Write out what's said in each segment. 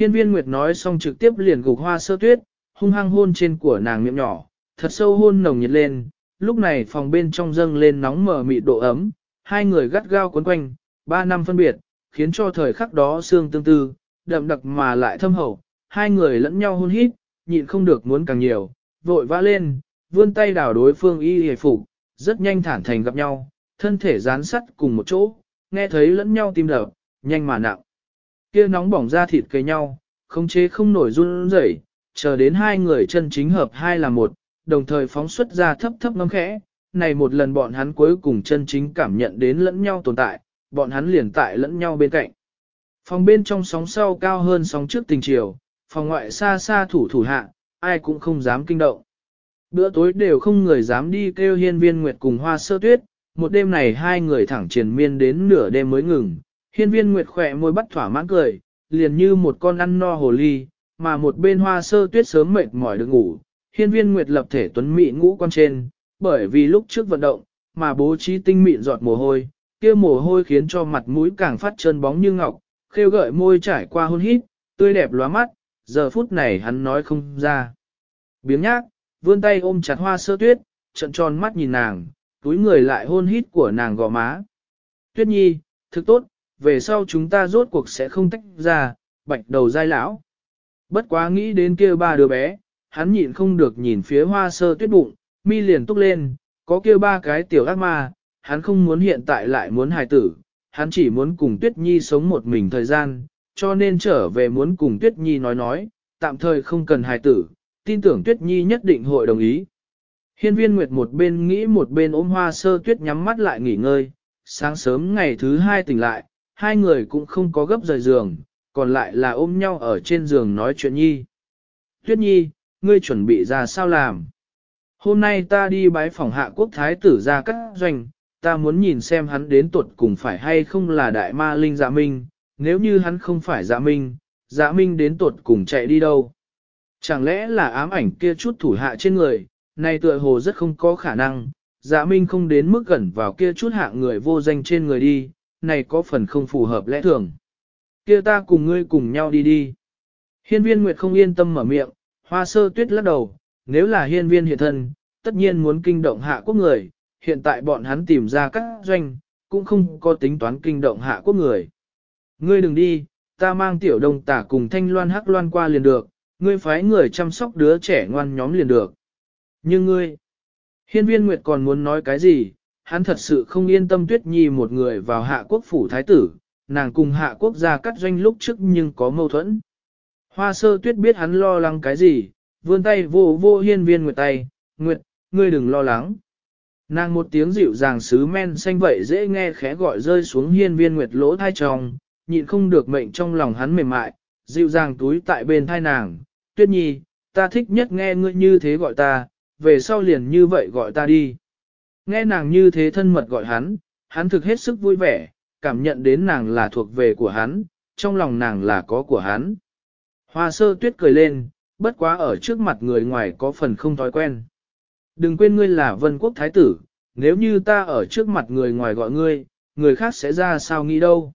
Hiên viên Nguyệt nói xong trực tiếp liền gục hoa sơ tuyết, hung hăng hôn trên của nàng miệng nhỏ, thật sâu hôn nồng nhiệt lên, lúc này phòng bên trong dâng lên nóng mở mịt độ ấm, hai người gắt gao quấn quanh, ba năm phân biệt, khiến cho thời khắc đó xương tương tư, đậm đặc mà lại thâm hậu, hai người lẫn nhau hôn hít, nhịn không được muốn càng nhiều, vội vã lên, vươn tay đảo đối phương y hề phục, rất nhanh thản thành gặp nhau, thân thể dán sắt cùng một chỗ, nghe thấy lẫn nhau tim đập, nhanh mà nặng. Kia nóng bỏng ra thịt cây nhau, không chế không nổi run rẩy, chờ đến hai người chân chính hợp hai là một, đồng thời phóng xuất ra thấp thấp ngâm khẽ, này một lần bọn hắn cuối cùng chân chính cảm nhận đến lẫn nhau tồn tại, bọn hắn liền tại lẫn nhau bên cạnh. Phòng bên trong sóng sau cao hơn sóng trước tình chiều, phòng ngoại xa xa thủ thủ hạ, ai cũng không dám kinh động. Bữa tối đều không người dám đi kêu hiên viên nguyệt cùng hoa sơ tuyết, một đêm này hai người thẳng triển miên đến nửa đêm mới ngừng. Hiên viên nguyệt khỏe môi bắt thỏa mãn cười, liền như một con ăn no hồ ly, mà một bên hoa sơ tuyết sớm mệt mỏi được ngủ. Hiên viên nguyệt lập thể tuấn mị ngũ con trên, bởi vì lúc trước vận động, mà bố trí tinh mịn giọt mồ hôi, kia mồ hôi khiến cho mặt mũi càng phát trơn bóng như ngọc, khêu gợi môi trải qua hôn hít, tươi đẹp lóa mắt, giờ phút này hắn nói không ra. Biếng nhác, vươn tay ôm chặt hoa sơ tuyết, trận tròn mắt nhìn nàng, túi người lại hôn hít của nàng gò má. Tuyết nhi, thực tốt, về sau chúng ta rốt cuộc sẽ không tách ra, bạch đầu dai lão. Bất quá nghĩ đến kia ba đứa bé, hắn nhịn không được nhìn phía hoa sơ tuyết bụng, mi liền túc lên, có kia ba cái tiểu ác ma, hắn không muốn hiện tại lại muốn hài tử, hắn chỉ muốn cùng Tuyết Nhi sống một mình thời gian, cho nên trở về muốn cùng Tuyết Nhi nói nói, tạm thời không cần hài tử, tin tưởng Tuyết Nhi nhất định hội đồng ý. Hiên viên Nguyệt một bên nghĩ một bên ôm hoa sơ tuyết nhắm mắt lại nghỉ ngơi, sáng sớm ngày thứ hai tỉnh lại, hai người cũng không có gấp rời giường, còn lại là ôm nhau ở trên giường nói chuyện Nhi. Tuyết Nhi, ngươi chuẩn bị ra sao làm? Hôm nay ta đi bái phòng hạ quốc thái tử ra các doanh, ta muốn nhìn xem hắn đến tuột cùng phải hay không là đại ma linh dạ minh, nếu như hắn không phải dạ minh, dạ minh đến tuột cùng chạy đi đâu. Chẳng lẽ là ám ảnh kia chút thủ hạ trên người, này tựa hồ rất không có khả năng, dạ minh không đến mức gần vào kia chút hạ người vô danh trên người đi, này có phần không phù hợp lẽ thường. Kia ta cùng ngươi cùng nhau đi đi. Hiên viên Nguyệt không yên tâm mở miệng, hoa sơ tuyết lắc đầu, nếu là hiên viên hiện thân, tất nhiên muốn kinh động hạ quốc người, hiện tại bọn hắn tìm ra các doanh, cũng không có tính toán kinh động hạ quốc người. Ngươi đừng đi, ta mang tiểu đồng tả cùng thanh loan hắc loan qua liền được, ngươi phái người chăm sóc đứa trẻ ngoan nhóm liền được. Nhưng ngươi, hiên viên Nguyệt còn muốn nói cái gì, hắn thật sự không yên tâm tuyết nhi một người vào hạ quốc phủ thái tử, nàng cùng hạ quốc gia cắt doanh lúc trước nhưng có mâu thuẫn. Hoa sơ tuyết biết hắn lo lắng cái gì, vươn tay vô vô hiên viên Nguyệt tay, Nguyệt, ngươi đừng lo lắng. Nàng một tiếng dịu dàng sứ men xanh vậy dễ nghe khẽ gọi rơi xuống hiên viên nguyệt lỗ thai tròng, nhịn không được mệnh trong lòng hắn mềm mại, dịu dàng túi tại bên thai nàng. Tuyết nhi, ta thích nhất nghe ngươi như thế gọi ta, về sau liền như vậy gọi ta đi. Nghe nàng như thế thân mật gọi hắn, hắn thực hết sức vui vẻ, cảm nhận đến nàng là thuộc về của hắn, trong lòng nàng là có của hắn. Hoa sơ tuyết cười lên, bất quá ở trước mặt người ngoài có phần không thói quen. Đừng quên ngươi là vân quốc thái tử, nếu như ta ở trước mặt người ngoài gọi ngươi, người khác sẽ ra sao nghĩ đâu.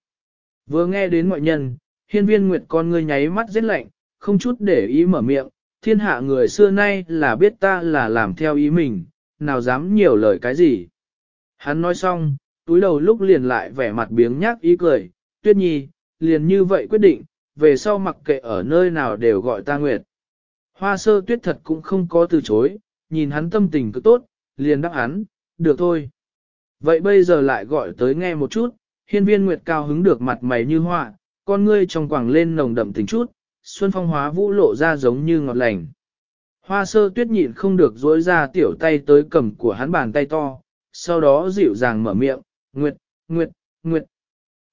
Vừa nghe đến mọi nhân, hiên viên nguyệt con ngươi nháy mắt rất lạnh, không chút để ý mở miệng, thiên hạ người xưa nay là biết ta là làm theo ý mình, nào dám nhiều lời cái gì. Hắn nói xong, túi đầu lúc liền lại vẻ mặt biếng nhác ý cười, tuyết nhi, liền như vậy quyết định, về sau mặc kệ ở nơi nào đều gọi ta nguyệt. Hoa sơ tuyết thật cũng không có từ chối, nhìn hắn tâm tình cứ tốt, liền đáp hắn, được thôi. Vậy bây giờ lại gọi tới nghe một chút, hiên viên nguyệt cao hứng được mặt mày như hoa, con ngươi trong quảng lên nồng đậm tình chút, xuân phong hóa vũ lộ ra giống như ngọt lành. Hoa sơ tuyết nhịn không được dối ra tiểu tay tới cầm của hắn bàn tay to, sau đó dịu dàng mở miệng, nguyệt, nguyệt, nguyệt.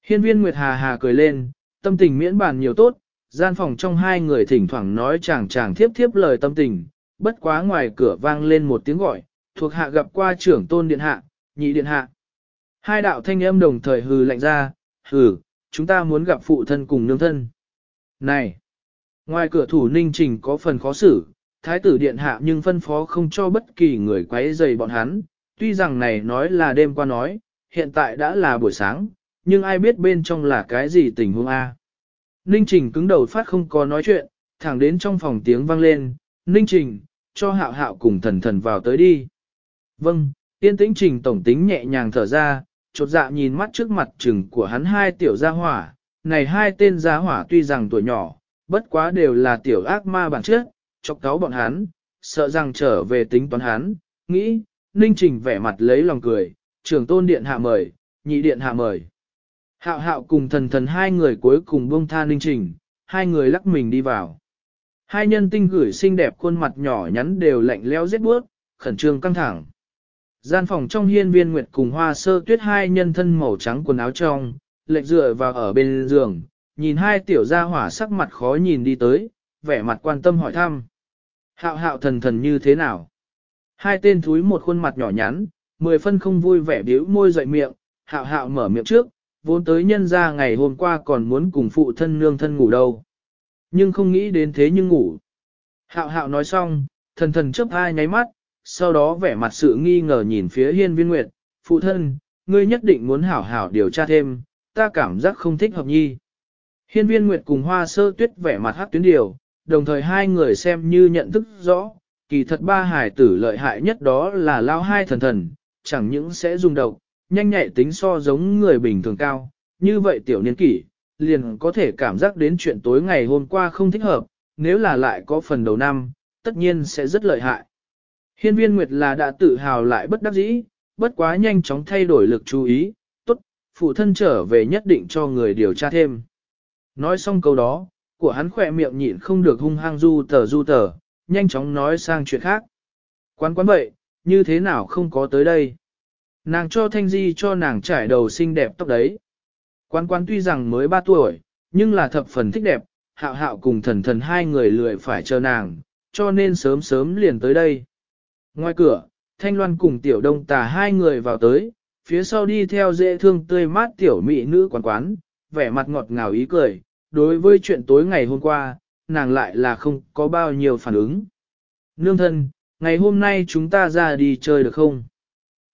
Hiên viên nguyệt hà hà cười lên, tâm tình miễn bàn nhiều tốt, gian phòng trong hai người thỉnh thoảng nói chàng chàng thiếp thiếp lời tâm tình, bất quá ngoài cửa vang lên một tiếng gọi, thuộc hạ gặp qua trưởng tôn điện hạ, nhị điện hạ. Hai đạo thanh âm đồng thời hừ lạnh ra, hừ, chúng ta muốn gặp phụ thân cùng nương thân. Này! Ngoài cửa thủ ninh trình có phần khó xử, thái tử điện hạ nhưng phân phó không cho bất kỳ người quấy rầy bọn hắn, tuy rằng này nói là đêm qua nói, hiện tại đã là buổi sáng, nhưng ai biết bên trong là cái gì tình huống A. Ninh Trình cứng đầu phát không có nói chuyện, thẳng đến trong phòng tiếng vang lên, Ninh Trình, cho hạo hạo cùng thần thần vào tới đi. Vâng, yên tĩnh Trình tổng tính nhẹ nhàng thở ra, chột dạ nhìn mắt trước mặt trừng của hắn hai tiểu gia hỏa, này hai tên gia hỏa tuy rằng tuổi nhỏ, bất quá đều là tiểu ác ma bản chất, chọc cáo bọn hắn, sợ rằng trở về tính toán hắn, nghĩ, Ninh Trình vẻ mặt lấy lòng cười, trưởng tôn điện hạ mời, nhị điện hạ mời. Hạo hạo cùng thần thần hai người cuối cùng buông tha Ninh Trình, hai người lắc mình đi vào. Hai nhân tinh gửi xinh đẹp khuôn mặt nhỏ nhắn đều lạnh leo rét bước, khẩn trương căng thẳng. Gian phòng trong hiên viên nguyệt cùng hoa sơ tuyết hai nhân thân màu trắng quần áo trong, lệch dựa vào ở bên giường, nhìn hai tiểu gia hỏa sắc mặt khó nhìn đi tới, vẻ mặt quan tâm hỏi thăm. Hạo hạo thần thần như thế nào? Hai tên thúi một khuôn mặt nhỏ nhắn, mười phân không vui vẻ biểu môi dậy miệng, hạo hạo mở miệng trước, vốn tới nhân ra ngày hôm qua còn muốn cùng phụ thân nương thân ngủ đâu. Nhưng không nghĩ đến thế nhưng ngủ. Hạo hạo nói xong, thần thần chấp hai nháy mắt, sau đó vẻ mặt sự nghi ngờ nhìn phía hiên viên nguyệt, phụ thân, ngươi nhất định muốn hảo hảo điều tra thêm, ta cảm giác không thích hợp nhi. Hiên viên nguyệt cùng hoa sơ tuyết vẻ mặt hát tuyến điều, đồng thời hai người xem như nhận thức rõ, kỳ thật ba hải tử lợi hại nhất đó là lao hai thần thần, chẳng những sẽ dùng độc, nhanh nhạy tính so giống người bình thường cao, như vậy tiểu niên kỷ, liền có thể cảm giác đến chuyện tối ngày hôm qua không thích hợp, nếu là lại có phần đầu năm, tất nhiên sẽ rất lợi hại. Hiên viên Nguyệt là đã tự hào lại bất đắc dĩ, bất quá nhanh chóng thay đổi lực chú ý, tốt, phụ thân trở về nhất định cho người điều tra thêm. Nói xong câu đó, của hắn khỏe miệng nhịn không được hung hăng du tờ du tờ, nhanh chóng nói sang chuyện khác. Quán quán vậy, như thế nào không có tới đây? Nàng cho Thanh Di cho nàng trải đầu xinh đẹp tóc đấy. Quán quán tuy rằng mới 3 tuổi, nhưng là thập phần thích đẹp, hạo hạo cùng thần thần hai người lười phải chờ nàng, cho nên sớm sớm liền tới đây. Ngoài cửa, Thanh Loan cùng Tiểu Đông Tà hai người vào tới, phía sau đi theo dễ thương tươi mát Tiểu Mỹ nữ quán quán, vẻ mặt ngọt ngào ý cười, đối với chuyện tối ngày hôm qua, nàng lại là không có bao nhiêu phản ứng. Nương thân, ngày hôm nay chúng ta ra đi chơi được không?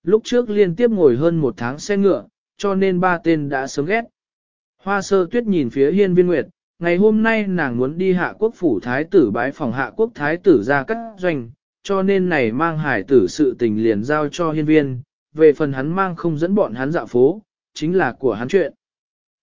Lúc trước liên tiếp ngồi hơn một tháng xe ngựa, cho nên ba tên đã sớm ghét. Hoa sơ tuyết nhìn phía hiên viên nguyệt, ngày hôm nay nàng muốn đi hạ quốc phủ thái tử bái phòng hạ quốc thái tử ra các doanh, cho nên này mang hải tử sự tình liền giao cho hiên viên, về phần hắn mang không dẫn bọn hắn dạo phố, chính là của hắn chuyện.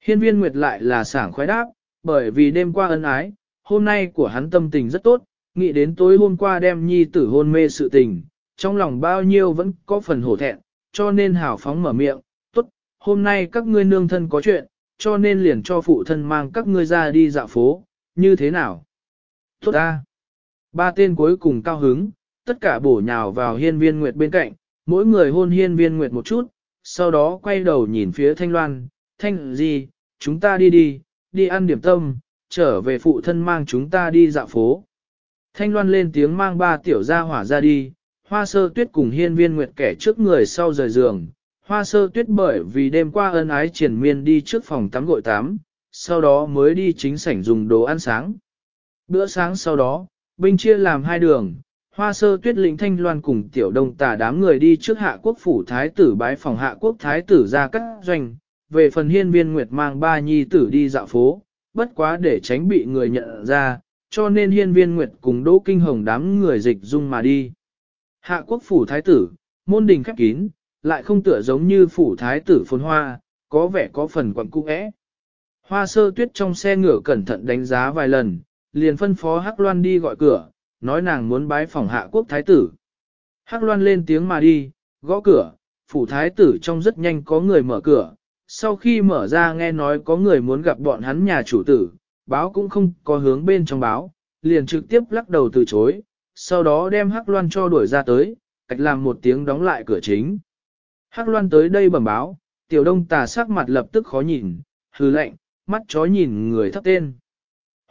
Hiên viên nguyệt lại là sảng khoái đáp, bởi vì đêm qua ân ái, hôm nay của hắn tâm tình rất tốt, nghĩ đến tối hôm qua đem nhi tử hôn mê sự tình, trong lòng bao nhiêu vẫn có phần hổ thẹn, cho nên hào phóng mở miệng, tốt, hôm nay các ngươi nương thân có chuyện, cho nên liền cho phụ thân mang các ngươi ra đi dạo phố, như thế nào? Tốt ta! Ba tên cuối cùng cao hứng, tất cả bổ nhào vào hiên viên nguyệt bên cạnh, mỗi người hôn hiên viên nguyệt một chút, sau đó quay đầu nhìn phía thanh loan, thanh gì, chúng ta đi đi, đi ăn điểm tâm, trở về phụ thân mang chúng ta đi dạo phố. Thanh loan lên tiếng mang ba tiểu gia hỏa ra đi, hoa sơ tuyết cùng hiên viên nguyệt kẻ trước người sau rời giường. Hoa sơ tuyết bởi vì đêm qua ân ái triển miên đi trước phòng tắm gội tắm, sau đó mới đi chính sảnh dùng đồ ăn sáng. Bữa sáng sau đó, binh chia làm hai đường, hoa sơ tuyết lĩnh thanh loan cùng tiểu đông Tả đám người đi trước hạ quốc phủ thái tử bái phòng hạ quốc thái tử ra cắt doanh, về phần hiên viên nguyệt mang ba nhi tử đi dạo phố, bất quá để tránh bị người nhận ra, cho nên hiên viên nguyệt cùng đỗ kinh hồng đám người dịch dung mà đi. Hạ quốc phủ thái tử, môn đình khép kín, lại không tựa giống như phủ thái tử phồn hoa, có vẻ có phần quẩn cung ẽ. Hoa sơ tuyết trong xe ngựa cẩn thận đánh giá vài lần, liền phân phó Hắc Loan đi gọi cửa, nói nàng muốn bái phòng hạ quốc thái tử. Hắc Loan lên tiếng mà đi, gõ cửa, phủ thái tử trong rất nhanh có người mở cửa, sau khi mở ra nghe nói có người muốn gặp bọn hắn nhà chủ tử, báo cũng không có hướng bên trong báo, liền trực tiếp lắc đầu từ chối, sau đó đem Hắc Loan cho đuổi ra tới, cách làm một tiếng đóng lại cửa chính. Hắc Loan tới đây bẩm báo, tiểu đông tà sắc mặt lập tức khó nhìn, hư lạnh, mắt chó nhìn người thấp tên.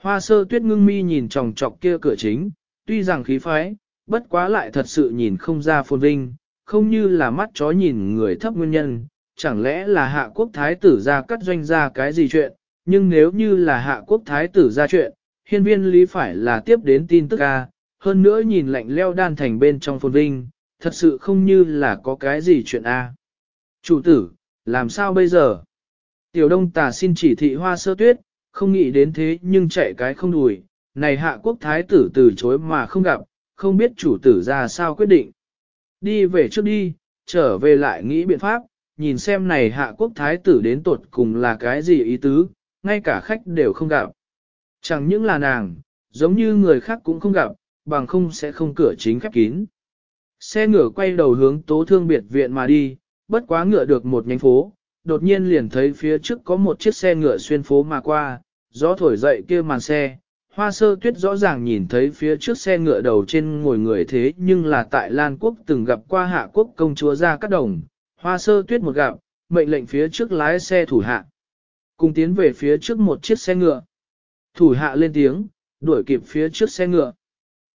Hoa sơ tuyết ngưng mi nhìn tròng trọc kia cửa chính, tuy rằng khí phái, bất quá lại thật sự nhìn không ra phồn vinh, không như là mắt chó nhìn người thấp nguyên nhân, chẳng lẽ là hạ quốc thái tử ra cắt doanh ra cái gì chuyện, nhưng nếu như là hạ quốc thái tử ra chuyện, hiên viên lý phải là tiếp đến tin tức a hơn nữa nhìn lạnh leo đan thành bên trong phồn vinh, thật sự không như là có cái gì chuyện a Chủ tử, làm sao bây giờ? Tiểu đông tà xin chỉ thị hoa sơ tuyết, không nghĩ đến thế nhưng chạy cái không đùi, này hạ quốc thái tử từ chối mà không gặp, không biết chủ tử ra sao quyết định. Đi về trước đi, trở về lại nghĩ biện pháp, nhìn xem này hạ quốc thái tử đến tuột cùng là cái gì ý tứ, ngay cả khách đều không gặp. Chẳng những là nàng, giống như người khác cũng không gặp, bằng không sẽ không cửa chính khép kín. Xe ngựa quay đầu hướng tố thương biệt viện mà đi, bất quá ngựa được một nhánh phố, đột nhiên liền thấy phía trước có một chiếc xe ngựa xuyên phố mà qua, gió thổi dậy kia màn xe. Hoa sơ tuyết rõ ràng nhìn thấy phía trước xe ngựa đầu trên ngồi người thế nhưng là tại Lan Quốc từng gặp qua hạ quốc công chúa ra các đồng. Hoa sơ tuyết một gặp, mệnh lệnh phía trước lái xe thủ hạ. Cùng tiến về phía trước một chiếc xe ngựa. Thủ hạ lên tiếng, đuổi kịp phía trước xe ngựa.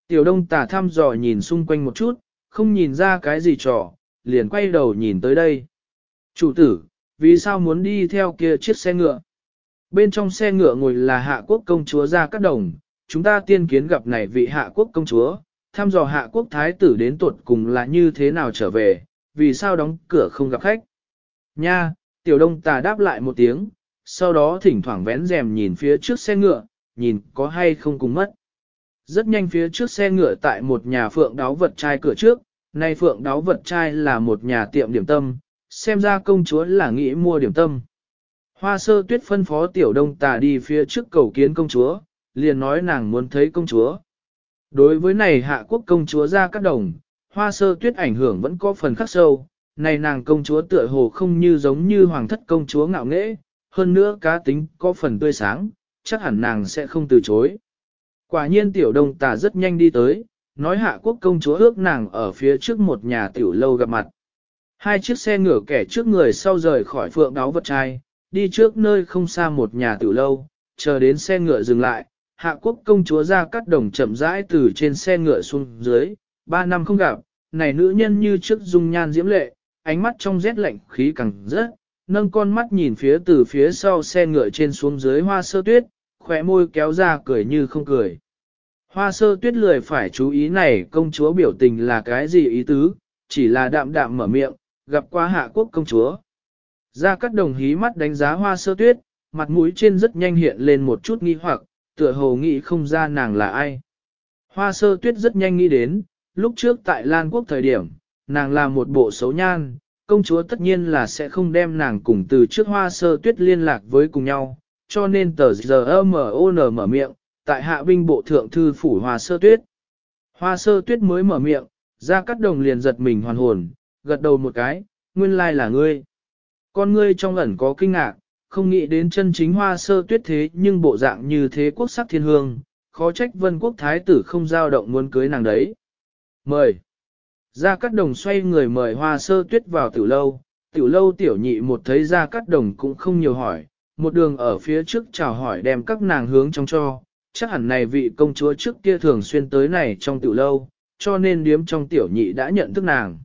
Tiểu đông tả thăm dò nhìn xung quanh một chút, không nhìn ra cái gì trò, liền quay đầu nhìn tới đây. Chủ tử, vì sao muốn đi theo kia chiếc xe ngựa? Bên trong xe ngựa ngồi là hạ quốc công chúa ra các đồng, chúng ta tiên kiến gặp này vị hạ quốc công chúa, thăm dò hạ quốc thái tử đến tuột cùng là như thế nào trở về, vì sao đóng cửa không gặp khách. Nha, tiểu đông tà đáp lại một tiếng, sau đó thỉnh thoảng vén rèm nhìn phía trước xe ngựa, nhìn có hay không cùng mất. Rất nhanh phía trước xe ngựa tại một nhà phượng đáo vật trai cửa trước, nay phượng đáo vật trai là một nhà tiệm điểm tâm, xem ra công chúa là nghĩ mua điểm tâm. Hoa sơ tuyết phân phó tiểu đông tà đi phía trước cầu kiến công chúa, liền nói nàng muốn thấy công chúa. Đối với này hạ quốc công chúa ra các đồng, hoa sơ tuyết ảnh hưởng vẫn có phần khắc sâu, này nàng công chúa tựa hồ không như giống như hoàng thất công chúa ngạo nghễ, hơn nữa cá tính có phần tươi sáng, chắc hẳn nàng sẽ không từ chối. Quả nhiên tiểu đông tà rất nhanh đi tới, nói hạ quốc công chúa ước nàng ở phía trước một nhà tiểu lâu gặp mặt. Hai chiếc xe ngựa kẻ trước người sau rời khỏi phượng đáo vật trai, đi trước nơi không xa một nhà tiểu lâu, chờ đến xe ngựa dừng lại, hạ quốc công chúa ra cắt đồng chậm rãi từ trên xe ngựa xuống dưới, ba năm không gặp, này nữ nhân như trước dung nhan diễm lệ, ánh mắt trong rét lạnh khí càng rớt, nâng con mắt nhìn phía từ phía sau xe ngựa trên xuống dưới hoa sơ tuyết, khỏe môi kéo ra cười như không cười. Hoa sơ tuyết lười phải chú ý này công chúa biểu tình là cái gì ý tứ, chỉ là đạm đạm mở miệng, gặp qua hạ quốc công chúa. Ra cắt đồng hí mắt đánh giá hoa sơ tuyết, mặt mũi trên rất nhanh hiện lên một chút nghi hoặc, tựa hồ nghĩ không ra nàng là ai. Hoa sơ tuyết rất nhanh nghĩ đến, lúc trước tại Lan Quốc thời điểm, nàng là một bộ xấu nhan, công chúa tất nhiên là sẽ không đem nàng cùng từ trước hoa sơ tuyết liên lạc với cùng nhau, cho nên tờ giờ M.O.N. mở miệng, tại hạ binh bộ thượng thư phủ hoa sơ tuyết. Hoa sơ tuyết mới mở miệng, ra cắt đồng liền giật mình hoàn hồn, gật đầu một cái, nguyên lai là ngươi. Con ngươi trong ẩn có kinh ngạc, không nghĩ đến chân chính hoa sơ tuyết thế nhưng bộ dạng như thế quốc sắc thiên hương, khó trách vân quốc thái tử không giao động muốn cưới nàng đấy. Mời! Gia Cát Đồng xoay người mời hoa sơ tuyết vào tiểu lâu, tiểu lâu tiểu nhị một thấy Gia Cát Đồng cũng không nhiều hỏi, một đường ở phía trước chào hỏi đem các nàng hướng trong cho, chắc hẳn này vị công chúa trước kia thường xuyên tới này trong tiểu lâu, cho nên điếm trong tiểu nhị đã nhận thức nàng.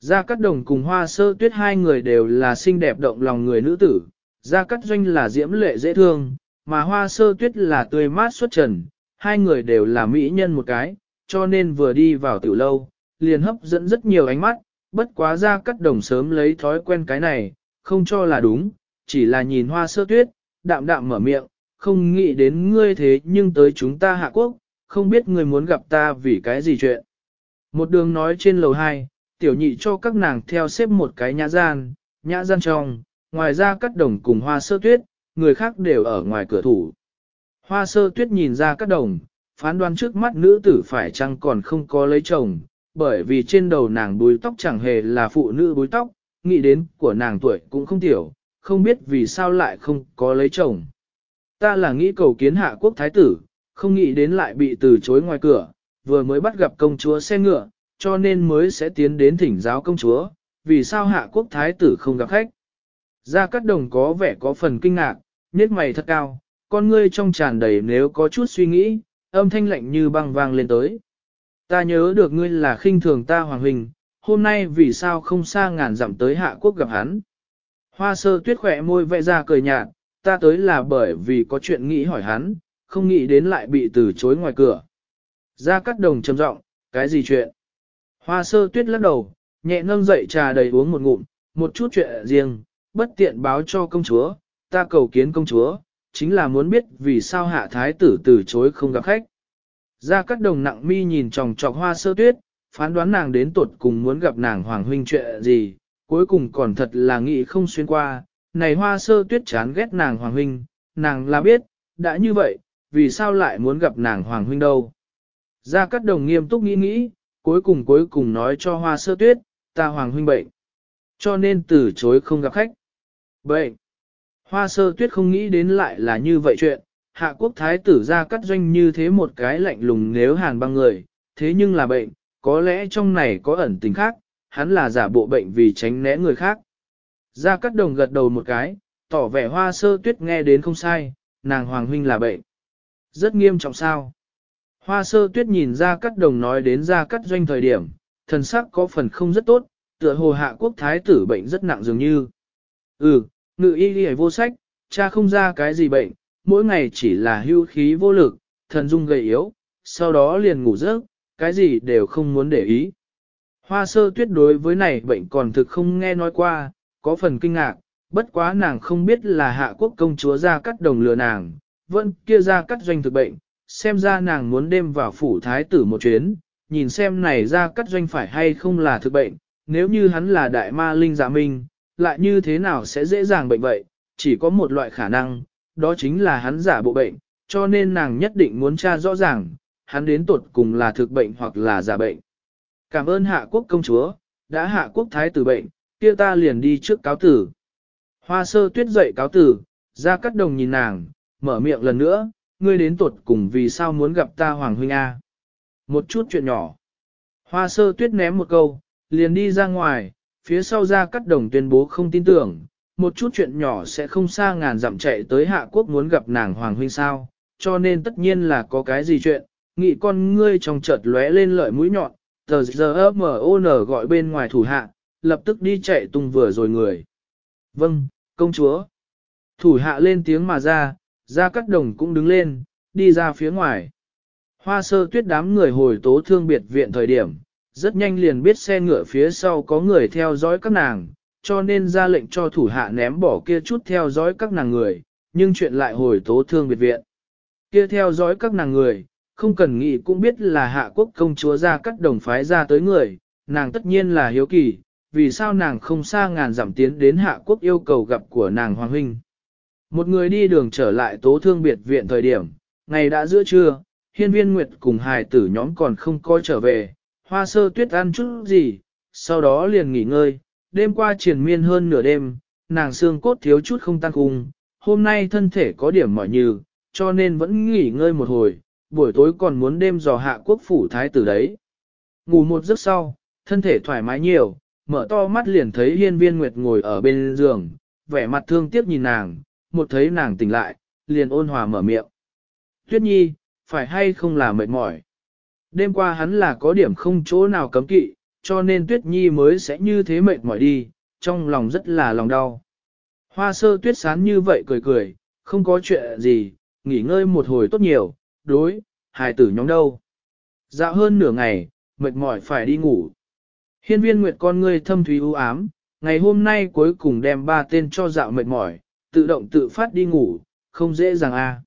Gia Cát Đồng cùng Hoa Sơ Tuyết hai người đều là xinh đẹp động lòng người nữ tử, Gia Cát Doanh là diễm lệ dễ thương, mà Hoa Sơ Tuyết là tươi mát xuất trần, hai người đều là mỹ nhân một cái, cho nên vừa đi vào tiểu lâu, liền hấp dẫn rất nhiều ánh mắt, bất quá ra Cát Đồng sớm lấy thói quen cái này, không cho là đúng, chỉ là nhìn Hoa Sơ Tuyết, đạm đạm mở miệng, không nghĩ đến ngươi thế nhưng tới chúng ta hạ quốc, không biết ngươi muốn gặp ta vì cái gì chuyện. Một đường nói trên lầu 2, tiểu nhị cho các nàng theo xếp một cái nhã gian, nhã gian trong, ngoài ra cắt đồng cùng hoa sơ tuyết, người khác đều ở ngoài cửa thủ. Hoa sơ tuyết nhìn ra cắt đồng, phán đoán trước mắt nữ tử phải chăng còn không có lấy chồng, bởi vì trên đầu nàng búi tóc chẳng hề là phụ nữ búi tóc, nghĩ đến của nàng tuổi cũng không tiểu, không biết vì sao lại không có lấy chồng. Ta là nghĩ cầu kiến hạ quốc thái tử, không nghĩ đến lại bị từ chối ngoài cửa, vừa mới bắt gặp công chúa xe ngựa, cho nên mới sẽ tiến đến thỉnh giáo công chúa, vì sao hạ quốc thái tử không gặp khách. Gia Cát Đồng có vẻ có phần kinh ngạc, nét mày thật cao, con ngươi trong tràn đầy nếu có chút suy nghĩ, âm thanh lạnh như băng vang lên tới. Ta nhớ được ngươi là khinh thường ta hoàng huynh, hôm nay vì sao không xa ngàn dặm tới hạ quốc gặp hắn. Hoa sơ tuyết khỏe môi vẽ ra cười nhạt, ta tới là bởi vì có chuyện nghĩ hỏi hắn, không nghĩ đến lại bị từ chối ngoài cửa. Ra cắt Đồng trầm giọng, cái gì chuyện? Hoa sơ tuyết lắc đầu, nhẹ nâng dậy trà đầy uống một ngụm, một chút chuyện riêng, bất tiện báo cho công chúa, ta cầu kiến công chúa, chính là muốn biết vì sao hạ thái tử từ chối không gặp khách. Gia Cát Đồng nặng mi nhìn tròng trọc hoa sơ tuyết, phán đoán nàng đến tuột cùng muốn gặp nàng hoàng huynh chuyện gì, cuối cùng còn thật là nghĩ không xuyên qua, này hoa sơ tuyết chán ghét nàng hoàng huynh, nàng là biết, đã như vậy, vì sao lại muốn gặp nàng hoàng huynh đâu. Gia Cát Đồng nghiêm túc nghĩ nghĩ, cuối cùng cuối cùng nói cho hoa sơ tuyết, ta hoàng huynh bệnh. Cho nên từ chối không gặp khách. Bệnh. Hoa sơ tuyết không nghĩ đến lại là như vậy chuyện, hạ quốc thái tử ra cắt doanh như thế một cái lạnh lùng nếu hàn băng người, thế nhưng là bệnh, có lẽ trong này có ẩn tình khác, hắn là giả bộ bệnh vì tránh né người khác. Gia cắt Đồng gật đầu một cái, tỏ vẻ hoa sơ tuyết nghe đến không sai, nàng hoàng huynh là bệnh. Rất nghiêm trọng sao. Hoa sơ tuyết nhìn Gia cắt Đồng nói đến Gia cắt Doanh thời điểm, thần sắc có phần không rất tốt, tựa hồ hạ quốc thái tử bệnh rất nặng dường như. Ừ, ngự y đi vô sách, cha không ra cái gì bệnh, mỗi ngày chỉ là hưu khí vô lực, thần dung gầy yếu, sau đó liền ngủ giấc, cái gì đều không muốn để ý. Hoa sơ tuyết đối với này bệnh còn thực không nghe nói qua, có phần kinh ngạc, bất quá nàng không biết là hạ quốc công chúa ra cắt đồng lừa nàng, vẫn kia ra cắt doanh thực bệnh, xem ra nàng muốn đêm vào phủ thái tử một chuyến, nhìn xem này ra cắt doanh phải hay không là thực bệnh, nếu như hắn là đại ma linh giả minh, lại như thế nào sẽ dễ dàng bệnh vậy, chỉ có một loại khả năng, đó chính là hắn giả bộ bệnh, cho nên nàng nhất định muốn tra rõ ràng, hắn đến tột cùng là thực bệnh hoặc là giả bệnh. Cảm ơn hạ quốc công chúa, đã hạ quốc thái tử bệnh, kia ta liền đi trước cáo tử. Hoa sơ tuyết dậy cáo tử, ra cắt đồng nhìn nàng, mở miệng lần nữa, ngươi đến tột cùng vì sao muốn gặp ta Hoàng Huynh A. Một chút chuyện nhỏ. Hoa sơ tuyết ném một câu, liền đi ra ngoài, phía sau ra cắt đồng tuyên bố không tin tưởng, một chút chuyện nhỏ sẽ không xa ngàn dặm chạy tới hạ quốc muốn gặp nàng Hoàng Huynh sao, cho nên tất nhiên là có cái gì chuyện, nghị con ngươi trong chợt lóe lên lợi mũi nhọn, tờ giờ M.O.N gọi bên ngoài thủ hạ, lập tức đi chạy tung vừa rồi người. Vâng, công chúa. Thủ hạ lên tiếng mà ra, ra cắt đồng cũng đứng lên, đi ra phía ngoài. Hoa sơ tuyết đám người hồi tố thương biệt viện thời điểm, rất nhanh liền biết xe ngựa phía sau có người theo dõi các nàng, cho nên ra lệnh cho thủ hạ ném bỏ kia chút theo dõi các nàng người, nhưng chuyện lại hồi tố thương biệt viện. Kia theo dõi các nàng người, không cần nghĩ cũng biết là hạ quốc công chúa ra các đồng phái ra tới người, nàng tất nhiên là hiếu kỳ, vì sao nàng không xa ngàn giảm tiến đến hạ quốc yêu cầu gặp của nàng hoàng huynh. Một người đi đường trở lại tố thương biệt viện thời điểm, ngày đã giữa trưa, hiên viên nguyệt cùng hài tử nhóm còn không coi trở về, hoa sơ tuyết ăn chút gì, sau đó liền nghỉ ngơi, đêm qua triển miên hơn nửa đêm, nàng xương cốt thiếu chút không tăng cung, hôm nay thân thể có điểm mỏi như, cho nên vẫn nghỉ ngơi một hồi, buổi tối còn muốn đêm dò hạ quốc phủ thái tử đấy. Ngủ một giấc sau, thân thể thoải mái nhiều, mở to mắt liền thấy hiên viên nguyệt ngồi ở bên giường, vẻ mặt thương tiếc nhìn nàng, một thấy nàng tỉnh lại, liền ôn hòa mở miệng. Tuyết nhi, phải hay không là mệt mỏi? Đêm qua hắn là có điểm không chỗ nào cấm kỵ, cho nên Tuyết Nhi mới sẽ như thế mệt mỏi đi, trong lòng rất là lòng đau. Hoa sơ tuyết sán như vậy cười cười, không có chuyện gì, nghỉ ngơi một hồi tốt nhiều, đối, hài tử nhóm đâu. Dạo hơn nửa ngày, mệt mỏi phải đi ngủ. Hiên viên nguyệt con ngươi thâm thúy u ám, ngày hôm nay cuối cùng đem ba tên cho dạo mệt mỏi, tự động tự phát đi ngủ, không dễ dàng a.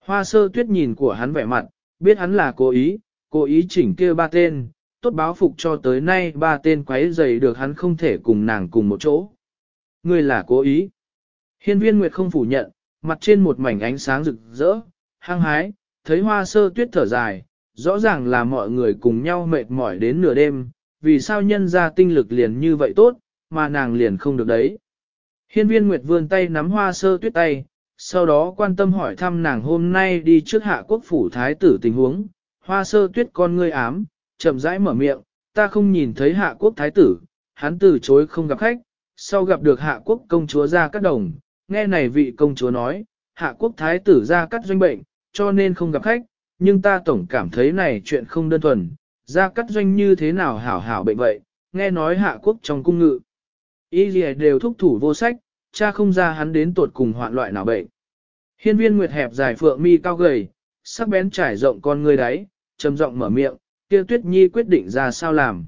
Hoa sơ tuyết nhìn của hắn vẻ mặt, biết hắn là cố ý, cố ý chỉnh kia ba tên, tốt báo phục cho tới nay ba tên quấy dày được hắn không thể cùng nàng cùng một chỗ. Ngươi là cố ý. Hiên viên Nguyệt không phủ nhận, mặt trên một mảnh ánh sáng rực rỡ, hăng hái, thấy hoa sơ tuyết thở dài, rõ ràng là mọi người cùng nhau mệt mỏi đến nửa đêm, vì sao nhân ra tinh lực liền như vậy tốt, mà nàng liền không được đấy. Hiên viên Nguyệt vươn tay nắm hoa sơ tuyết tay, sau đó quan tâm hỏi thăm nàng hôm nay đi trước hạ quốc phủ thái tử tình huống, hoa sơ tuyết con ngươi ám, chậm rãi mở miệng, ta không nhìn thấy hạ quốc thái tử, hắn từ chối không gặp khách, sau gặp được hạ quốc công chúa ra các đồng, nghe này vị công chúa nói, hạ quốc thái tử ra cắt doanh bệnh, cho nên không gặp khách, nhưng ta tổng cảm thấy này chuyện không đơn thuần, ra cắt doanh như thế nào hảo hảo bệnh vậy, nghe nói hạ quốc trong cung ngự. ý gì đều thúc thủ vô sách, cha không ra hắn đến tuột cùng hoạn loại nào bệnh. Hiên viên nguyệt hẹp dài phượng mi cao gầy, sắc bén trải rộng con người đáy, trầm giọng mở miệng, kia tuyết nhi quyết định ra sao làm.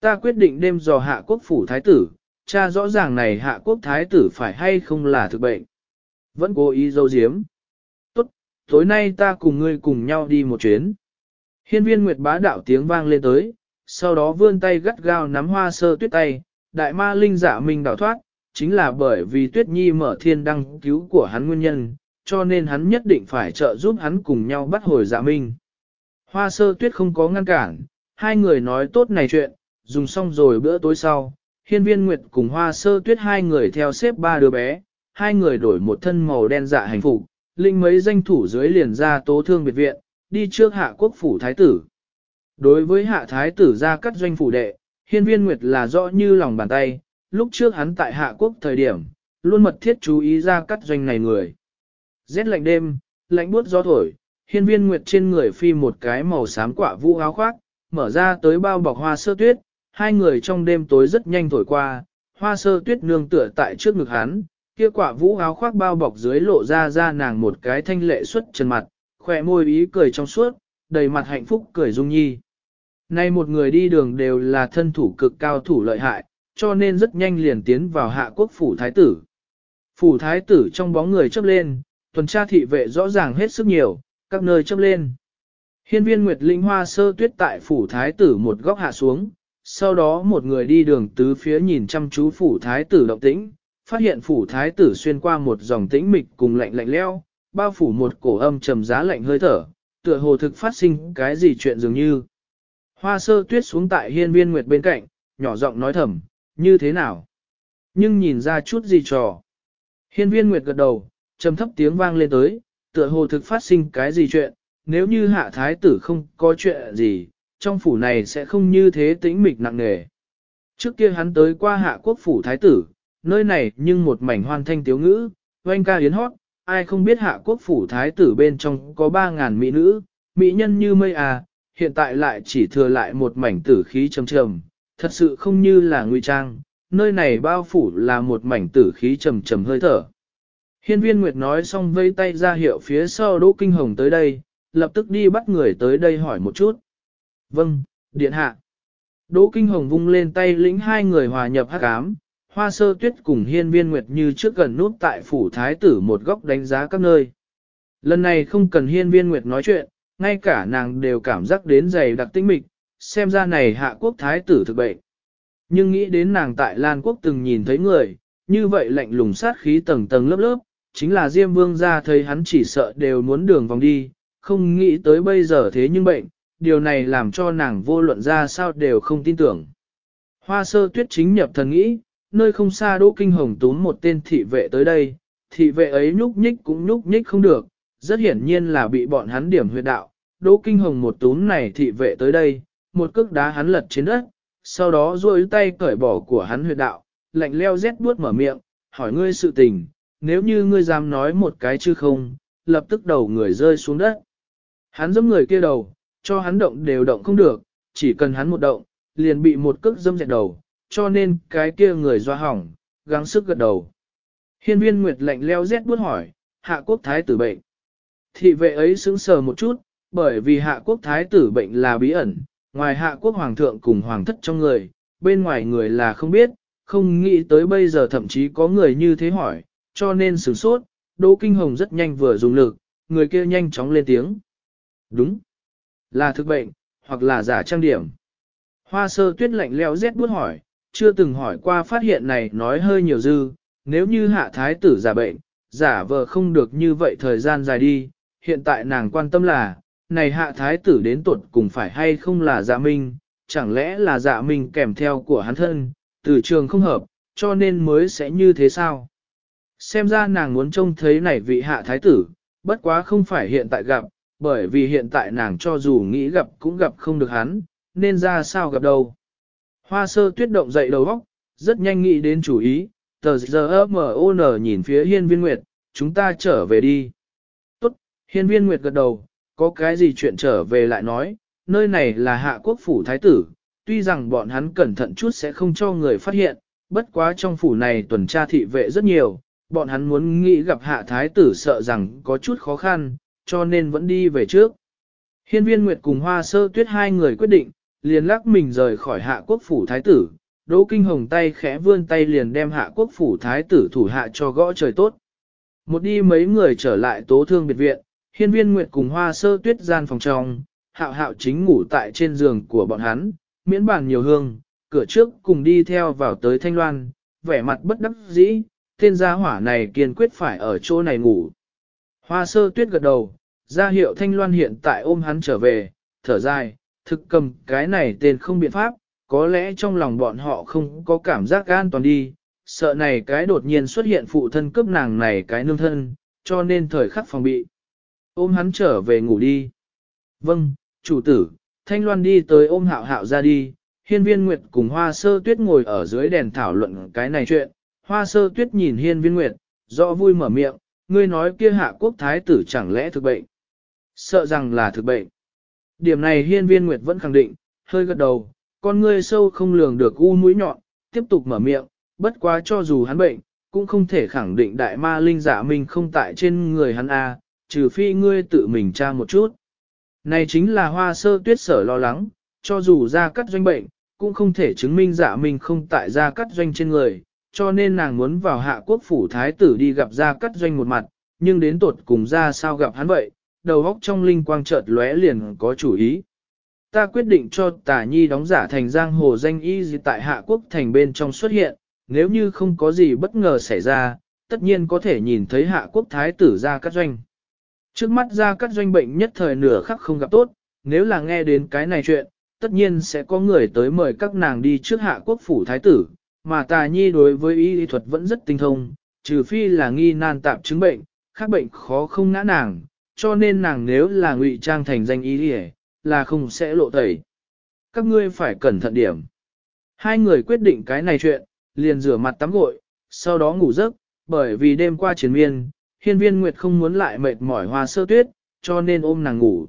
Ta quyết định đêm dò hạ quốc phủ thái tử, cha rõ ràng này hạ quốc thái tử phải hay không là thực bệnh. Vẫn cố ý dâu diếm. Tốt, tối nay ta cùng ngươi cùng nhau đi một chuyến. Hiên viên Nguyệt bá đạo tiếng vang lên tới, sau đó vươn tay gắt gao nắm hoa sơ tuyết tay, đại ma linh giả mình đảo thoát, chính là bởi vì tuyết nhi mở thiên đăng cứu của hắn nguyên nhân, cho nên hắn nhất định phải trợ giúp hắn cùng nhau bắt hồi dạ minh. Hoa sơ tuyết không có ngăn cản, hai người nói tốt này chuyện, dùng xong rồi bữa tối sau, hiên viên nguyệt cùng hoa sơ tuyết hai người theo xếp ba đứa bé, hai người đổi một thân màu đen dạ hành phục, linh mấy danh thủ dưới liền ra tố thương biệt viện, đi trước hạ quốc phủ thái tử. Đối với hạ thái tử ra cắt doanh phủ đệ, hiên viên nguyệt là rõ như lòng bàn tay, lúc trước hắn tại hạ quốc thời điểm, luôn mật thiết chú ý ra cắt doanh này người. Rét lạnh đêm, lạnh buốt gió thổi, hiên viên nguyệt trên người phi một cái màu xám quả vũ áo khoác, mở ra tới bao bọc hoa sơ tuyết, hai người trong đêm tối rất nhanh thổi qua, hoa sơ tuyết nương tựa tại trước ngực hắn, kia quả vũ áo khoác bao bọc dưới lộ ra ra nàng một cái thanh lệ xuất trần mặt, khỏe môi ý cười trong suốt, đầy mặt hạnh phúc cười dung nhi. Nay một người đi đường đều là thân thủ cực cao thủ lợi hại, cho nên rất nhanh liền tiến vào hạ quốc phủ thái tử. Phủ thái tử trong bóng người chấp lên, tuần tra thị vệ rõ ràng hết sức nhiều, các nơi chấp lên. Hiên viên Nguyệt Linh Hoa sơ tuyết tại phủ thái tử một góc hạ xuống, sau đó một người đi đường tứ phía nhìn chăm chú phủ thái tử động tĩnh, phát hiện phủ thái tử xuyên qua một dòng tĩnh mịch cùng lạnh lạnh leo, bao phủ một cổ âm trầm giá lạnh hơi thở, tựa hồ thực phát sinh cái gì chuyện dường như. Hoa sơ tuyết xuống tại hiên viên Nguyệt bên cạnh, nhỏ giọng nói thầm, như thế nào? Nhưng nhìn ra chút gì trò. Hiên viên Nguyệt gật đầu, trầm thấp tiếng vang lên tới, tựa hồ thực phát sinh cái gì chuyện, nếu như hạ thái tử không có chuyện gì, trong phủ này sẽ không như thế tĩnh mịch nặng nề. Trước kia hắn tới qua hạ quốc phủ thái tử, nơi này nhưng một mảnh hoan thanh tiếu ngữ, oanh ca yến hót, ai không biết hạ quốc phủ thái tử bên trong có ba ngàn mỹ nữ, mỹ nhân như mây à, hiện tại lại chỉ thừa lại một mảnh tử khí trầm trầm, thật sự không như là nguy trang, nơi này bao phủ là một mảnh tử khí trầm trầm hơi thở. Hiên viên Nguyệt nói xong vây tay ra hiệu phía sau Đỗ Kinh Hồng tới đây, lập tức đi bắt người tới đây hỏi một chút. Vâng, điện hạ. Đỗ Kinh Hồng vung lên tay lĩnh hai người hòa nhập hắc ám, hoa sơ tuyết cùng hiên viên Nguyệt như trước gần nút tại phủ thái tử một góc đánh giá các nơi. Lần này không cần hiên viên Nguyệt nói chuyện, ngay cả nàng đều cảm giác đến dày đặc tinh mịch, xem ra này hạ quốc thái tử thực bệnh. Nhưng nghĩ đến nàng tại Lan quốc từng nhìn thấy người, như vậy lạnh lùng sát khí tầng tầng lớp lớp, chính là Diêm Vương ra thấy hắn chỉ sợ đều muốn đường vòng đi, không nghĩ tới bây giờ thế nhưng bệnh, điều này làm cho nàng vô luận ra sao đều không tin tưởng. Hoa sơ tuyết chính nhập thần nghĩ, nơi không xa Đỗ Kinh Hồng túm một tên thị vệ tới đây, thị vệ ấy nhúc nhích cũng nhúc nhích không được, rất hiển nhiên là bị bọn hắn điểm huyệt đạo. Đỗ Kinh Hồng một túm này thị vệ tới đây, một cước đá hắn lật trên đất, sau đó duỗi tay cởi bỏ của hắn huyệt đạo, lạnh leo rét buốt mở miệng, hỏi ngươi sự tình, nếu như ngươi dám nói một cái chứ không, lập tức đầu người rơi xuống đất. Hắn giống người kia đầu, cho hắn động đều động không được, chỉ cần hắn một động, liền bị một cước dâm dẹt đầu, cho nên cái kia người doa hỏng, gắng sức gật đầu. Hiên viên Nguyệt lạnh leo rét buốt hỏi, hạ quốc thái tử bệnh. Thị vệ ấy sững sờ một chút, bởi vì hạ quốc thái tử bệnh là bí ẩn, ngoài hạ quốc hoàng thượng cùng hoàng thất trong người, bên ngoài người là không biết, không nghĩ tới bây giờ thậm chí có người như thế hỏi, cho nên sửng sốt, Đỗ Kinh Hồng rất nhanh vừa dùng lực, người kia nhanh chóng lên tiếng. Đúng, là thực bệnh, hoặc là giả trang điểm. Hoa sơ tuyết lạnh leo rét buốt hỏi, chưa từng hỏi qua phát hiện này nói hơi nhiều dư, nếu như hạ thái tử giả bệnh, giả vờ không được như vậy thời gian dài đi, hiện tại nàng quan tâm là, này hạ thái tử đến tuột cùng phải hay không là giả minh, chẳng lẽ là giả minh kèm theo của hắn thân, từ trường không hợp, cho nên mới sẽ như thế sao? Xem ra nàng muốn trông thấy này vị hạ thái tử, bất quá không phải hiện tại gặp, bởi vì hiện tại nàng cho dù nghĩ gặp cũng gặp không được hắn, nên ra sao gặp đâu. Hoa sơ tuyết động dậy đầu óc, rất nhanh nghĩ đến chủ ý, tờ giờ M.O.N. nhìn phía hiên viên nguyệt, chúng ta trở về đi. Tốt, hiên viên nguyệt gật đầu, có cái gì chuyện trở về lại nói, nơi này là hạ quốc phủ thái tử, tuy rằng bọn hắn cẩn thận chút sẽ không cho người phát hiện, bất quá trong phủ này tuần tra thị vệ rất nhiều, bọn hắn muốn nghĩ gặp hạ thái tử sợ rằng có chút khó khăn, cho nên vẫn đi về trước. Hiên viên Nguyệt cùng Hoa Sơ Tuyết hai người quyết định, liền lắc mình rời khỏi hạ quốc phủ thái tử, Đỗ Kinh Hồng tay khẽ vươn tay liền đem hạ quốc phủ thái tử thủ hạ cho gõ trời tốt. Một đi mấy người trở lại tố thương biệt viện, hiên viên nguyệt cùng hoa sơ tuyết gian phòng trong, hạo hạo chính ngủ tại trên giường của bọn hắn, miễn bàn nhiều hương, cửa trước cùng đi theo vào tới thanh loan, vẻ mặt bất đắc dĩ, tên gia hỏa này kiên quyết phải ở chỗ này ngủ. Hoa sơ tuyết gật đầu, ra hiệu thanh loan hiện tại ôm hắn trở về, thở dài, thực cầm cái này tên không biện pháp, có lẽ trong lòng bọn họ không có cảm giác an toàn đi, sợ này cái đột nhiên xuất hiện phụ thân cướp nàng này cái nương thân, cho nên thời khắc phòng bị. Ôm hắn trở về ngủ đi. Vâng, chủ tử, Thanh Loan đi tới ôm hạo hạo ra đi, hiên viên nguyệt cùng hoa sơ tuyết ngồi ở dưới đèn thảo luận cái này chuyện, hoa sơ tuyết nhìn hiên viên nguyệt, rõ vui mở miệng, ngươi nói kia hạ quốc thái tử chẳng lẽ thực bệnh. Sợ rằng là thực bệnh. Điểm này hiên viên nguyệt vẫn khẳng định, hơi gật đầu, con ngươi sâu không lường được u mũi nhọn, tiếp tục mở miệng, bất quá cho dù hắn bệnh, cũng không thể khẳng định đại ma linh giả mình không tại trên người hắn a, trừ phi ngươi tự mình tra một chút. Này chính là hoa sơ tuyết sở lo lắng, cho dù ra cắt doanh bệnh, cũng không thể chứng minh giả mình không tại ra cắt doanh trên người, cho nên nàng muốn vào hạ quốc phủ thái tử đi gặp ra cắt doanh một mặt, nhưng đến tột cùng ra sao gặp hắn vậy, đầu óc trong linh quang chợt lóe liền có chủ ý. Ta quyết định cho tả nhi đóng giả thành giang hồ danh y gì tại hạ quốc thành bên trong xuất hiện, nếu như không có gì bất ngờ xảy ra, tất nhiên có thể nhìn thấy hạ quốc thái tử ra cắt doanh. Trước mắt ra cắt doanh bệnh nhất thời nửa khắc không gặp tốt, nếu là nghe đến cái này chuyện, tất nhiên sẽ có người tới mời các nàng đi trước hạ quốc phủ thái tử, mà tà nhi đối với y thuật vẫn rất tinh thông, trừ phi là nghi nan tạp chứng bệnh, khác bệnh khó không ngã nàng, cho nên nàng nếu là ngụy trang thành danh y là không sẽ lộ tẩy. Các ngươi phải cẩn thận điểm. Hai người quyết định cái này chuyện, liền rửa mặt tắm gội, sau đó ngủ giấc, bởi vì đêm qua chiến miên, hiên viên Nguyệt không muốn lại mệt mỏi hoa sơ tuyết, cho nên ôm nàng ngủ.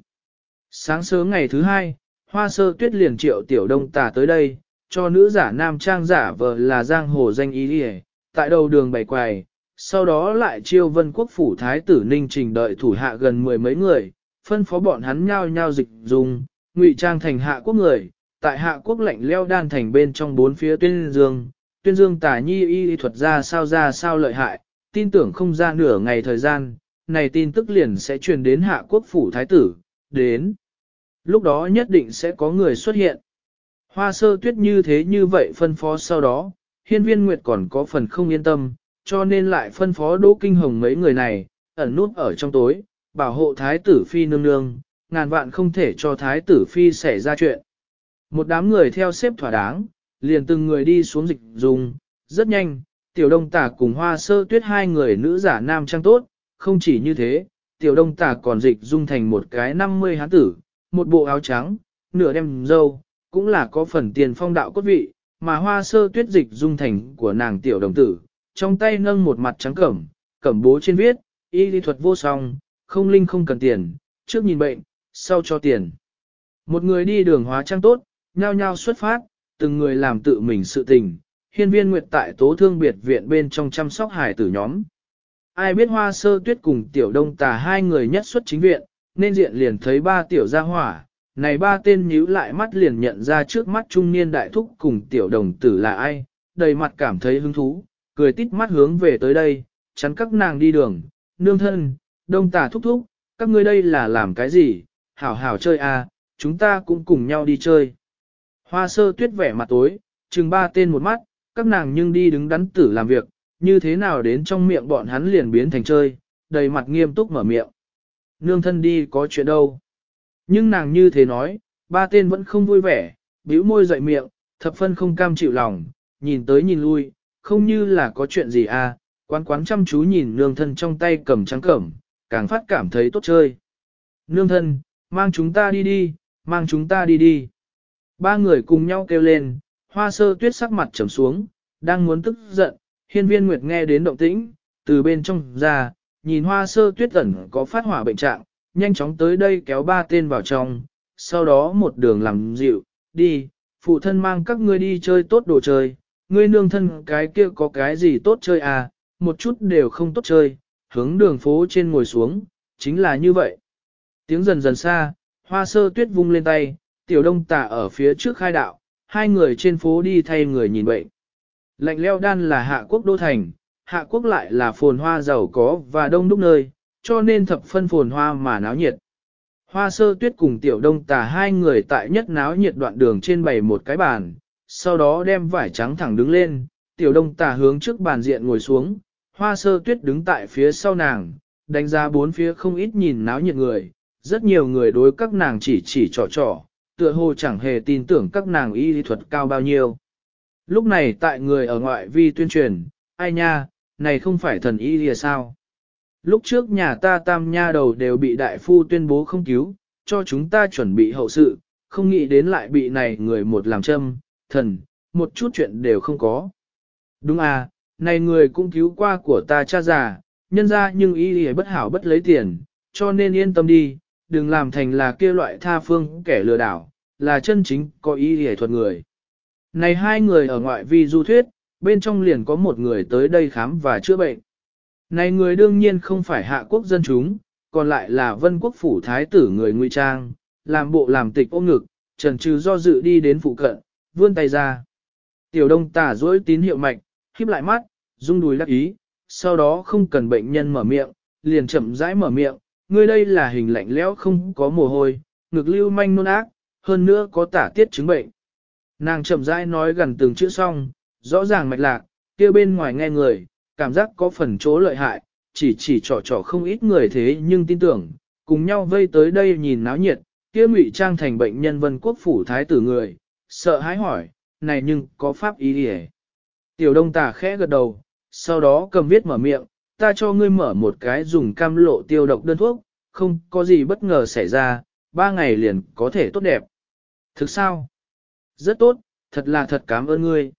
Sáng sớm ngày thứ hai, hoa sơ tuyết liền triệu tiểu đông tà tới đây, cho nữ giả nam trang giả vợ là giang hồ danh ý đi tại đầu đường bày quài, sau đó lại chiêu vân quốc phủ thái tử ninh trình đợi thủ hạ gần mười mấy người, phân phó bọn hắn nhao nhao dịch dùng, ngụy trang thành hạ quốc người, tại hạ quốc lệnh leo đan thành bên trong bốn phía tuyên dương, tuyên dương tả nhi y thuật ra sao ra sao lợi hại, tin tưởng không ra nửa ngày thời gian, này tin tức liền sẽ truyền đến hạ quốc phủ thái tử, đến. Lúc đó nhất định sẽ có người xuất hiện. Hoa sơ tuyết như thế như vậy phân phó sau đó, hiên viên nguyệt còn có phần không yên tâm, cho nên lại phân phó đỗ kinh hồng mấy người này, ẩn nút ở trong tối, bảo hộ thái tử phi nương nương, ngàn vạn không thể cho thái tử phi xảy ra chuyện. Một đám người theo xếp thỏa đáng, liền từng người đi xuống dịch dùng, rất nhanh, tiểu đông tả cùng hoa sơ tuyết hai người nữ giả nam trang tốt, không chỉ như thế, tiểu đông tả còn dịch dung thành một cái 50 hán tử, một bộ áo trắng, nửa đem dâu, cũng là có phần tiền phong đạo cốt vị, mà hoa sơ tuyết dịch dung thành của nàng tiểu đồng tử, trong tay nâng một mặt trắng cẩm, cẩm bố trên viết, y lý thuật vô song, không linh không cần tiền, trước nhìn bệnh, sau cho tiền. Một người đi đường hóa trang tốt, nhao nhao xuất phát, từng người làm tự mình sự tình, hiên viên nguyệt tại tố thương biệt viện bên trong chăm sóc hải tử nhóm. Ai biết hoa sơ tuyết cùng tiểu đông tà hai người nhất xuất chính viện, nên diện liền thấy ba tiểu gia hỏa, này ba tên nhíu lại mắt liền nhận ra trước mắt trung niên đại thúc cùng tiểu đồng tử là ai, đầy mặt cảm thấy hứng thú, cười tít mắt hướng về tới đây, chắn các nàng đi đường, nương thân, đông tà thúc thúc, các ngươi đây là làm cái gì, hảo hảo chơi à, chúng ta cũng cùng nhau đi chơi. Hoa sơ tuyết vẻ mặt tối, chừng ba tên một mắt, các nàng nhưng đi đứng đắn tử làm việc, như thế nào đến trong miệng bọn hắn liền biến thành chơi, đầy mặt nghiêm túc mở miệng. Nương thân đi có chuyện đâu. Nhưng nàng như thế nói, ba tên vẫn không vui vẻ, bĩu môi dậy miệng, thập phân không cam chịu lòng, nhìn tới nhìn lui, không như là có chuyện gì à, quán quán chăm chú nhìn nương thân trong tay cầm trắng cẩm, càng phát cảm thấy tốt chơi. Nương thân, mang chúng ta đi đi, mang chúng ta đi đi. Ba người cùng nhau kêu lên, hoa sơ tuyết sắc mặt trầm xuống, đang muốn tức giận, hiên viên nguyệt nghe đến động tĩnh, từ bên trong ra, nhìn hoa sơ tuyết ẩn có phát hỏa bệnh trạng, nhanh chóng tới đây kéo ba tên vào trong, sau đó một đường làm dịu, đi, phụ thân mang các ngươi đi chơi tốt đồ chơi, ngươi nương thân cái kia có cái gì tốt chơi à, một chút đều không tốt chơi, hướng đường phố trên ngồi xuống, chính là như vậy. Tiếng dần dần xa, hoa sơ tuyết vung lên tay, tiểu đông tả ở phía trước khai đạo, hai người trên phố đi thay người nhìn bệnh. Lạnh leo đan là hạ quốc đô thành, Hạ quốc lại là phồn hoa giàu có và đông đúc nơi, cho nên thập phân phồn hoa mà náo nhiệt. Hoa sơ tuyết cùng tiểu đông tà hai người tại nhất náo nhiệt đoạn đường trên bày một cái bàn, sau đó đem vải trắng thẳng đứng lên, tiểu đông tà hướng trước bàn diện ngồi xuống, hoa sơ tuyết đứng tại phía sau nàng, đánh giá bốn phía không ít nhìn náo nhiệt người, rất nhiều người đối các nàng chỉ chỉ trò trò, tựa hồ chẳng hề tin tưởng các nàng y lý thuật cao bao nhiêu. Lúc này tại người ở ngoại vi tuyên truyền, ai nha, này không phải thần y lìa sao? Lúc trước nhà ta tam nha đầu đều bị đại phu tuyên bố không cứu, cho chúng ta chuẩn bị hậu sự, không nghĩ đến lại bị này người một làm châm, thần, một chút chuyện đều không có. Đúng à, này người cũng cứu qua của ta cha già, nhân ra nhưng ý ý bất hảo bất lấy tiền, cho nên yên tâm đi, đừng làm thành là kia loại tha phương kẻ lừa đảo, là chân chính có ý ý thuật người. Này hai người ở ngoại vi du thuyết, bên trong liền có một người tới đây khám và chữa bệnh. Này người đương nhiên không phải hạ quốc dân chúng, còn lại là vân quốc phủ thái tử người ngụy trang, làm bộ làm tịch ôm ngực, trần trừ do dự đi đến phụ cận, vươn tay ra. Tiểu đông tả dối tín hiệu mạch, khiếp lại mắt, rung đùi lắc ý, sau đó không cần bệnh nhân mở miệng, liền chậm rãi mở miệng, ngươi đây là hình lạnh lẽo không có mồ hôi, ngực lưu manh nôn ác, hơn nữa có tả tiết chứng bệnh. Nàng chậm rãi nói gần từng chữ xong, rõ ràng mạch lạc, kia bên ngoài nghe người, cảm giác có phần chỗ lợi hại, chỉ chỉ trò trò không ít người thế nhưng tin tưởng, cùng nhau vây tới đây nhìn náo nhiệt, kia ngụy trang thành bệnh nhân vân quốc phủ thái tử người, sợ hãi hỏi, này nhưng có pháp ý gì Tiểu đông tà khẽ gật đầu, sau đó cầm viết mở miệng, ta cho ngươi mở một cái dùng cam lộ tiêu độc đơn thuốc, không có gì bất ngờ xảy ra, ba ngày liền có thể tốt đẹp. Thực sao? Rất tốt, thật là thật cảm ơn ngươi.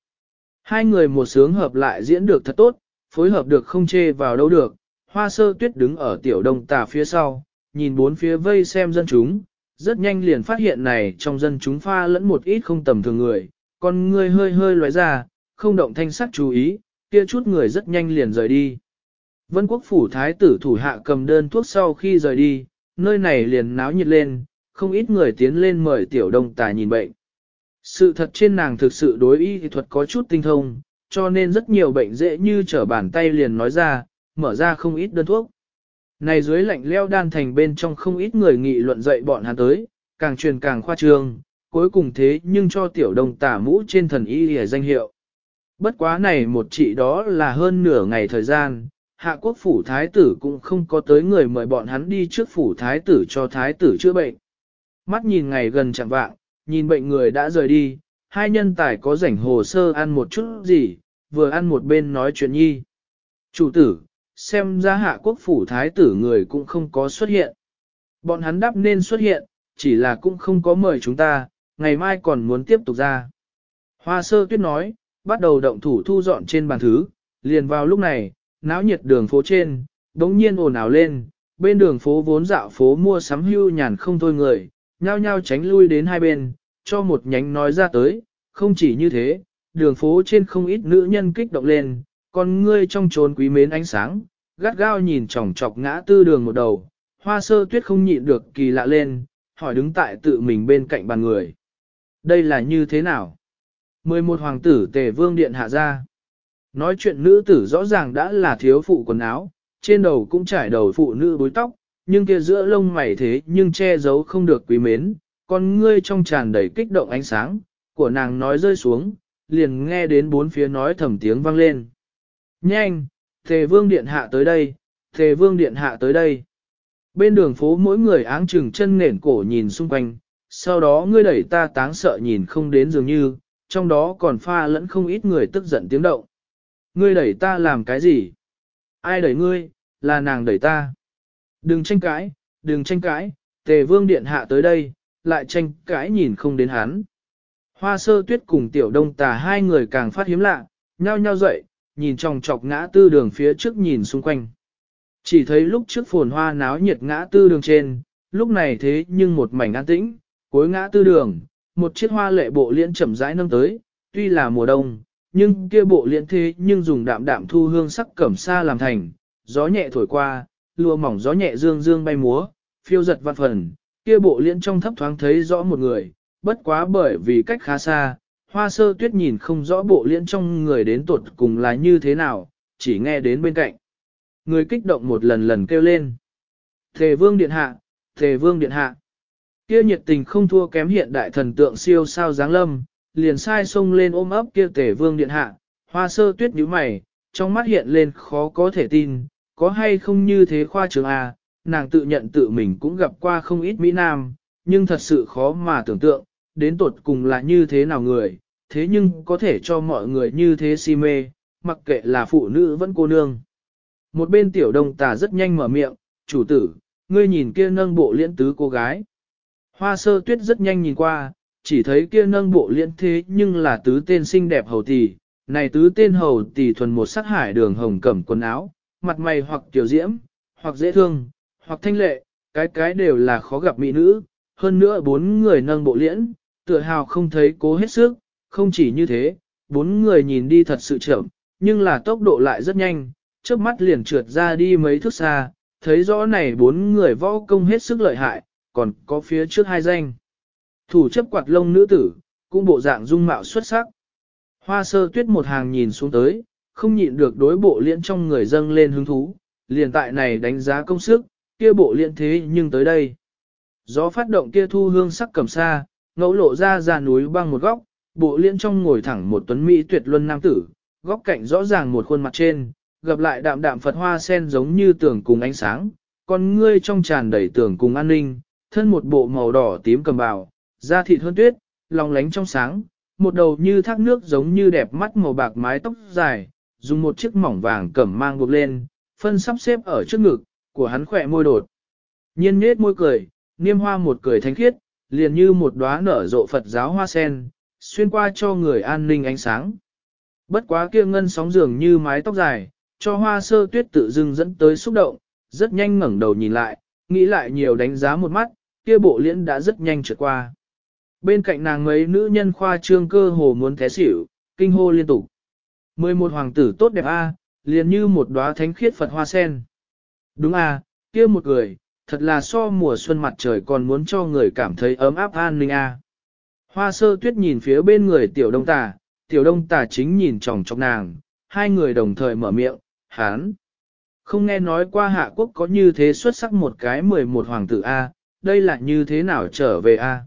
Hai người một sướng hợp lại diễn được thật tốt, phối hợp được không chê vào đâu được. Hoa sơ tuyết đứng ở tiểu đông tà phía sau, nhìn bốn phía vây xem dân chúng, rất nhanh liền phát hiện này trong dân chúng pha lẫn một ít không tầm thường người, còn người hơi hơi loại ra, không động thanh sắc chú ý, kia chút người rất nhanh liền rời đi. Vân quốc phủ thái tử thủ hạ cầm đơn thuốc sau khi rời đi, nơi này liền náo nhiệt lên, không ít người tiến lên mời tiểu đông tà nhìn bệnh. Sự thật trên nàng thực sự đối y thuật có chút tinh thông, cho nên rất nhiều bệnh dễ như trở bàn tay liền nói ra, mở ra không ít đơn thuốc. Này dưới lạnh leo đan thành bên trong không ít người nghị luận dậy bọn hắn tới, càng truyền càng khoa trương, cuối cùng thế nhưng cho tiểu đồng tả mũ trên thần y hề danh hiệu. Bất quá này một trị đó là hơn nửa ngày thời gian, hạ quốc phủ thái tử cũng không có tới người mời bọn hắn đi trước phủ thái tử cho thái tử chữa bệnh. Mắt nhìn ngày gần chẳng vạng, nhìn bệnh người đã rời đi, hai nhân tài có rảnh hồ sơ ăn một chút gì, vừa ăn một bên nói chuyện nhi. Chủ tử, xem ra hạ quốc phủ thái tử người cũng không có xuất hiện. Bọn hắn đáp nên xuất hiện, chỉ là cũng không có mời chúng ta, ngày mai còn muốn tiếp tục ra. Hoa sơ tuyết nói, bắt đầu động thủ thu dọn trên bàn thứ, liền vào lúc này, náo nhiệt đường phố trên, đống nhiên ồn ào lên, bên đường phố vốn dạo phố mua sắm hưu nhàn không thôi người, nhao nhao tránh lui đến hai bên, cho một nhánh nói ra tới, không chỉ như thế, đường phố trên không ít nữ nhân kích động lên, còn ngươi trong trốn quý mến ánh sáng, gắt gao nhìn chòng chọc ngã tư đường một đầu, hoa sơ tuyết không nhịn được kỳ lạ lên, hỏi đứng tại tự mình bên cạnh bàn người. Đây là như thế nào? 11 hoàng tử tề vương điện hạ ra. Nói chuyện nữ tử rõ ràng đã là thiếu phụ quần áo, trên đầu cũng trải đầu phụ nữ bối tóc, nhưng kia giữa lông mày thế nhưng che giấu không được quý mến, con ngươi trong tràn đầy kích động ánh sáng, của nàng nói rơi xuống, liền nghe đến bốn phía nói thầm tiếng vang lên. Nhanh, thề vương điện hạ tới đây, thề vương điện hạ tới đây. Bên đường phố mỗi người áng chừng chân nền cổ nhìn xung quanh, sau đó ngươi đẩy ta táng sợ nhìn không đến dường như, trong đó còn pha lẫn không ít người tức giận tiếng động. Ngươi đẩy ta làm cái gì? Ai đẩy ngươi, là nàng đẩy ta. Đừng tranh cãi, đừng tranh cãi, tề vương điện hạ tới đây, lại tranh cãi nhìn không đến hắn. Hoa sơ tuyết cùng tiểu đông tà hai người càng phát hiếm lạ, nhao nhao dậy, nhìn trong chọc ngã tư đường phía trước nhìn xung quanh. Chỉ thấy lúc trước phồn hoa náo nhiệt ngã tư đường trên, lúc này thế nhưng một mảnh an tĩnh, cuối ngã tư đường, một chiếc hoa lệ bộ liễn chậm rãi nâng tới, tuy là mùa đông, nhưng kia bộ liễn thế nhưng dùng đạm đạm thu hương sắc cẩm sa làm thành, gió nhẹ thổi qua, lùa mỏng gió nhẹ dương dương bay múa, phiêu giật văn phần, kia bộ liễn trong thấp thoáng thấy rõ một người, bất quá bởi vì cách khá xa, hoa sơ tuyết nhìn không rõ bộ liễn trong người đến tuột cùng là như thế nào, chỉ nghe đến bên cạnh. Người kích động một lần lần kêu lên. Thề vương điện hạ, thề vương điện hạ. Kia nhiệt tình không thua kém hiện đại thần tượng siêu sao dáng lâm, liền sai xông lên ôm ấp kia tề vương điện hạ, hoa sơ tuyết nhíu mày, trong mắt hiện lên khó có thể tin, có hay không như thế khoa trường à, nàng tự nhận tự mình cũng gặp qua không ít Mỹ Nam, nhưng thật sự khó mà tưởng tượng, đến tột cùng là như thế nào người, thế nhưng có thể cho mọi người như thế si mê, mặc kệ là phụ nữ vẫn cô nương. Một bên tiểu đông tà rất nhanh mở miệng, chủ tử, ngươi nhìn kia nâng bộ liễn tứ cô gái. Hoa sơ tuyết rất nhanh nhìn qua, chỉ thấy kia nâng bộ liễn thế nhưng là tứ tên xinh đẹp hầu tỷ, này tứ tên hầu tỷ thuần một sắc hải đường hồng cẩm quần áo, mặt mày hoặc tiểu diễm, hoặc dễ thương, hoặc thanh lệ, cái cái đều là khó gặp mỹ nữ, hơn nữa bốn người nâng bộ liễn, tựa hào không thấy cố hết sức, không chỉ như thế, bốn người nhìn đi thật sự chậm, nhưng là tốc độ lại rất nhanh, trước mắt liền trượt ra đi mấy thước xa, thấy rõ này bốn người võ công hết sức lợi hại, còn có phía trước hai danh. Thủ chấp quạt lông nữ tử, cũng bộ dạng dung mạo xuất sắc. Hoa sơ tuyết một hàng nhìn xuống tới, không nhịn được đối bộ liễn trong người dâng lên hứng thú, liền tại này đánh giá công sức, kia bộ liên thế nhưng tới đây. Gió phát động kia thu hương sắc cầm xa, ngẫu lộ ra ra núi băng một góc, bộ liên trong ngồi thẳng một tuấn Mỹ tuyệt luân nam tử, góc cạnh rõ ràng một khuôn mặt trên, gặp lại đạm đạm Phật hoa sen giống như tưởng cùng ánh sáng, con ngươi trong tràn đầy tưởng cùng an ninh, thân một bộ màu đỏ tím cầm bào, da thịt hơn tuyết, lòng lánh trong sáng, một đầu như thác nước giống như đẹp mắt màu bạc mái tóc dài, dùng một chiếc mỏng vàng cẩm mang buộc lên, phân sắp xếp ở trước ngực, của hắn khỏe môi đột. Nhiên nết môi cười, niêm hoa một cười thánh khiết, liền như một đóa nở rộ Phật giáo hoa sen, xuyên qua cho người an ninh ánh sáng. Bất quá kia ngân sóng dường như mái tóc dài, cho hoa sơ tuyết tự dưng dẫn tới xúc động, rất nhanh ngẩng đầu nhìn lại, nghĩ lại nhiều đánh giá một mắt, kia bộ liễn đã rất nhanh trượt qua. Bên cạnh nàng mấy nữ nhân khoa trương cơ hồ muốn té xỉu, kinh hô liên tục. Mười một hoàng tử tốt đẹp a, liền như một đóa thánh khiết Phật hoa sen. Đúng à kia một người, thật là so mùa xuân mặt trời còn muốn cho người cảm thấy ấm áp an ninh a. Hoa sơ tuyết nhìn phía bên người tiểu đông tà, tiểu đông tà chính nhìn chòng chọc nàng, hai người đồng thời mở miệng, hán. Không nghe nói qua hạ quốc có như thế xuất sắc một cái mười một hoàng tử A, đây là như thế nào trở về A.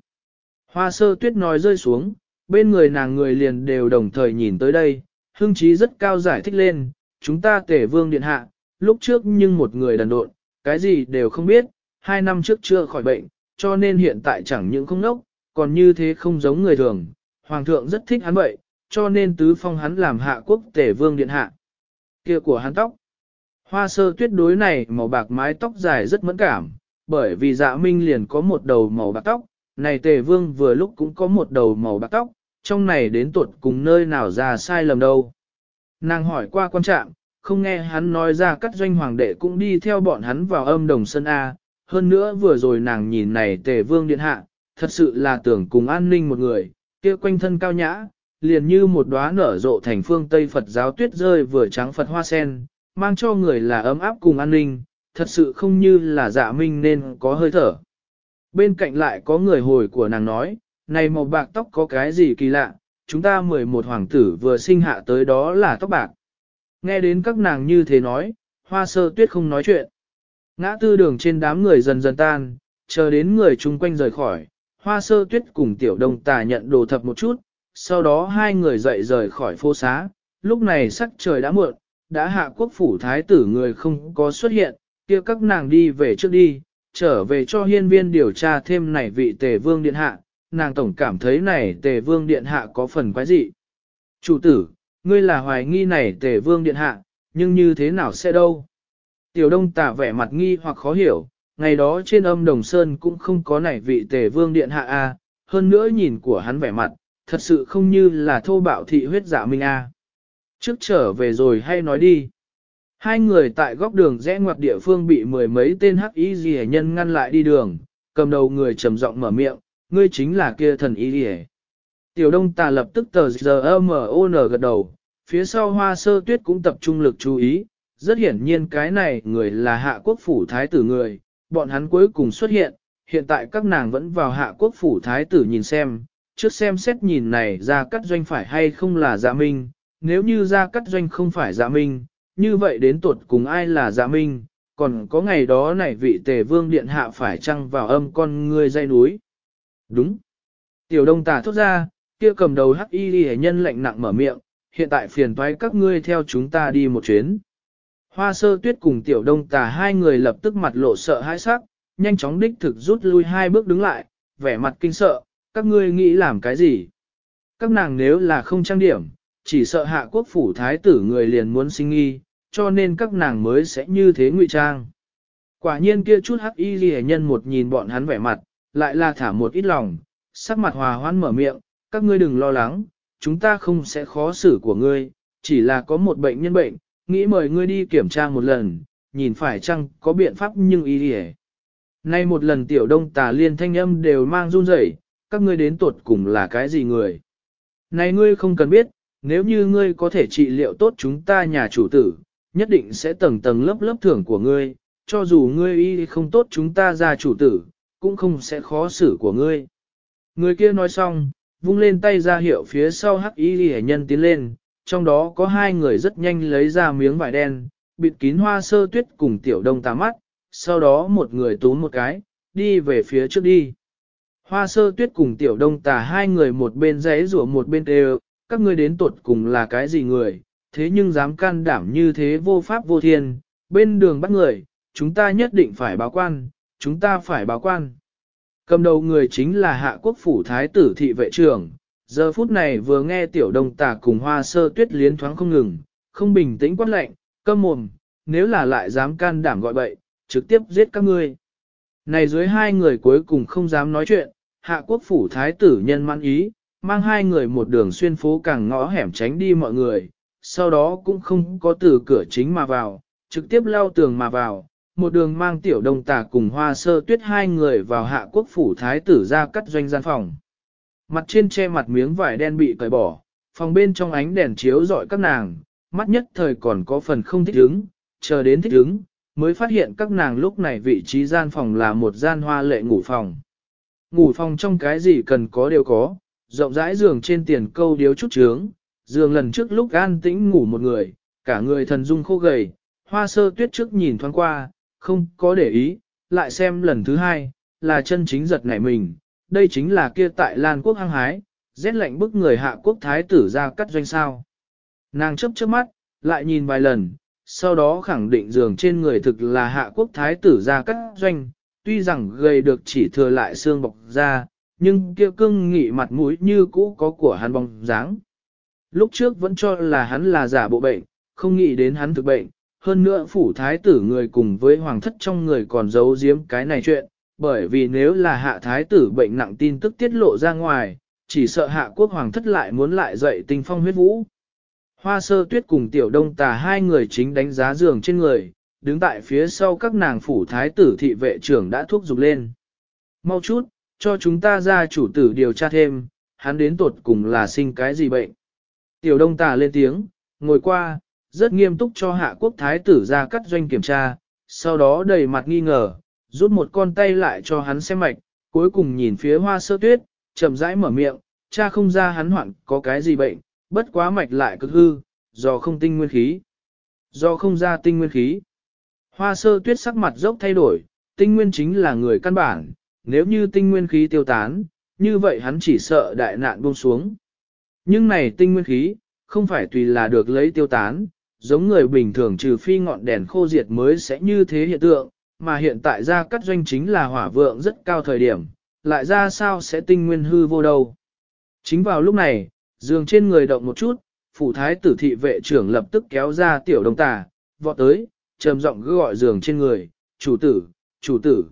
Hoa sơ tuyết nói rơi xuống, bên người nàng người liền đều đồng thời nhìn tới đây, hương trí rất cao giải thích lên, chúng ta tể vương điện hạ, lúc trước nhưng một người đần độn, cái gì đều không biết, hai năm trước chưa khỏi bệnh, cho nên hiện tại chẳng những không nốc, còn như thế không giống người thường, hoàng thượng rất thích hắn vậy, cho nên tứ phong hắn làm hạ quốc tể vương điện hạ. kia của hắn tóc. Hoa sơ tuyết đối này màu bạc mái tóc dài rất mẫn cảm, bởi vì dạ minh liền có một đầu màu bạc tóc, này tề vương vừa lúc cũng có một đầu màu bạc tóc, trong này đến tuột cùng nơi nào ra sai lầm đâu. Nàng hỏi qua quan trạng, không nghe hắn nói ra cắt doanh hoàng đệ cũng đi theo bọn hắn vào âm đồng sân A, hơn nữa vừa rồi nàng nhìn này tề vương điện hạ, thật sự là tưởng cùng an ninh một người, kia quanh thân cao nhã, liền như một đóa nở rộ thành phương Tây Phật giáo tuyết rơi vừa trắng Phật hoa sen, mang cho người là ấm áp cùng an ninh, thật sự không như là dạ minh nên có hơi thở. Bên cạnh lại có người hồi của nàng nói, này màu bạc tóc có cái gì kỳ lạ, chúng ta 11 hoàng tử vừa sinh hạ tới đó là tóc bạc. Nghe đến các nàng như thế nói, hoa sơ tuyết không nói chuyện. Ngã tư đường trên đám người dần dần tan, chờ đến người chung quanh rời khỏi, hoa sơ tuyết cùng tiểu đông tà nhận đồ thập một chút, sau đó hai người dậy rời khỏi phố xá, lúc này sắc trời đã muộn, đã hạ quốc phủ thái tử người không có xuất hiện, kia các nàng đi về trước đi, trở về cho hiên viên điều tra thêm này vị tề vương điện hạ, nàng tổng cảm thấy này tề vương điện hạ có phần quái dị. Chủ tử, ngươi là hoài nghi này tề vương điện hạ, nhưng như thế nào sẽ đâu? Tiểu đông tả vẻ mặt nghi hoặc khó hiểu, ngày đó trên âm đồng sơn cũng không có nảy vị tề vương điện hạ a, hơn nữa nhìn của hắn vẻ mặt, thật sự không như là thô bạo thị huyết giả minh a. Trước trở về rồi hay nói đi. Hai người tại góc đường rẽ ngoặt địa phương bị mười mấy tên hắc y dì nhân ngăn lại đi đường, cầm đầu người trầm giọng mở miệng, ngươi chính là kia thần y dì. Tiểu đông tà lập tức tờ giờ M.O.N gật đầu, phía sau hoa sơ tuyết cũng tập trung lực chú ý, rất hiển nhiên cái này người là hạ quốc phủ thái tử người, bọn hắn cuối cùng xuất hiện, hiện tại các nàng vẫn vào hạ quốc phủ thái tử nhìn xem, trước xem xét nhìn này ra cắt doanh phải hay không là dạ minh, nếu như ra cắt doanh không phải dạ minh, như vậy đến tuột cùng ai là dạ minh, còn có ngày đó này vị tề vương điện hạ phải trăng vào âm con ngươi dây núi. Đúng. Tiểu đông tà thốt ra, kia cầm đầu hắc y hệ nhân lệnh nặng mở miệng, hiện tại phiền toái các ngươi theo chúng ta đi một chuyến. Hoa sơ tuyết cùng tiểu đông tà hai người lập tức mặt lộ sợ hãi sắc, nhanh chóng đích thực rút lui hai bước đứng lại, vẻ mặt kinh sợ, các ngươi nghĩ làm cái gì? Các nàng nếu là không trang điểm, chỉ sợ hạ quốc phủ thái tử người liền muốn sinh nghi, cho nên các nàng mới sẽ như thế ngụy trang. Quả nhiên kia chút hắc y ghi nhân một nhìn bọn hắn vẻ mặt, lại là thả một ít lòng, sắc mặt hòa hoan mở miệng, các ngươi đừng lo lắng, chúng ta không sẽ khó xử của ngươi, chỉ là có một bệnh nhân bệnh, nghĩ mời ngươi đi kiểm tra một lần, nhìn phải chăng có biện pháp nhưng y hề. Nay một lần tiểu đông tà liên thanh âm đều mang run rẩy, các ngươi đến tuột cùng là cái gì người? Này ngươi không cần biết, nếu như ngươi có thể trị liệu tốt chúng ta nhà chủ tử, nhất định sẽ tầng tầng lớp lớp thưởng của ngươi, cho dù ngươi y không tốt chúng ta ra chủ tử, cũng không sẽ khó xử của ngươi. Người kia nói xong, vung lên tay ra hiệu phía sau hắc y hệ nhân tiến lên, trong đó có hai người rất nhanh lấy ra miếng vải đen, bịt kín hoa sơ tuyết cùng tiểu đông tá mắt, sau đó một người túm một cái, đi về phía trước đi. Hoa sơ tuyết cùng tiểu đông tà hai người một bên giấy rủa một bên đều, các ngươi đến tuột cùng là cái gì người, thế nhưng dám can đảm như thế vô pháp vô thiên, bên đường bắt người, chúng ta nhất định phải báo quan, chúng ta phải báo quan. Cầm đầu người chính là hạ quốc phủ thái tử thị vệ trưởng, giờ phút này vừa nghe tiểu đông tà cùng hoa sơ tuyết liến thoáng không ngừng, không bình tĩnh quát lệnh, câm mồm, nếu là lại dám can đảm gọi bậy, trực tiếp giết các ngươi. Này dưới hai người cuối cùng không dám nói chuyện, hạ quốc phủ thái tử nhân mãn ý, mang hai người một đường xuyên phố càng ngõ hẻm tránh đi mọi người, sau đó cũng không có từ cửa chính mà vào, trực tiếp lao tường mà vào, một đường mang tiểu đông tà cùng hoa sơ tuyết hai người vào hạ quốc phủ thái tử ra cắt doanh gian phòng. Mặt trên che mặt miếng vải đen bị cởi bỏ, phòng bên trong ánh đèn chiếu rọi các nàng, mắt nhất thời còn có phần không thích ứng, chờ đến thích ứng, mới phát hiện các nàng lúc này vị trí gian phòng là một gian hoa lệ ngủ phòng. Ngủ phòng trong cái gì cần có đều có, rộng rãi giường trên tiền câu điếu chút trướng, giường lần trước lúc an tĩnh ngủ một người, cả người thần dung khô gầy, hoa sơ tuyết trước nhìn thoáng qua, không có để ý, lại xem lần thứ hai, là chân chính giật nảy mình, đây chính là kia tại Lan quốc hăng hái, rét lạnh bức người hạ quốc thái tử ra cắt doanh sao. Nàng chấp chớp mắt, lại nhìn vài lần, sau đó khẳng định giường trên người thực là hạ quốc thái tử ra cắt doanh, tuy rằng gầy được chỉ thừa lại xương bọc ra, nhưng kia cưng nghị mặt mũi như cũ có của hắn bóng dáng. Lúc trước vẫn cho là hắn là giả bộ bệnh, không nghĩ đến hắn thực bệnh, hơn nữa phủ thái tử người cùng với hoàng thất trong người còn giấu giếm cái này chuyện, bởi vì nếu là hạ thái tử bệnh nặng tin tức tiết lộ ra ngoài, chỉ sợ hạ quốc hoàng thất lại muốn lại dậy tinh phong huyết vũ. Hoa sơ tuyết cùng tiểu đông tà hai người chính đánh giá giường trên người, đứng tại phía sau các nàng phủ thái tử thị vệ trưởng đã thúc giục lên. Mau chút, cho chúng ta ra chủ tử điều tra thêm, hắn đến tột cùng là sinh cái gì bệnh. Tiểu đông tà lên tiếng, ngồi qua, rất nghiêm túc cho hạ quốc thái tử ra cắt doanh kiểm tra, sau đó đầy mặt nghi ngờ, rút một con tay lại cho hắn xem mạch, cuối cùng nhìn phía hoa sơ tuyết, chậm rãi mở miệng, cha không ra hắn hoạn có cái gì bệnh, bất quá mạch lại cực hư, do không tinh nguyên khí. Do không ra tinh nguyên khí. Hoa sơ tuyết sắc mặt dốc thay đổi, tinh nguyên chính là người căn bản, nếu như tinh nguyên khí tiêu tán, như vậy hắn chỉ sợ đại nạn buông xuống. Nhưng này tinh nguyên khí, không phải tùy là được lấy tiêu tán, giống người bình thường trừ phi ngọn đèn khô diệt mới sẽ như thế hiện tượng, mà hiện tại ra cắt doanh chính là hỏa vượng rất cao thời điểm, lại ra sao sẽ tinh nguyên hư vô đâu. Chính vào lúc này, giường trên người động một chút, phủ thái tử thị vệ trưởng lập tức kéo ra tiểu đông tà, vọt tới, trầm giọng gọi giường trên người, chủ tử, chủ tử.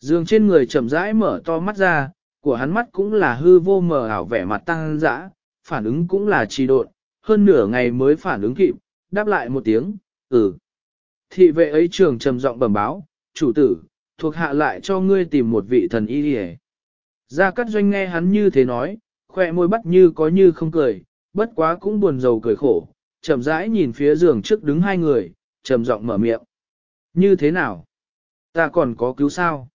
Giường trên người chậm rãi mở to mắt ra, của hắn mắt cũng là hư vô mờ ảo vẻ mặt tăng dã, phản ứng cũng là trì độn, hơn nửa ngày mới phản ứng kịp, đáp lại một tiếng, ừ. Thị vệ ấy trường trầm giọng bẩm báo, chủ tử, thuộc hạ lại cho ngươi tìm một vị thần y đi Gia Cát Doanh nghe hắn như thế nói, khoe môi bắt như có như không cười, bất quá cũng buồn rầu cười khổ, chậm rãi nhìn phía giường trước đứng hai người, trầm giọng mở miệng. Như thế nào? Ta còn có cứu sao?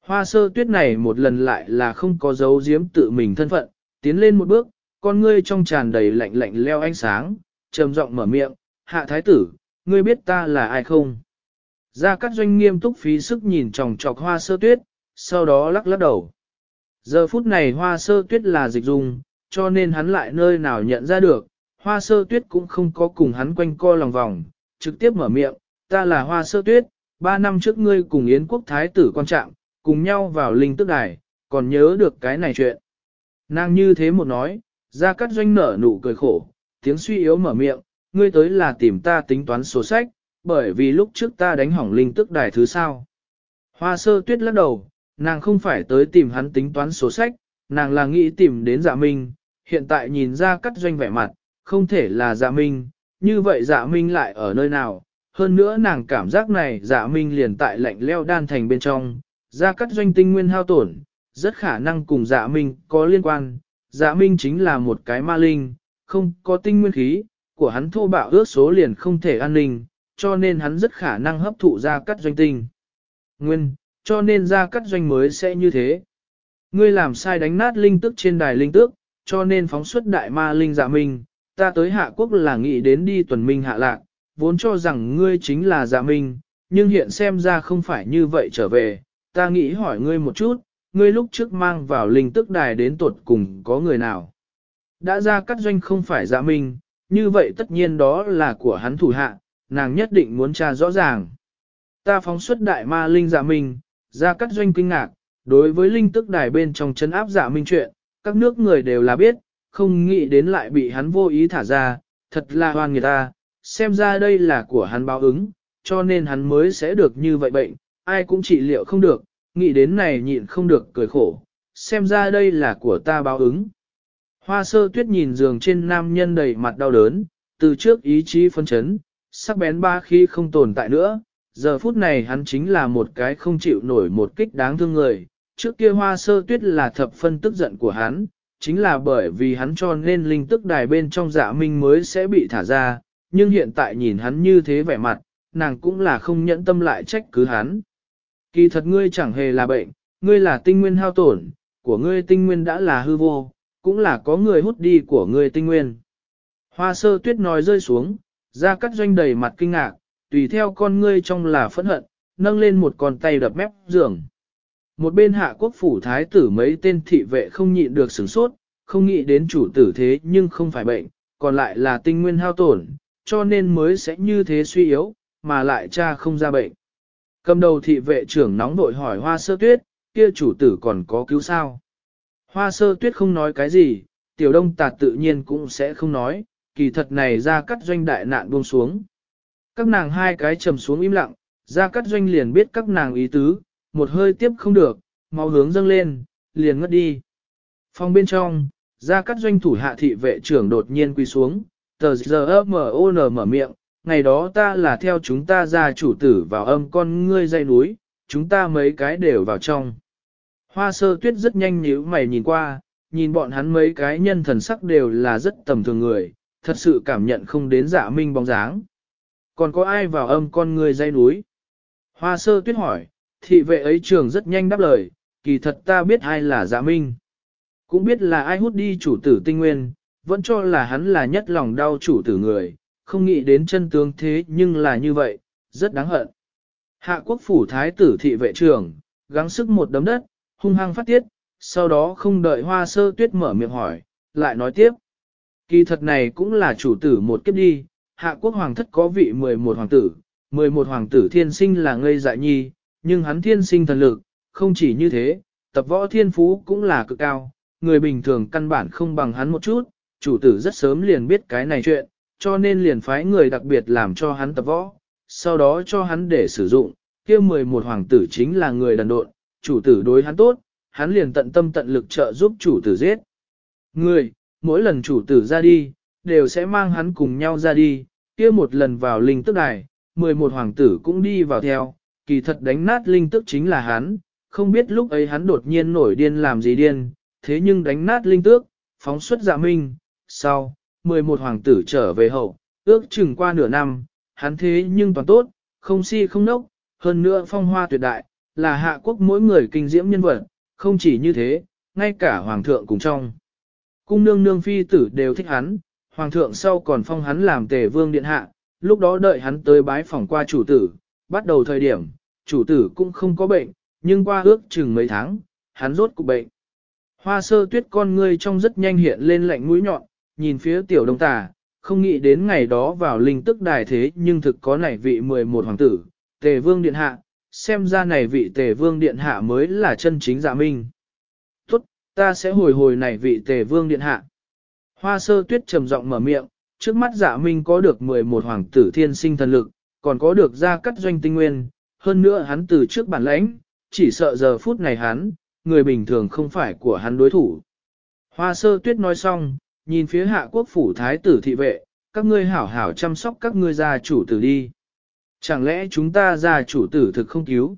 Hoa sơ tuyết này một lần lại là không có dấu giếm tự mình thân phận, tiến lên một bước, con ngươi trong tràn đầy lạnh lạnh leo ánh sáng, trầm giọng mở miệng, hạ thái tử, ngươi biết ta là ai không? Gia Cát Doanh nghiêm túc phí sức nhìn tròng trọc hoa sơ tuyết, sau đó lắc lắc đầu. Giờ phút này hoa sơ tuyết là dịch dung, cho nên hắn lại nơi nào nhận ra được, hoa sơ tuyết cũng không có cùng hắn quanh co lòng vòng, trực tiếp mở miệng, ta là hoa sơ tuyết, ba năm trước ngươi cùng Yến quốc thái tử quan trạng, cùng nhau vào linh tức đài, còn nhớ được cái này chuyện. Nàng như thế một nói, ra cắt doanh nở nụ cười khổ, tiếng suy yếu mở miệng, ngươi tới là tìm ta tính toán sổ sách, bởi vì lúc trước ta đánh hỏng linh tức đài thứ sao. Hoa sơ tuyết lắc đầu, nàng không phải tới tìm hắn tính toán sổ sách, nàng là nghĩ tìm đến dạ minh, hiện tại nhìn ra cắt doanh vẻ mặt, không thể là dạ minh, như vậy dạ minh lại ở nơi nào, hơn nữa nàng cảm giác này dạ minh liền tại lạnh leo đan thành bên trong, ra cắt doanh tinh nguyên hao tổn, rất khả năng cùng dạ minh có liên quan, dạ minh chính là một cái ma linh, không có tinh nguyên khí, của hắn thô bạo ước số liền không thể an ninh, cho nên hắn rất khả năng hấp thụ ra cắt doanh tinh. Nguyên, cho nên ra cắt doanh mới sẽ như thế. Ngươi làm sai đánh nát linh tức trên đài linh tước, cho nên phóng xuất đại ma linh dạ minh, ta tới hạ quốc là nghĩ đến đi tuần minh hạ lạc, vốn cho rằng ngươi chính là dạ minh, nhưng hiện xem ra không phải như vậy trở về, ta nghĩ hỏi ngươi một chút, ngươi lúc trước mang vào linh tức đài đến tuột cùng có người nào. Đã ra cắt doanh không phải dạ minh, như vậy tất nhiên đó là của hắn thủ hạ, nàng nhất định muốn tra rõ ràng. Ta phóng xuất đại ma linh giả minh, ra cắt doanh kinh ngạc, đối với linh tức đài bên trong chấn áp giả minh chuyện, các nước người đều là biết, không nghĩ đến lại bị hắn vô ý thả ra, thật là hoan người ta, xem ra đây là của hắn báo ứng, cho nên hắn mới sẽ được như vậy bệnh, ai cũng trị liệu không được, nghĩ đến này nhịn không được cười khổ, xem ra đây là của ta báo ứng. Hoa sơ tuyết nhìn giường trên nam nhân đầy mặt đau đớn, từ trước ý chí phân chấn, sắc bén ba khi không tồn tại nữa, giờ phút này hắn chính là một cái không chịu nổi một kích đáng thương người, trước kia hoa sơ tuyết là thập phân tức giận của hắn, chính là bởi vì hắn cho nên linh tức đài bên trong dạ minh mới sẽ bị thả ra, nhưng hiện tại nhìn hắn như thế vẻ mặt, nàng cũng là không nhẫn tâm lại trách cứ hắn. Kỳ thật ngươi chẳng hề là bệnh, ngươi là tinh nguyên hao tổn, của ngươi tinh nguyên đã là hư vô, cũng là có người hút đi của người tinh nguyên. Hoa sơ tuyết nói rơi xuống, ra cắt doanh đầy mặt kinh ngạc, tùy theo con ngươi trong là phẫn hận, nâng lên một con tay đập mép giường. Một bên hạ quốc phủ thái tử mấy tên thị vệ không nhịn được sửng sốt, không nghĩ đến chủ tử thế nhưng không phải bệnh, còn lại là tinh nguyên hao tổn, cho nên mới sẽ như thế suy yếu, mà lại cha không ra bệnh. Cầm đầu thị vệ trưởng nóng vội hỏi hoa sơ tuyết, kia chủ tử còn có cứu sao? Hoa sơ tuyết không nói cái gì, tiểu đông tạt tự nhiên cũng sẽ không nói, kỳ thật này ra cắt doanh đại nạn buông xuống. Các nàng hai cái trầm xuống im lặng, ra cắt doanh liền biết các nàng ý tứ, một hơi tiếp không được, máu hướng dâng lên, liền ngất đi. Phòng bên trong, ra cắt doanh thủ hạ thị vệ trưởng đột nhiên quỳ xuống, tờ giờ M.O.N mở miệng, ngày đó ta là theo chúng ta ra chủ tử vào âm con ngươi dây núi, chúng ta mấy cái đều vào trong. Hoa sơ tuyết rất nhanh nhíu mày nhìn qua, nhìn bọn hắn mấy cái nhân thần sắc đều là rất tầm thường người, thật sự cảm nhận không đến dạ minh bóng dáng. Còn có ai vào âm con người dây núi? Hoa sơ tuyết hỏi, thị vệ ấy trường rất nhanh đáp lời, kỳ thật ta biết ai là dạ minh. Cũng biết là ai hút đi chủ tử tinh nguyên, vẫn cho là hắn là nhất lòng đau chủ tử người, không nghĩ đến chân tướng thế nhưng là như vậy, rất đáng hận. Hạ quốc phủ thái tử thị vệ trưởng, gắng sức một đấm đất, hung hăng phát tiết, sau đó không đợi hoa sơ tuyết mở miệng hỏi, lại nói tiếp. Kỳ thật này cũng là chủ tử một kiếp đi, hạ quốc hoàng thất có vị 11 hoàng tử, 11 hoàng tử thiên sinh là ngây dại nhi, nhưng hắn thiên sinh thần lực, không chỉ như thế, tập võ thiên phú cũng là cực cao, người bình thường căn bản không bằng hắn một chút, chủ tử rất sớm liền biết cái này chuyện, cho nên liền phái người đặc biệt làm cho hắn tập võ, sau đó cho hắn để sử dụng, kia 11 hoàng tử chính là người đần độn, chủ tử đối hắn tốt, hắn liền tận tâm tận lực trợ giúp chủ tử giết. Người, mỗi lần chủ tử ra đi, đều sẽ mang hắn cùng nhau ra đi, kia một lần vào linh tức đài, 11 hoàng tử cũng đi vào theo, kỳ thật đánh nát linh tức chính là hắn, không biết lúc ấy hắn đột nhiên nổi điên làm gì điên, thế nhưng đánh nát linh tước, phóng xuất dạ minh, sau, 11 hoàng tử trở về hậu, ước chừng qua nửa năm, hắn thế nhưng toàn tốt, không si không nốc, hơn nữa phong hoa tuyệt đại, là hạ quốc mỗi người kinh diễm nhân vật, không chỉ như thế, ngay cả hoàng thượng cùng trong. Cung nương nương phi tử đều thích hắn, hoàng thượng sau còn phong hắn làm tề vương điện hạ, lúc đó đợi hắn tới bái phòng qua chủ tử, bắt đầu thời điểm, chủ tử cũng không có bệnh, nhưng qua ước chừng mấy tháng, hắn rốt cục bệnh. Hoa sơ tuyết con ngươi trong rất nhanh hiện lên lạnh mũi nhọn, nhìn phía tiểu đông tà, không nghĩ đến ngày đó vào linh tức đài thế nhưng thực có nảy vị 11 hoàng tử, tề vương điện hạ, xem ra này vị tề vương điện hạ mới là chân chính dạ minh. Tốt, ta sẽ hồi hồi này vị tề vương điện hạ. Hoa sơ tuyết trầm giọng mở miệng, trước mắt dạ minh có được 11 hoàng tử thiên sinh thần lực, còn có được gia cắt doanh tinh nguyên, hơn nữa hắn từ trước bản lãnh, chỉ sợ giờ phút này hắn, người bình thường không phải của hắn đối thủ. Hoa sơ tuyết nói xong, nhìn phía hạ quốc phủ thái tử thị vệ, các ngươi hảo hảo chăm sóc các ngươi gia chủ tử đi. Chẳng lẽ chúng ta gia chủ tử thực không cứu?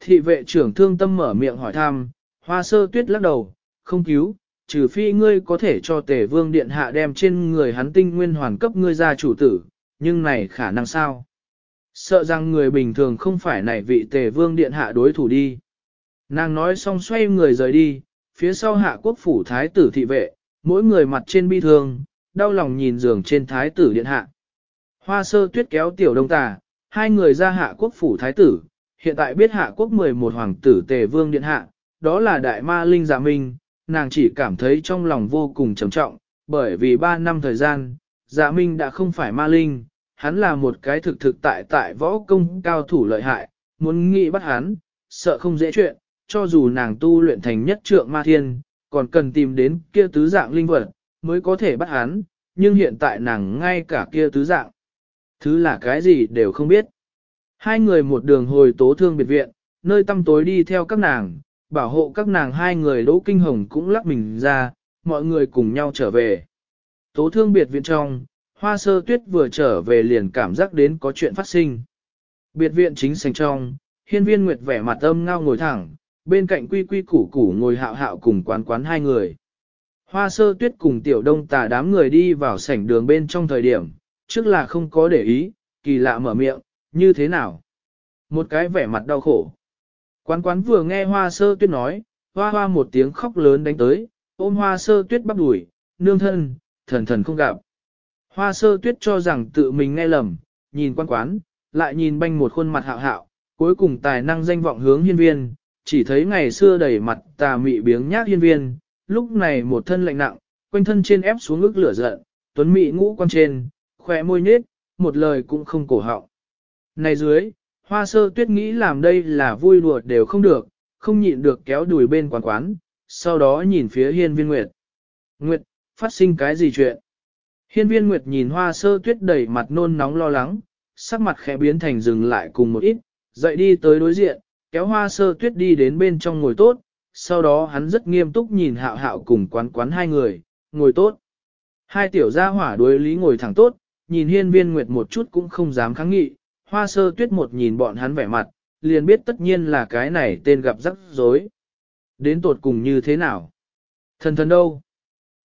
Thị vệ trưởng thương tâm mở miệng hỏi thăm, hoa sơ tuyết lắc đầu, không cứu, trừ phi ngươi có thể cho tể vương điện hạ đem trên người hắn tinh nguyên hoàn cấp ngươi gia chủ tử, nhưng này khả năng sao? Sợ rằng người bình thường không phải này vị tề vương điện hạ đối thủ đi. Nàng nói xong xoay người rời đi, phía sau hạ quốc phủ thái tử thị vệ, mỗi người mặt trên bi thương, đau lòng nhìn giường trên thái tử điện hạ. Hoa sơ tuyết kéo tiểu đông tà, hai người ra hạ quốc phủ thái tử, hiện tại biết hạ quốc 11 hoàng tử tề vương điện hạ, đó là đại ma linh giả dạ minh, nàng chỉ cảm thấy trong lòng vô cùng trầm trọng, bởi vì 3 năm thời gian, giả dạ minh đã không phải ma linh, hắn là một cái thực thực tại tại võ công cao thủ lợi hại, muốn nghĩ bắt hắn, sợ không dễ chuyện, cho dù nàng tu luyện thành nhất trượng ma thiên, còn cần tìm đến kia tứ dạng linh vật, mới có thể bắt hắn, nhưng hiện tại nàng ngay cả kia tứ dạng. Thứ là cái gì đều không biết. Hai người một đường hồi tố thương biệt viện, nơi tăm tối đi theo các nàng, bảo hộ các nàng hai người đỗ kinh hồng cũng lắc mình ra, mọi người cùng nhau trở về. Tố thương biệt viện trong, hoa sơ tuyết vừa trở về liền cảm giác đến có chuyện phát sinh. Biệt viện chính sành trong, hiên viên nguyệt vẻ mặt âm ngao ngồi thẳng, bên cạnh quy quy củ củ ngồi hạo hạo cùng quán quán hai người. Hoa sơ tuyết cùng tiểu đông tà đám người đi vào sảnh đường bên trong thời điểm, trước là không có để ý, kỳ lạ mở miệng, như thế nào? Một cái vẻ mặt đau khổ. Quán quán vừa nghe hoa sơ tuyết nói, hoa hoa một tiếng khóc lớn đánh tới, ôm hoa sơ tuyết bắp đuổi, nương thân, thần thần không gặp. Hoa sơ tuyết cho rằng tự mình nghe lầm, nhìn quan quán, lại nhìn banh một khuôn mặt hạo hạo, cuối cùng tài năng danh vọng hướng hiên viên, chỉ thấy ngày xưa đầy mặt tà mị biếng nhác hiên viên, lúc này một thân lạnh nặng, quanh thân trên ép xuống ức lửa giận, tuấn mị ngũ quan trên, khỏe môi nhết, một lời cũng không cổ họng. Này dưới, hoa sơ tuyết nghĩ làm đây là vui đùa đều không được, không nhịn được kéo đùi bên quán quán, sau đó nhìn phía hiên viên Nguyệt. Nguyệt, phát sinh cái gì chuyện? Hiên viên Nguyệt nhìn hoa sơ tuyết đầy mặt nôn nóng lo lắng, sắc mặt khẽ biến thành dừng lại cùng một ít, dậy đi tới đối diện, kéo hoa sơ tuyết đi đến bên trong ngồi tốt, sau đó hắn rất nghiêm túc nhìn hạo hạo cùng quán quán hai người, ngồi tốt. Hai tiểu gia hỏa đối lý ngồi thẳng tốt, nhìn hiên viên nguyệt một chút cũng không dám kháng nghị, hoa sơ tuyết một nhìn bọn hắn vẻ mặt, liền biết tất nhiên là cái này tên gặp rắc rối. Đến tột cùng như thế nào? Thần thần đâu?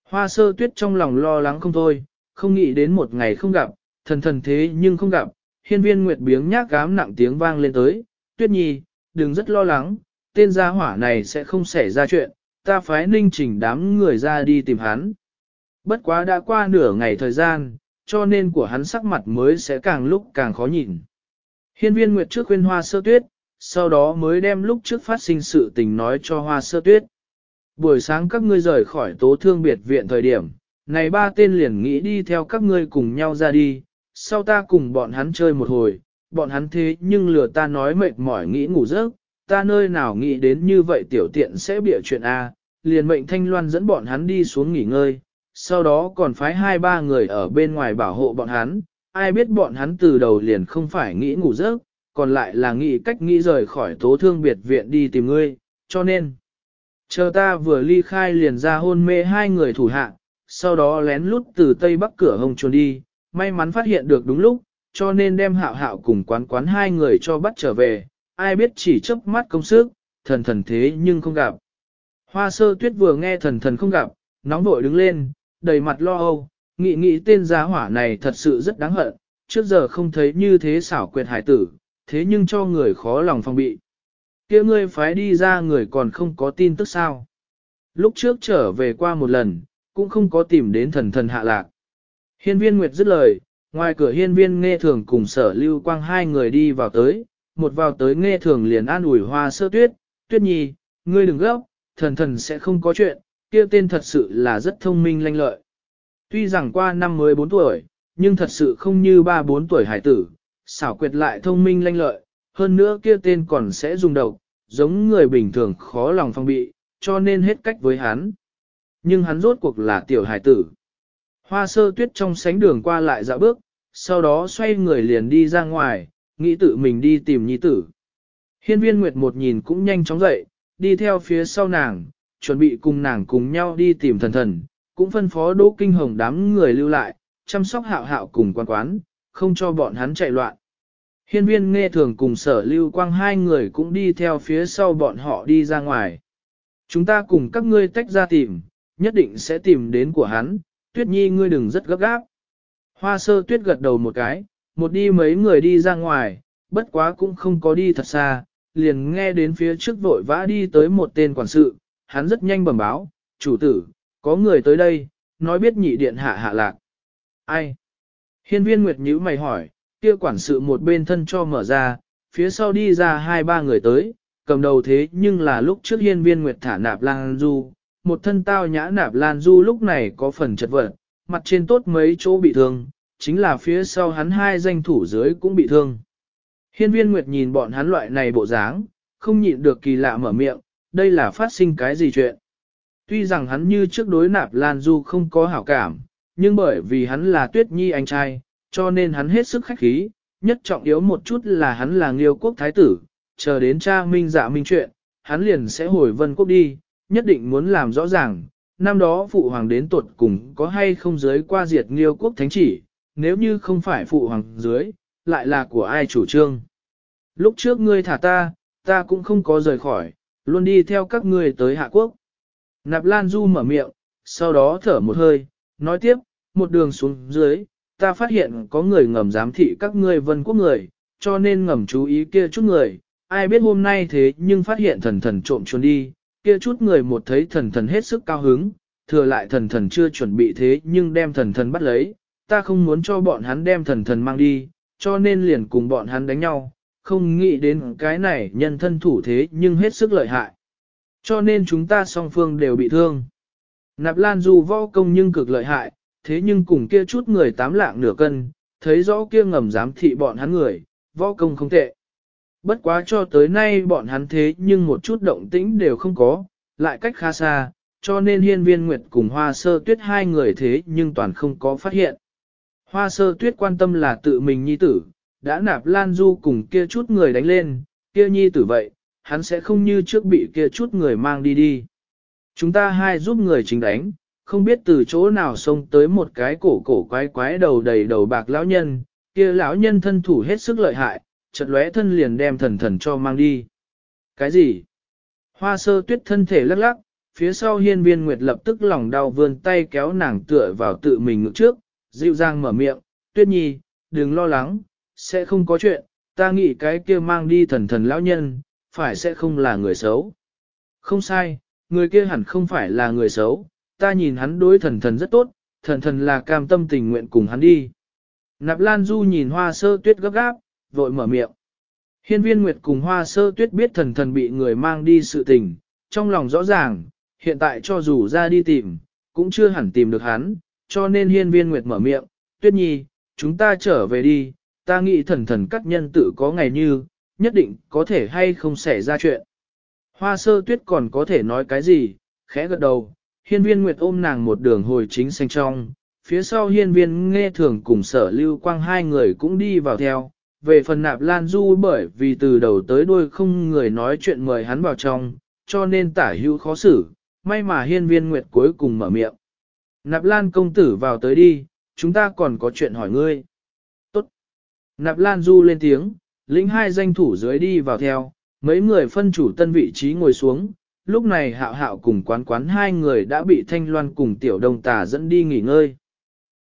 Hoa sơ tuyết trong lòng lo lắng không thôi, không nghĩ đến một ngày không gặp, thần thần thế nhưng không gặp, hiên viên nguyệt biếng nhác gám nặng tiếng vang lên tới, tuyết nhi, đừng rất lo lắng, tên gia hỏa này sẽ không xảy ra chuyện, ta phái ninh chỉnh đám người ra đi tìm hắn. Bất quá đã qua nửa ngày thời gian, cho nên của hắn sắc mặt mới sẽ càng lúc càng khó nhìn. Hiên viên Nguyệt trước khuyên hoa sơ tuyết, sau đó mới đem lúc trước phát sinh sự tình nói cho hoa sơ tuyết. Buổi sáng các ngươi rời khỏi tố thương biệt viện thời điểm, này ba tên liền nghĩ đi theo các ngươi cùng nhau ra đi, sau ta cùng bọn hắn chơi một hồi, bọn hắn thế nhưng lừa ta nói mệt mỏi nghĩ ngủ giấc, ta nơi nào nghĩ đến như vậy tiểu tiện sẽ bịa chuyện A, liền mệnh thanh loan dẫn bọn hắn đi xuống nghỉ ngơi, sau đó còn phái hai ba người ở bên ngoài bảo hộ bọn hắn, ai biết bọn hắn từ đầu liền không phải nghĩ ngủ giấc, còn lại là nghĩ cách nghĩ rời khỏi tố thương biệt viện đi tìm ngươi, cho nên, chờ ta vừa ly khai liền ra hôn mê hai người thủ hạ, sau đó lén lút từ tây bắc cửa hồng trốn đi, may mắn phát hiện được đúng lúc, cho nên đem hạo hạo cùng quán quán hai người cho bắt trở về, ai biết chỉ chớp mắt công sức, thần thần thế nhưng không gặp. Hoa sơ tuyết vừa nghe thần thần không gặp, nóng vội đứng lên, đầy mặt lo âu, nghĩ nghĩ tên giá hỏa này thật sự rất đáng hận, trước giờ không thấy như thế xảo quyệt hải tử, thế nhưng cho người khó lòng phòng bị. kia ngươi phái đi ra người còn không có tin tức sao. Lúc trước trở về qua một lần, cũng không có tìm đến thần thần hạ lạc. Hiên viên Nguyệt dứt lời, Ngoài cửa hiên viên nghe thường cùng sở lưu quang hai người đi vào tới, một vào tới nghe thường liền an ủi hoa sơ tuyết, tuyết nhi, ngươi đừng gấp, thần thần sẽ không có chuyện, kia tên thật sự là rất thông minh lanh lợi. Tuy rằng qua năm mới 4 tuổi, nhưng thật sự không như 3-4 tuổi hải tử, xảo quyệt lại thông minh lanh lợi, hơn nữa kia tên còn sẽ dùng độc, giống người bình thường khó lòng phong bị, cho nên hết cách với hắn. Nhưng hắn rốt cuộc là tiểu hải tử. Hoa sơ tuyết trong sánh đường qua lại dạo bước, sau đó xoay người liền đi ra ngoài, nghĩ tự mình đi tìm nhi tử. Hiên viên Nguyệt một nhìn cũng nhanh chóng dậy, đi theo phía sau nàng, chuẩn bị cùng nàng cùng nhau đi tìm thần thần, cũng phân phó đỗ kinh hồng đám người lưu lại, chăm sóc hạo hạo cùng quan quán, không cho bọn hắn chạy loạn. Hiên viên nghe thường cùng sở lưu quang hai người cũng đi theo phía sau bọn họ đi ra ngoài. Chúng ta cùng các ngươi tách ra tìm, nhất định sẽ tìm đến của hắn, tuyết nhi ngươi đừng rất gấp gáp. Hoa sơ tuyết gật đầu một cái, một đi mấy người đi ra ngoài, bất quá cũng không có đi thật xa, liền nghe đến phía trước vội vã đi tới một tên quản sự, hắn rất nhanh bẩm báo, chủ tử, có người tới đây, nói biết nhị điện hạ hạ lạc. Ai? Hiên viên Nguyệt nhíu mày hỏi, kia quản sự một bên thân cho mở ra, phía sau đi ra hai ba người tới, cầm đầu thế nhưng là lúc trước hiên viên Nguyệt thả nạp lan du, một thân tao nhã nạp lan du lúc này có phần chật vật, mặt trên tốt mấy chỗ bị thương, chính là phía sau hắn hai danh thủ dưới cũng bị thương. Hiên viên Nguyệt nhìn bọn hắn loại này bộ dáng, không nhịn được kỳ lạ mở miệng, đây là phát sinh cái gì chuyện. Tuy rằng hắn như trước đối nạp Lan Du không có hảo cảm, nhưng bởi vì hắn là tuyết nhi anh trai, cho nên hắn hết sức khách khí, nhất trọng yếu một chút là hắn là nghiêu quốc thái tử, chờ đến cha minh dạ minh chuyện, hắn liền sẽ hồi vân quốc đi, nhất định muốn làm rõ ràng, năm đó phụ hoàng đến tuột cùng có hay không dưới qua diệt nghiêu quốc thánh chỉ, nếu như không phải phụ hoàng dưới, lại là của ai chủ trương. Lúc trước ngươi thả ta, ta cũng không có rời khỏi, luôn đi theo các ngươi tới Hạ Quốc. Nạp Lan Du mở miệng, sau đó thở một hơi, nói tiếp, một đường xuống dưới, ta phát hiện có người ngầm giám thị các ngươi vân quốc người, cho nên ngầm chú ý kia chút người, ai biết hôm nay thế nhưng phát hiện thần thần trộm trốn đi, kia chút người một thấy thần thần hết sức cao hứng, thừa lại thần thần chưa chuẩn bị thế nhưng đem thần thần bắt lấy, ta không muốn cho bọn hắn đem thần thần mang đi, cho nên liền cùng bọn hắn đánh nhau, không nghĩ đến cái này nhân thân thủ thế nhưng hết sức lợi hại. Cho nên chúng ta song phương đều bị thương. Nạp Lan dù võ công nhưng cực lợi hại, thế nhưng cùng kia chút người tám lạng nửa cân, thấy rõ kia ngầm dám thị bọn hắn người, võ công không tệ. Bất quá cho tới nay bọn hắn thế nhưng một chút động tĩnh đều không có, lại cách khá xa, cho nên hiên viên nguyệt cùng hoa sơ tuyết hai người thế nhưng toàn không có phát hiện. Hoa sơ tuyết quan tâm là tự mình nhi tử, đã nạp lan du cùng kia chút người đánh lên, kia nhi tử vậy, hắn sẽ không như trước bị kia chút người mang đi đi. Chúng ta hai giúp người chính đánh, không biết từ chỗ nào xông tới một cái cổ cổ quái quái đầu đầy đầu bạc lão nhân, kia lão nhân thân thủ hết sức lợi hại, chợt lóe thân liền đem thần thần cho mang đi. Cái gì? Hoa sơ tuyết thân thể lắc lắc, phía sau hiên viên nguyệt lập tức lòng đau vươn tay kéo nàng tựa vào tự mình ngực trước, dịu dàng mở miệng, tuyết nhi, đừng lo lắng, sẽ không có chuyện, ta nghĩ cái kia mang đi thần thần lão nhân, phải sẽ không là người xấu. Không sai, người kia hẳn không phải là người xấu, ta nhìn hắn đối thần thần rất tốt, thần thần là cam tâm tình nguyện cùng hắn đi. Nạp Lan Du nhìn hoa sơ tuyết gấp gáp, vội mở miệng. Hiên viên Nguyệt cùng hoa sơ tuyết biết thần thần bị người mang đi sự tình, trong lòng rõ ràng, hiện tại cho dù ra đi tìm, cũng chưa hẳn tìm được hắn, cho nên hiên viên Nguyệt mở miệng, tuyết nhi, chúng ta trở về đi, ta nghĩ thần thần các nhân tự có ngày như, nhất định có thể hay không xảy ra chuyện. Hoa sơ tuyết còn có thể nói cái gì, khẽ gật đầu, hiên viên Nguyệt ôm nàng một đường hồi chính xanh trong, phía sau hiên viên nghe thường cùng sở lưu quang hai người cũng đi vào theo. Về phần nạp lan du bởi vì từ đầu tới đuôi không người nói chuyện mời hắn vào trong, cho nên tả hữu khó xử, may mà hiên viên nguyệt cuối cùng mở miệng. Nạp lan công tử vào tới đi, chúng ta còn có chuyện hỏi ngươi. Nạp lan du lên tiếng, lĩnh hai danh thủ dưới đi vào theo, mấy người phân chủ tân vị trí ngồi xuống, lúc này hạo hạo cùng quán quán hai người đã bị thanh loan cùng tiểu đồng tà dẫn đi nghỉ ngơi.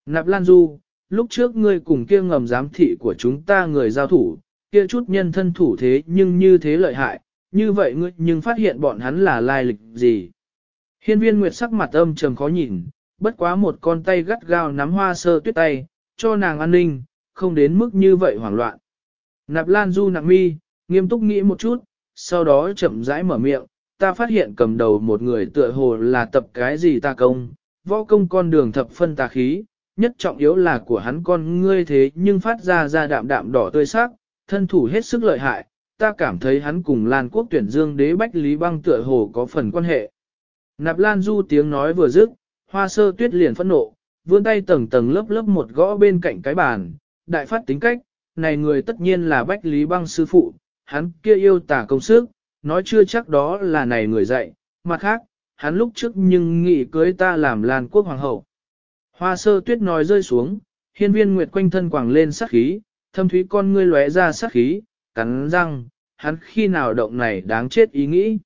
Nạp lan du, lúc trước ngươi cùng kia ngầm giám thị của chúng ta người giao thủ, kia chút nhân thân thủ thế nhưng như thế lợi hại, như vậy ngươi nhưng phát hiện bọn hắn là lai lịch gì. Hiên viên nguyệt sắc mặt âm trầm khó nhìn, bất quá một con tay gắt gao nắm hoa sơ tuyết tay, cho nàng an ninh, không đến mức như vậy hoảng loạn. Nạp Lan Du nặng mi, nghiêm túc nghĩ một chút, sau đó chậm rãi mở miệng, ta phát hiện cầm đầu một người tựa hồ là tập cái gì ta công, võ công con đường thập phân tà khí, nhất trọng yếu là của hắn con ngươi thế nhưng phát ra ra đạm đạm đỏ tươi sắc, thân thủ hết sức lợi hại, ta cảm thấy hắn cùng Lan quốc tuyển dương đế bách lý băng tựa hồ có phần quan hệ. Nạp Lan Du tiếng nói vừa dứt, hoa sơ tuyết liền phẫn nộ, vươn tay tầng tầng lớp lớp một gõ bên cạnh cái bàn, đại phát tính cách, này người tất nhiên là bách lý băng sư phụ, hắn kia yêu tả công sức, nói chưa chắc đó là này người dạy, mặt khác, hắn lúc trước nhưng nghĩ cưới ta làm làn quốc hoàng hậu. Hoa sơ tuyết nói rơi xuống, hiên viên nguyệt quanh thân quảng lên sát khí, thâm thúy con ngươi lóe ra sát khí, cắn răng, hắn khi nào động này đáng chết ý nghĩ.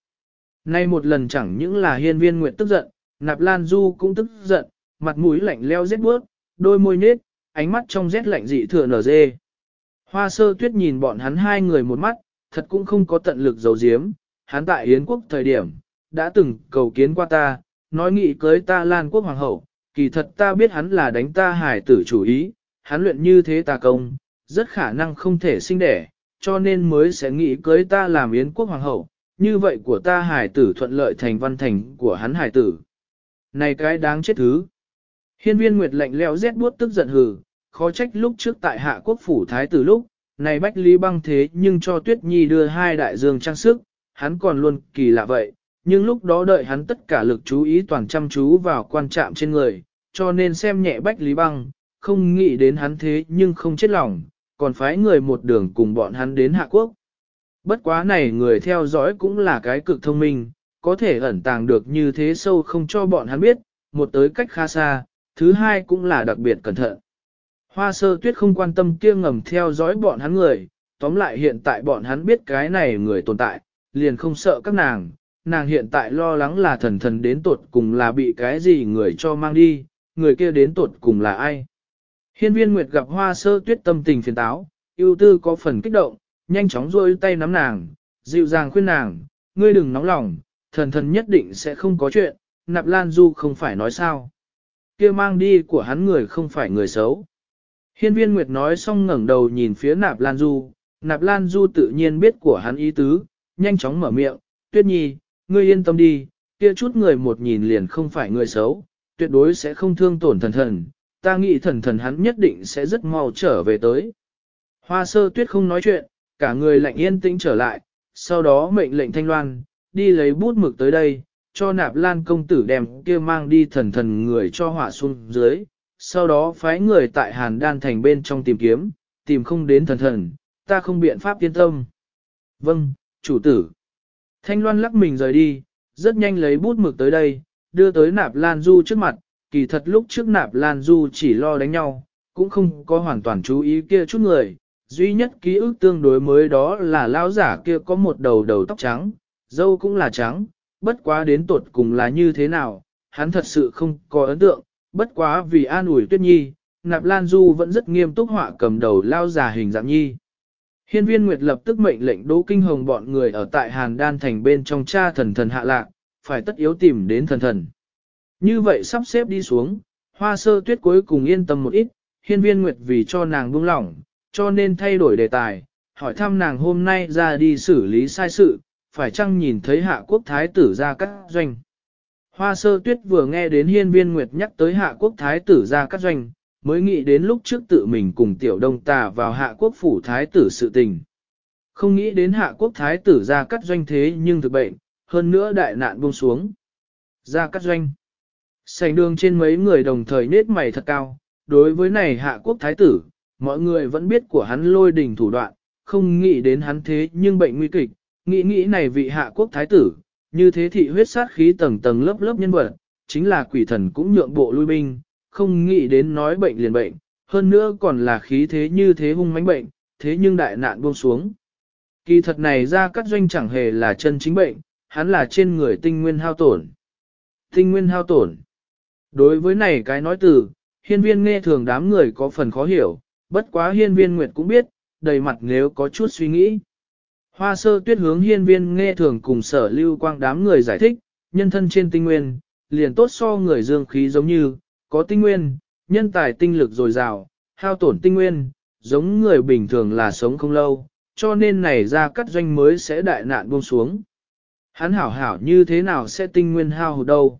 Nay một lần chẳng những là hiên viên nguyệt tức giận, nạp lan du cũng tức giận, mặt mũi lạnh leo rét bước, đôi môi nết, ánh mắt trong rét lạnh dị thừa nở dê. Hoa sơ tuyết nhìn bọn hắn hai người một mắt, thật cũng không có tận lực giấu giếm, hắn tại Yến quốc thời điểm, đã từng cầu kiến qua ta, nói nghị cưới ta Lan quốc hoàng hậu, kỳ thật ta biết hắn là đánh ta hải tử chủ ý, hắn luyện như thế ta công, rất khả năng không thể sinh đẻ, cho nên mới sẽ nghĩ cưới ta làm Yến quốc hoàng hậu, như vậy của ta hải tử thuận lợi thành văn thành của hắn hải tử. Này cái đáng chết thứ. Hiên viên Nguyệt lạnh leo rét buốt tức giận hừ, khó trách lúc trước tại hạ quốc phủ thái tử lúc, này Bách Lý băng thế nhưng cho Tuyết Nhi đưa hai đại dương trang sức, hắn còn luôn kỳ lạ vậy, nhưng lúc đó đợi hắn tất cả lực chú ý toàn chăm chú vào quan trạm trên người, cho nên xem nhẹ Bách Lý băng, không nghĩ đến hắn thế nhưng không chết lòng, còn phái người một đường cùng bọn hắn đến hạ quốc. Bất quá này người theo dõi cũng là cái cực thông minh, có thể ẩn tàng được như thế sâu không cho bọn hắn biết, một tới cách khá xa, thứ hai cũng là đặc biệt cẩn thận. Hoa sơ tuyết không quan tâm kia ngầm theo dõi bọn hắn người, tóm lại hiện tại bọn hắn biết cái này người tồn tại, liền không sợ các nàng, nàng hiện tại lo lắng là thần thần đến tột cùng là bị cái gì người cho mang đi, người kia đến tột cùng là ai. Hiên viên Nguyệt gặp hoa sơ tuyết tâm tình phiền táo, ưu tư có phần kích động, nhanh chóng rôi tay nắm nàng, dịu dàng khuyên nàng, ngươi đừng nóng lòng, thần thần nhất định sẽ không có chuyện, nạp lan du không phải nói sao kia mang đi của hắn người không phải người xấu. Hiên viên Nguyệt nói xong ngẩng đầu nhìn phía nạp lan du, nạp lan du tự nhiên biết của hắn ý tứ, nhanh chóng mở miệng, tuyết nhi, ngươi yên tâm đi, kia chút người một nhìn liền không phải người xấu, tuyệt đối sẽ không thương tổn thần thần, ta nghĩ thần thần hắn nhất định sẽ rất mau trở về tới. Hoa sơ tuyết không nói chuyện, cả người lạnh yên tĩnh trở lại, sau đó mệnh lệnh thanh loan, đi lấy bút mực tới đây, cho nạp lan công tử đem kia mang đi thần thần người cho hỏa xuống dưới, sau đó phái người tại hàn đan thành bên trong tìm kiếm, tìm không đến thần thần, ta không biện pháp yên tâm. Vâng, chủ tử. Thanh loan lắc mình rời đi, rất nhanh lấy bút mực tới đây, đưa tới nạp lan du trước mặt, kỳ thật lúc trước nạp lan du chỉ lo đánh nhau, cũng không có hoàn toàn chú ý kia chút người, duy nhất ký ức tương đối mới đó là lão giả kia có một đầu đầu tóc trắng, dâu cũng là trắng, bất quá đến tột cùng là như thế nào, hắn thật sự không có ấn tượng, bất quá vì an ủi tuyết nhi, nạp lan du vẫn rất nghiêm túc họa cầm đầu lao giả hình dạng nhi. Hiên viên Nguyệt lập tức mệnh lệnh Đỗ Kinh Hồng bọn người ở tại Hàn Đan Thành bên trong cha thần thần hạ lạc, phải tất yếu tìm đến thần thần. Như vậy sắp xếp đi xuống, hoa sơ tuyết cuối cùng yên tâm một ít, hiên viên Nguyệt vì cho nàng buông lỏng, cho nên thay đổi đề tài, hỏi thăm nàng hôm nay ra đi xử lý sai sự, phải chăng nhìn thấy hạ quốc thái tử ra cắt doanh. Hoa sơ tuyết vừa nghe đến hiên viên Nguyệt nhắc tới hạ quốc thái tử ra cắt doanh, mới nghĩ đến lúc trước tự mình cùng tiểu đông tà vào hạ quốc phủ thái tử sự tình. Không nghĩ đến hạ quốc thái tử ra cắt doanh thế nhưng thực bệnh, hơn nữa đại nạn buông xuống. Ra cắt doanh. Sành đường trên mấy người đồng thời nết mày thật cao, đối với này hạ quốc thái tử, mọi người vẫn biết của hắn lôi đình thủ đoạn, không nghĩ đến hắn thế nhưng bệnh nguy kịch, nghĩ nghĩ này vị hạ quốc thái tử, như thế thị huyết sát khí tầng tầng lớp lớp nhân vật, chính là quỷ thần cũng nhượng bộ lui binh, không nghĩ đến nói bệnh liền bệnh, hơn nữa còn là khí thế như thế hung mãnh bệnh, thế nhưng đại nạn buông xuống. Kỳ thật này ra cắt doanh chẳng hề là chân chính bệnh, hắn là trên người tinh nguyên hao tổn. Tinh nguyên hao tổn. Đối với này cái nói từ, hiên viên nghe thường đám người có phần khó hiểu, bất quá hiên viên nguyệt cũng biết, đầy mặt nếu có chút suy nghĩ. Hoa sơ tuyết hướng hiên viên nghe thường cùng sở lưu quang đám người giải thích, nhân thân trên tinh nguyên, liền tốt so người dương khí giống như, có tinh nguyên, nhân tài tinh lực dồi dào, hao tổn tinh nguyên, giống người bình thường là sống không lâu, cho nên này ra cắt doanh mới sẽ đại nạn buông xuống. Hắn hảo hảo như thế nào sẽ tinh nguyên hao hụt đâu.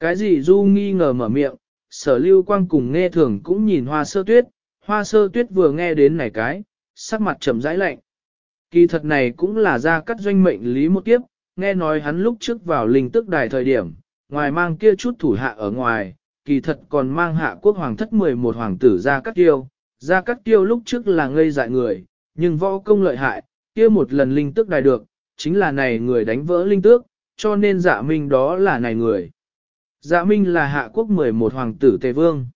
Cái gì du nghi ngờ mở miệng, sở lưu quang cùng nghe thường cũng nhìn hoa sơ tuyết, hoa sơ tuyết vừa nghe đến này cái, sắc mặt trầm rãi lạnh. Kỳ thật này cũng là ra cắt doanh mệnh lý một kiếp, nghe nói hắn lúc trước vào linh tức đài thời điểm, ngoài mang kia chút thủ hạ ở ngoài, kỳ thật còn mang hạ quốc hoàng thất 11 hoàng tử ra cắt tiêu. Ra cắt tiêu lúc trước là ngây dại người, nhưng võ công lợi hại, kia một lần linh tức đài được, chính là này người đánh vỡ linh tước, cho nên dạ minh đó là này người. Dạ minh là hạ quốc 11 hoàng tử tề vương.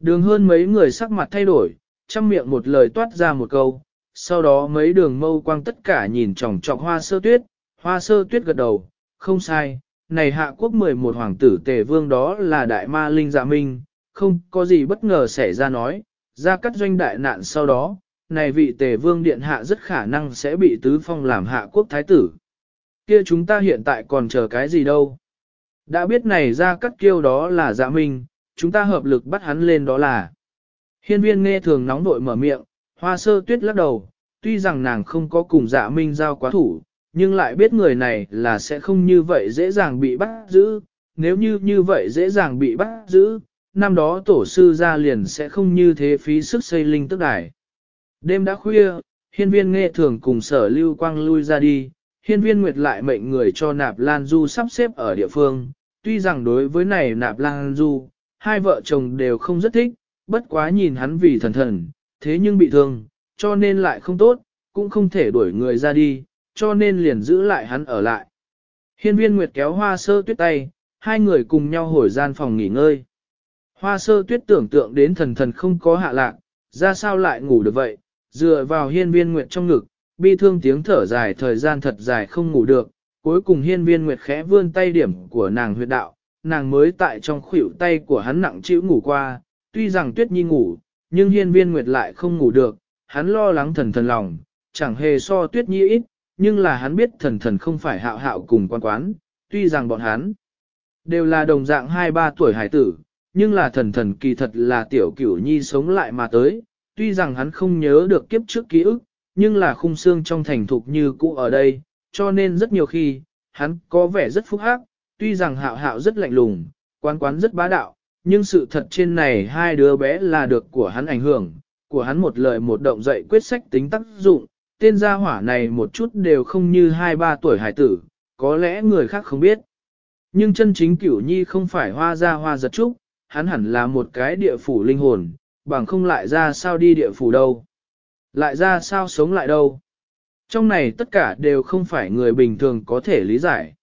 Đường hơn mấy người sắc mặt thay đổi, trăm miệng một lời toát ra một câu, sau đó mấy đường mâu quang tất cả nhìn chòng chọc hoa sơ tuyết, hoa sơ tuyết gật đầu, không sai, này hạ quốc 11 hoàng tử tề vương đó là đại ma linh dạ minh, không có gì bất ngờ xảy ra nói, ra cắt doanh đại nạn sau đó, này vị tề vương điện hạ rất khả năng sẽ bị tứ phong làm hạ quốc thái tử. Kia chúng ta hiện tại còn chờ cái gì đâu? Đã biết này ra cắt kiêu đó là dạ minh, chúng ta hợp lực bắt hắn lên đó là. Hiên viên nghe thường nóng nội mở miệng, hoa sơ tuyết lắc đầu, tuy rằng nàng không có cùng dạ minh giao quá thủ, nhưng lại biết người này là sẽ không như vậy dễ dàng bị bắt giữ, nếu như như vậy dễ dàng bị bắt giữ, năm đó tổ sư ra liền sẽ không như thế phí sức xây linh tức đài. Đêm đã khuya, hiên viên nghe thường cùng sở lưu quang lui ra đi, hiên viên nguyệt lại mệnh người cho nạp lan du sắp xếp ở địa phương, tuy rằng đối với này nạp lan du, hai vợ chồng đều không rất thích, bất quá nhìn hắn vì thần thần, thế nhưng bị thương, cho nên lại không tốt, cũng không thể đuổi người ra đi, cho nên liền giữ lại hắn ở lại. Hiên viên Nguyệt kéo hoa sơ tuyết tay, hai người cùng nhau hồi gian phòng nghỉ ngơi. Hoa sơ tuyết tưởng tượng đến thần thần không có hạ lạc, ra sao lại ngủ được vậy, dựa vào hiên viên Nguyệt trong ngực, bi thương tiếng thở dài thời gian thật dài không ngủ được, cuối cùng hiên viên Nguyệt khẽ vươn tay điểm của nàng huyệt đạo, nàng mới tại trong khuỷu tay của hắn nặng chịu ngủ qua, tuy rằng tuyết nhi ngủ, nhưng hiên viên Nguyệt lại không ngủ được, hắn lo lắng thần thần lòng, chẳng hề so tuyết nhi ít, nhưng là hắn biết thần thần không phải hạo hạo cùng quan quán, tuy rằng bọn hắn đều là đồng dạng 2-3 tuổi hải tử, nhưng là thần thần kỳ thật là tiểu cửu nhi sống lại mà tới, tuy rằng hắn không nhớ được kiếp trước ký ức, nhưng là khung xương trong thành thục như cũ ở đây, cho nên rất nhiều khi, hắn có vẻ rất phúc hắc, tuy rằng hạo hạo rất lạnh lùng, quán quán rất bá đạo, nhưng sự thật trên này hai đứa bé là được của hắn ảnh hưởng, của hắn một lời một động dậy quyết sách tính tác dụng, tên gia hỏa này một chút đều không như hai ba tuổi hải tử, có lẽ người khác không biết. Nhưng chân chính cửu nhi không phải hoa ra hoa giật trúc, hắn hẳn là một cái địa phủ linh hồn, bằng không lại ra sao đi địa phủ đâu. Lại ra sao sống lại đâu. Trong này tất cả đều không phải người bình thường có thể lý giải.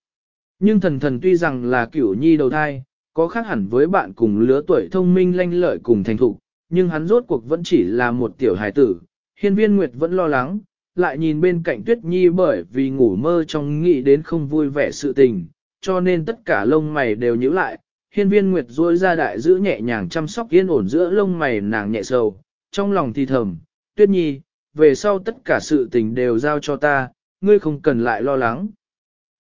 Nhưng thần thần tuy rằng là cửu nhi đầu thai, có khác hẳn với bạn cùng lứa tuổi thông minh lanh lợi cùng thành thục, nhưng hắn rốt cuộc vẫn chỉ là một tiểu hài tử. Hiên viên Nguyệt vẫn lo lắng, lại nhìn bên cạnh Tuyết Nhi bởi vì ngủ mơ trong nghĩ đến không vui vẻ sự tình, cho nên tất cả lông mày đều nhíu lại. Hiên viên Nguyệt duỗi ra đại giữ nhẹ nhàng chăm sóc yên ổn giữa lông mày nàng nhẹ sầu, trong lòng thì thầm, Tuyết Nhi, về sau tất cả sự tình đều giao cho ta, ngươi không cần lại lo lắng.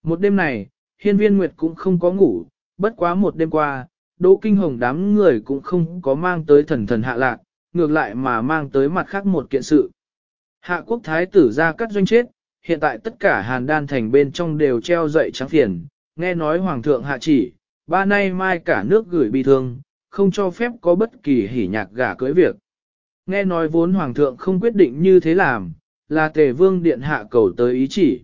Một đêm này, hiên viên Nguyệt cũng không có ngủ, bất quá một đêm qua, Đỗ Kinh Hồng đám người cũng không có mang tới thần thần hạ lạc, ngược lại mà mang tới mặt khác một kiện sự. Hạ quốc thái tử ra cắt doanh chết, hiện tại tất cả hàn đan thành bên trong đều treo dậy trắng phiền, nghe nói hoàng thượng hạ chỉ, ba nay mai cả nước gửi bi thương, không cho phép có bất kỳ hỉ nhạc gả cưới việc. Nghe nói vốn hoàng thượng không quyết định như thế làm, là tề vương điện hạ cầu tới ý chỉ.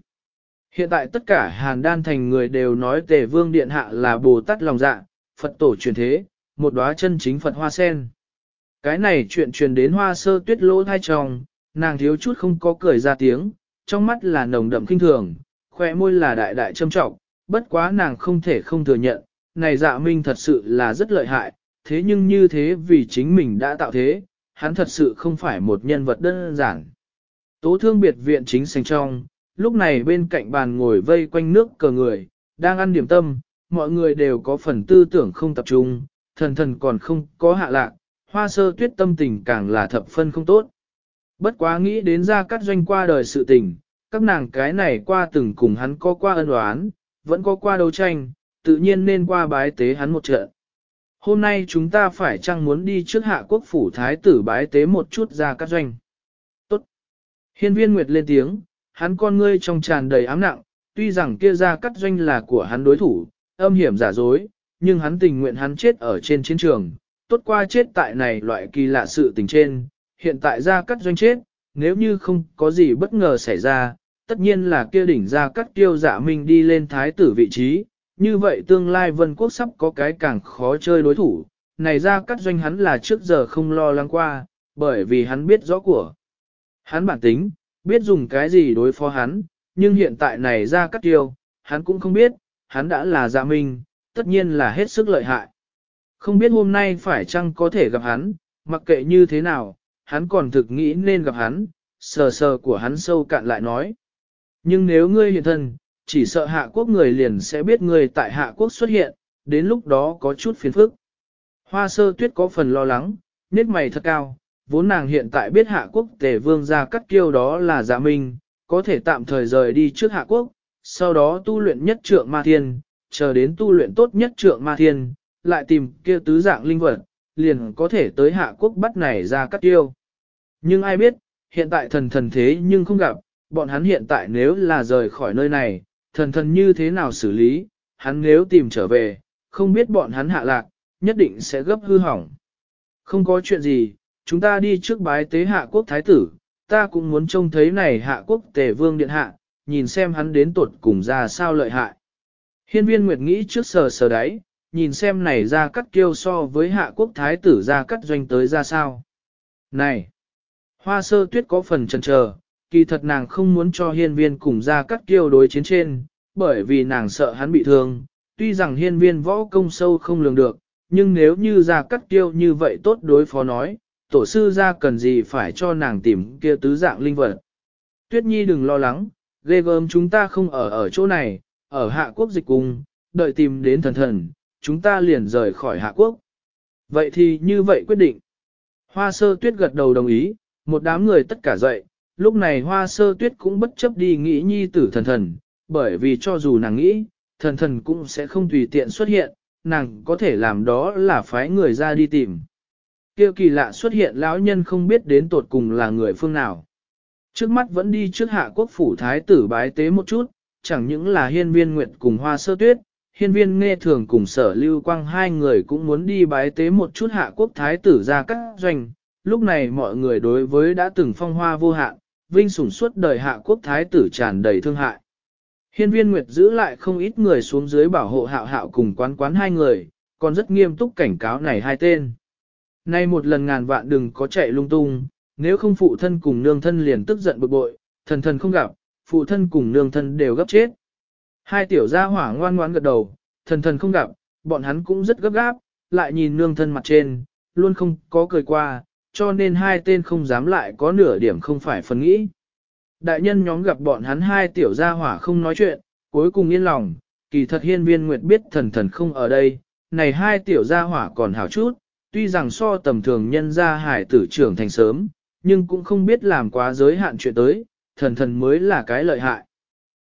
Hiện tại tất cả hàn đan thành người đều nói tề vương điện hạ là bồ tát lòng dạ, Phật tổ truyền thế, một đóa chân chính Phật hoa sen. Cái này chuyện truyền đến hoa sơ tuyết lỗ thai tròng, nàng thiếu chút không có cười ra tiếng, trong mắt là nồng đậm kinh thường, khỏe môi là đại đại châm trọng, bất quá nàng không thể không thừa nhận, này dạ minh thật sự là rất lợi hại, thế nhưng như thế vì chính mình đã tạo thế, hắn thật sự không phải một nhân vật đơn giản. Tố thương biệt viện chính sành trong, lúc này bên cạnh bàn ngồi vây quanh nước cờ người, đang ăn điểm tâm, mọi người đều có phần tư tưởng không tập trung, thần thần còn không có hạ lạc, hoa sơ tuyết tâm tình càng là thập phân không tốt. Bất quá nghĩ đến ra cắt doanh qua đời sự tình, các nàng cái này qua từng cùng hắn có qua ân oán, vẫn có qua đấu tranh, tự nhiên nên qua bái tế hắn một trận. hôm nay chúng ta phải chăng muốn đi trước hạ quốc phủ thái tử bái tế một chút ra cắt doanh. Tốt. Hiên viên Nguyệt lên tiếng, hắn con ngươi trong tràn đầy ám nặng, tuy rằng kia ra cắt doanh là của hắn đối thủ, âm hiểm giả dối, nhưng hắn tình nguyện hắn chết ở trên chiến trường, tốt qua chết tại này loại kỳ lạ sự tình trên, hiện tại ra cắt doanh chết, nếu như không có gì bất ngờ xảy ra, tất nhiên là kia đỉnh ra cắt tiêu dạ mình đi lên thái tử vị trí, như vậy tương lai vân quốc sắp có cái càng khó chơi đối thủ, này ra cắt doanh hắn là trước giờ không lo lắng qua, bởi vì hắn biết rõ của. Hắn bản tính, biết dùng cái gì đối phó hắn, nhưng hiện tại này ra cắt tiêu, hắn cũng không biết, hắn đã là dạ minh, tất nhiên là hết sức lợi hại. Không biết hôm nay phải chăng có thể gặp hắn, mặc kệ như thế nào, hắn còn thực nghĩ nên gặp hắn, sờ sờ của hắn sâu cạn lại nói. Nhưng nếu ngươi hiện thân, chỉ sợ hạ quốc người liền sẽ biết ngươi tại hạ quốc xuất hiện, đến lúc đó có chút phiền phức. Hoa sơ tuyết có phần lo lắng, nét mày thật cao, vốn nàng hiện tại biết hạ quốc tề vương ra cắt kiêu đó là giả minh, có thể tạm thời rời đi trước hạ quốc, sau đó tu luyện nhất trượng ma thiên, chờ đến tu luyện tốt nhất trượng ma thiên, lại tìm kia tứ dạng linh vật, liền có thể tới hạ quốc bắt này ra cắt kiêu Nhưng ai biết, hiện tại thần thần thế nhưng không gặp, bọn hắn hiện tại nếu là rời khỏi nơi này, thần thần như thế nào xử lý, hắn nếu tìm trở về, không biết bọn hắn hạ lạc, nhất định sẽ gấp hư hỏng. Không có chuyện gì, chúng ta đi trước bái tế hạ quốc thái tử, ta cũng muốn trông thấy này hạ quốc tề vương điện hạ, nhìn xem hắn đến tuột cùng ra sao lợi hại. Hiên viên Nguyệt nghĩ trước sờ sờ đáy, nhìn xem này ra cắt kiêu so với hạ quốc thái tử ra cắt doanh tới ra sao. Này! Hoa sơ tuyết có phần chần chờ, kỳ thật nàng không muốn cho hiên viên cùng ra cắt kiêu đối chiến trên, bởi vì nàng sợ hắn bị thương. Tuy rằng hiên viên võ công sâu không lường được, nhưng nếu như ra cắt kiêu như vậy tốt đối phó nói, tổ sư ra cần gì phải cho nàng tìm kia tứ dạng linh vật. Tuyết nhi đừng lo lắng, ghê gớm chúng ta không ở ở chỗ này, ở hạ quốc dịch cung, đợi tìm đến thần thần, chúng ta liền rời khỏi hạ quốc. Vậy thì như vậy quyết định. Hoa sơ tuyết gật đầu đồng ý, một đám người tất cả dậy, lúc này hoa sơ tuyết cũng bất chấp đi nghĩ nhi tử thần thần, bởi vì cho dù nàng nghĩ, thần thần cũng sẽ không tùy tiện xuất hiện, nàng có thể làm đó là phái người ra đi tìm kia kỳ lạ xuất hiện lão nhân không biết đến tột cùng là người phương nào. Trước mắt vẫn đi trước hạ quốc phủ thái tử bái tế một chút, chẳng những là hiên viên nguyệt cùng hoa sơ tuyết, hiên viên nghe thường cùng sở lưu quang hai người cũng muốn đi bái tế một chút hạ quốc thái tử ra các doanh. Lúc này mọi người đối với đã từng phong hoa vô hạn, vinh sủng suốt đời hạ quốc thái tử tràn đầy thương hại. Hiên viên Nguyệt giữ lại không ít người xuống dưới bảo hộ hạo hạo cùng quán quán hai người, còn rất nghiêm túc cảnh cáo này hai tên. Nay một lần ngàn vạn đừng có chạy lung tung, nếu không phụ thân cùng nương thân liền tức giận bực bội, thần thần không gặp, phụ thân cùng nương thân đều gấp chết. Hai tiểu gia hỏa ngoan ngoãn gật đầu, thần thần không gặp, bọn hắn cũng rất gấp gáp, lại nhìn nương thân mặt trên, luôn không có cười qua, cho nên hai tên không dám lại có nửa điểm không phải phần nghĩ. Đại nhân nhóm gặp bọn hắn hai tiểu gia hỏa không nói chuyện, cuối cùng yên lòng, kỳ thật hiên viên nguyệt biết thần thần không ở đây, này hai tiểu gia hỏa còn hảo chút, tuy rằng so tầm thường nhân gia hải tử trưởng thành sớm, nhưng cũng không biết làm quá giới hạn chuyện tới, thần thần mới là cái lợi hại.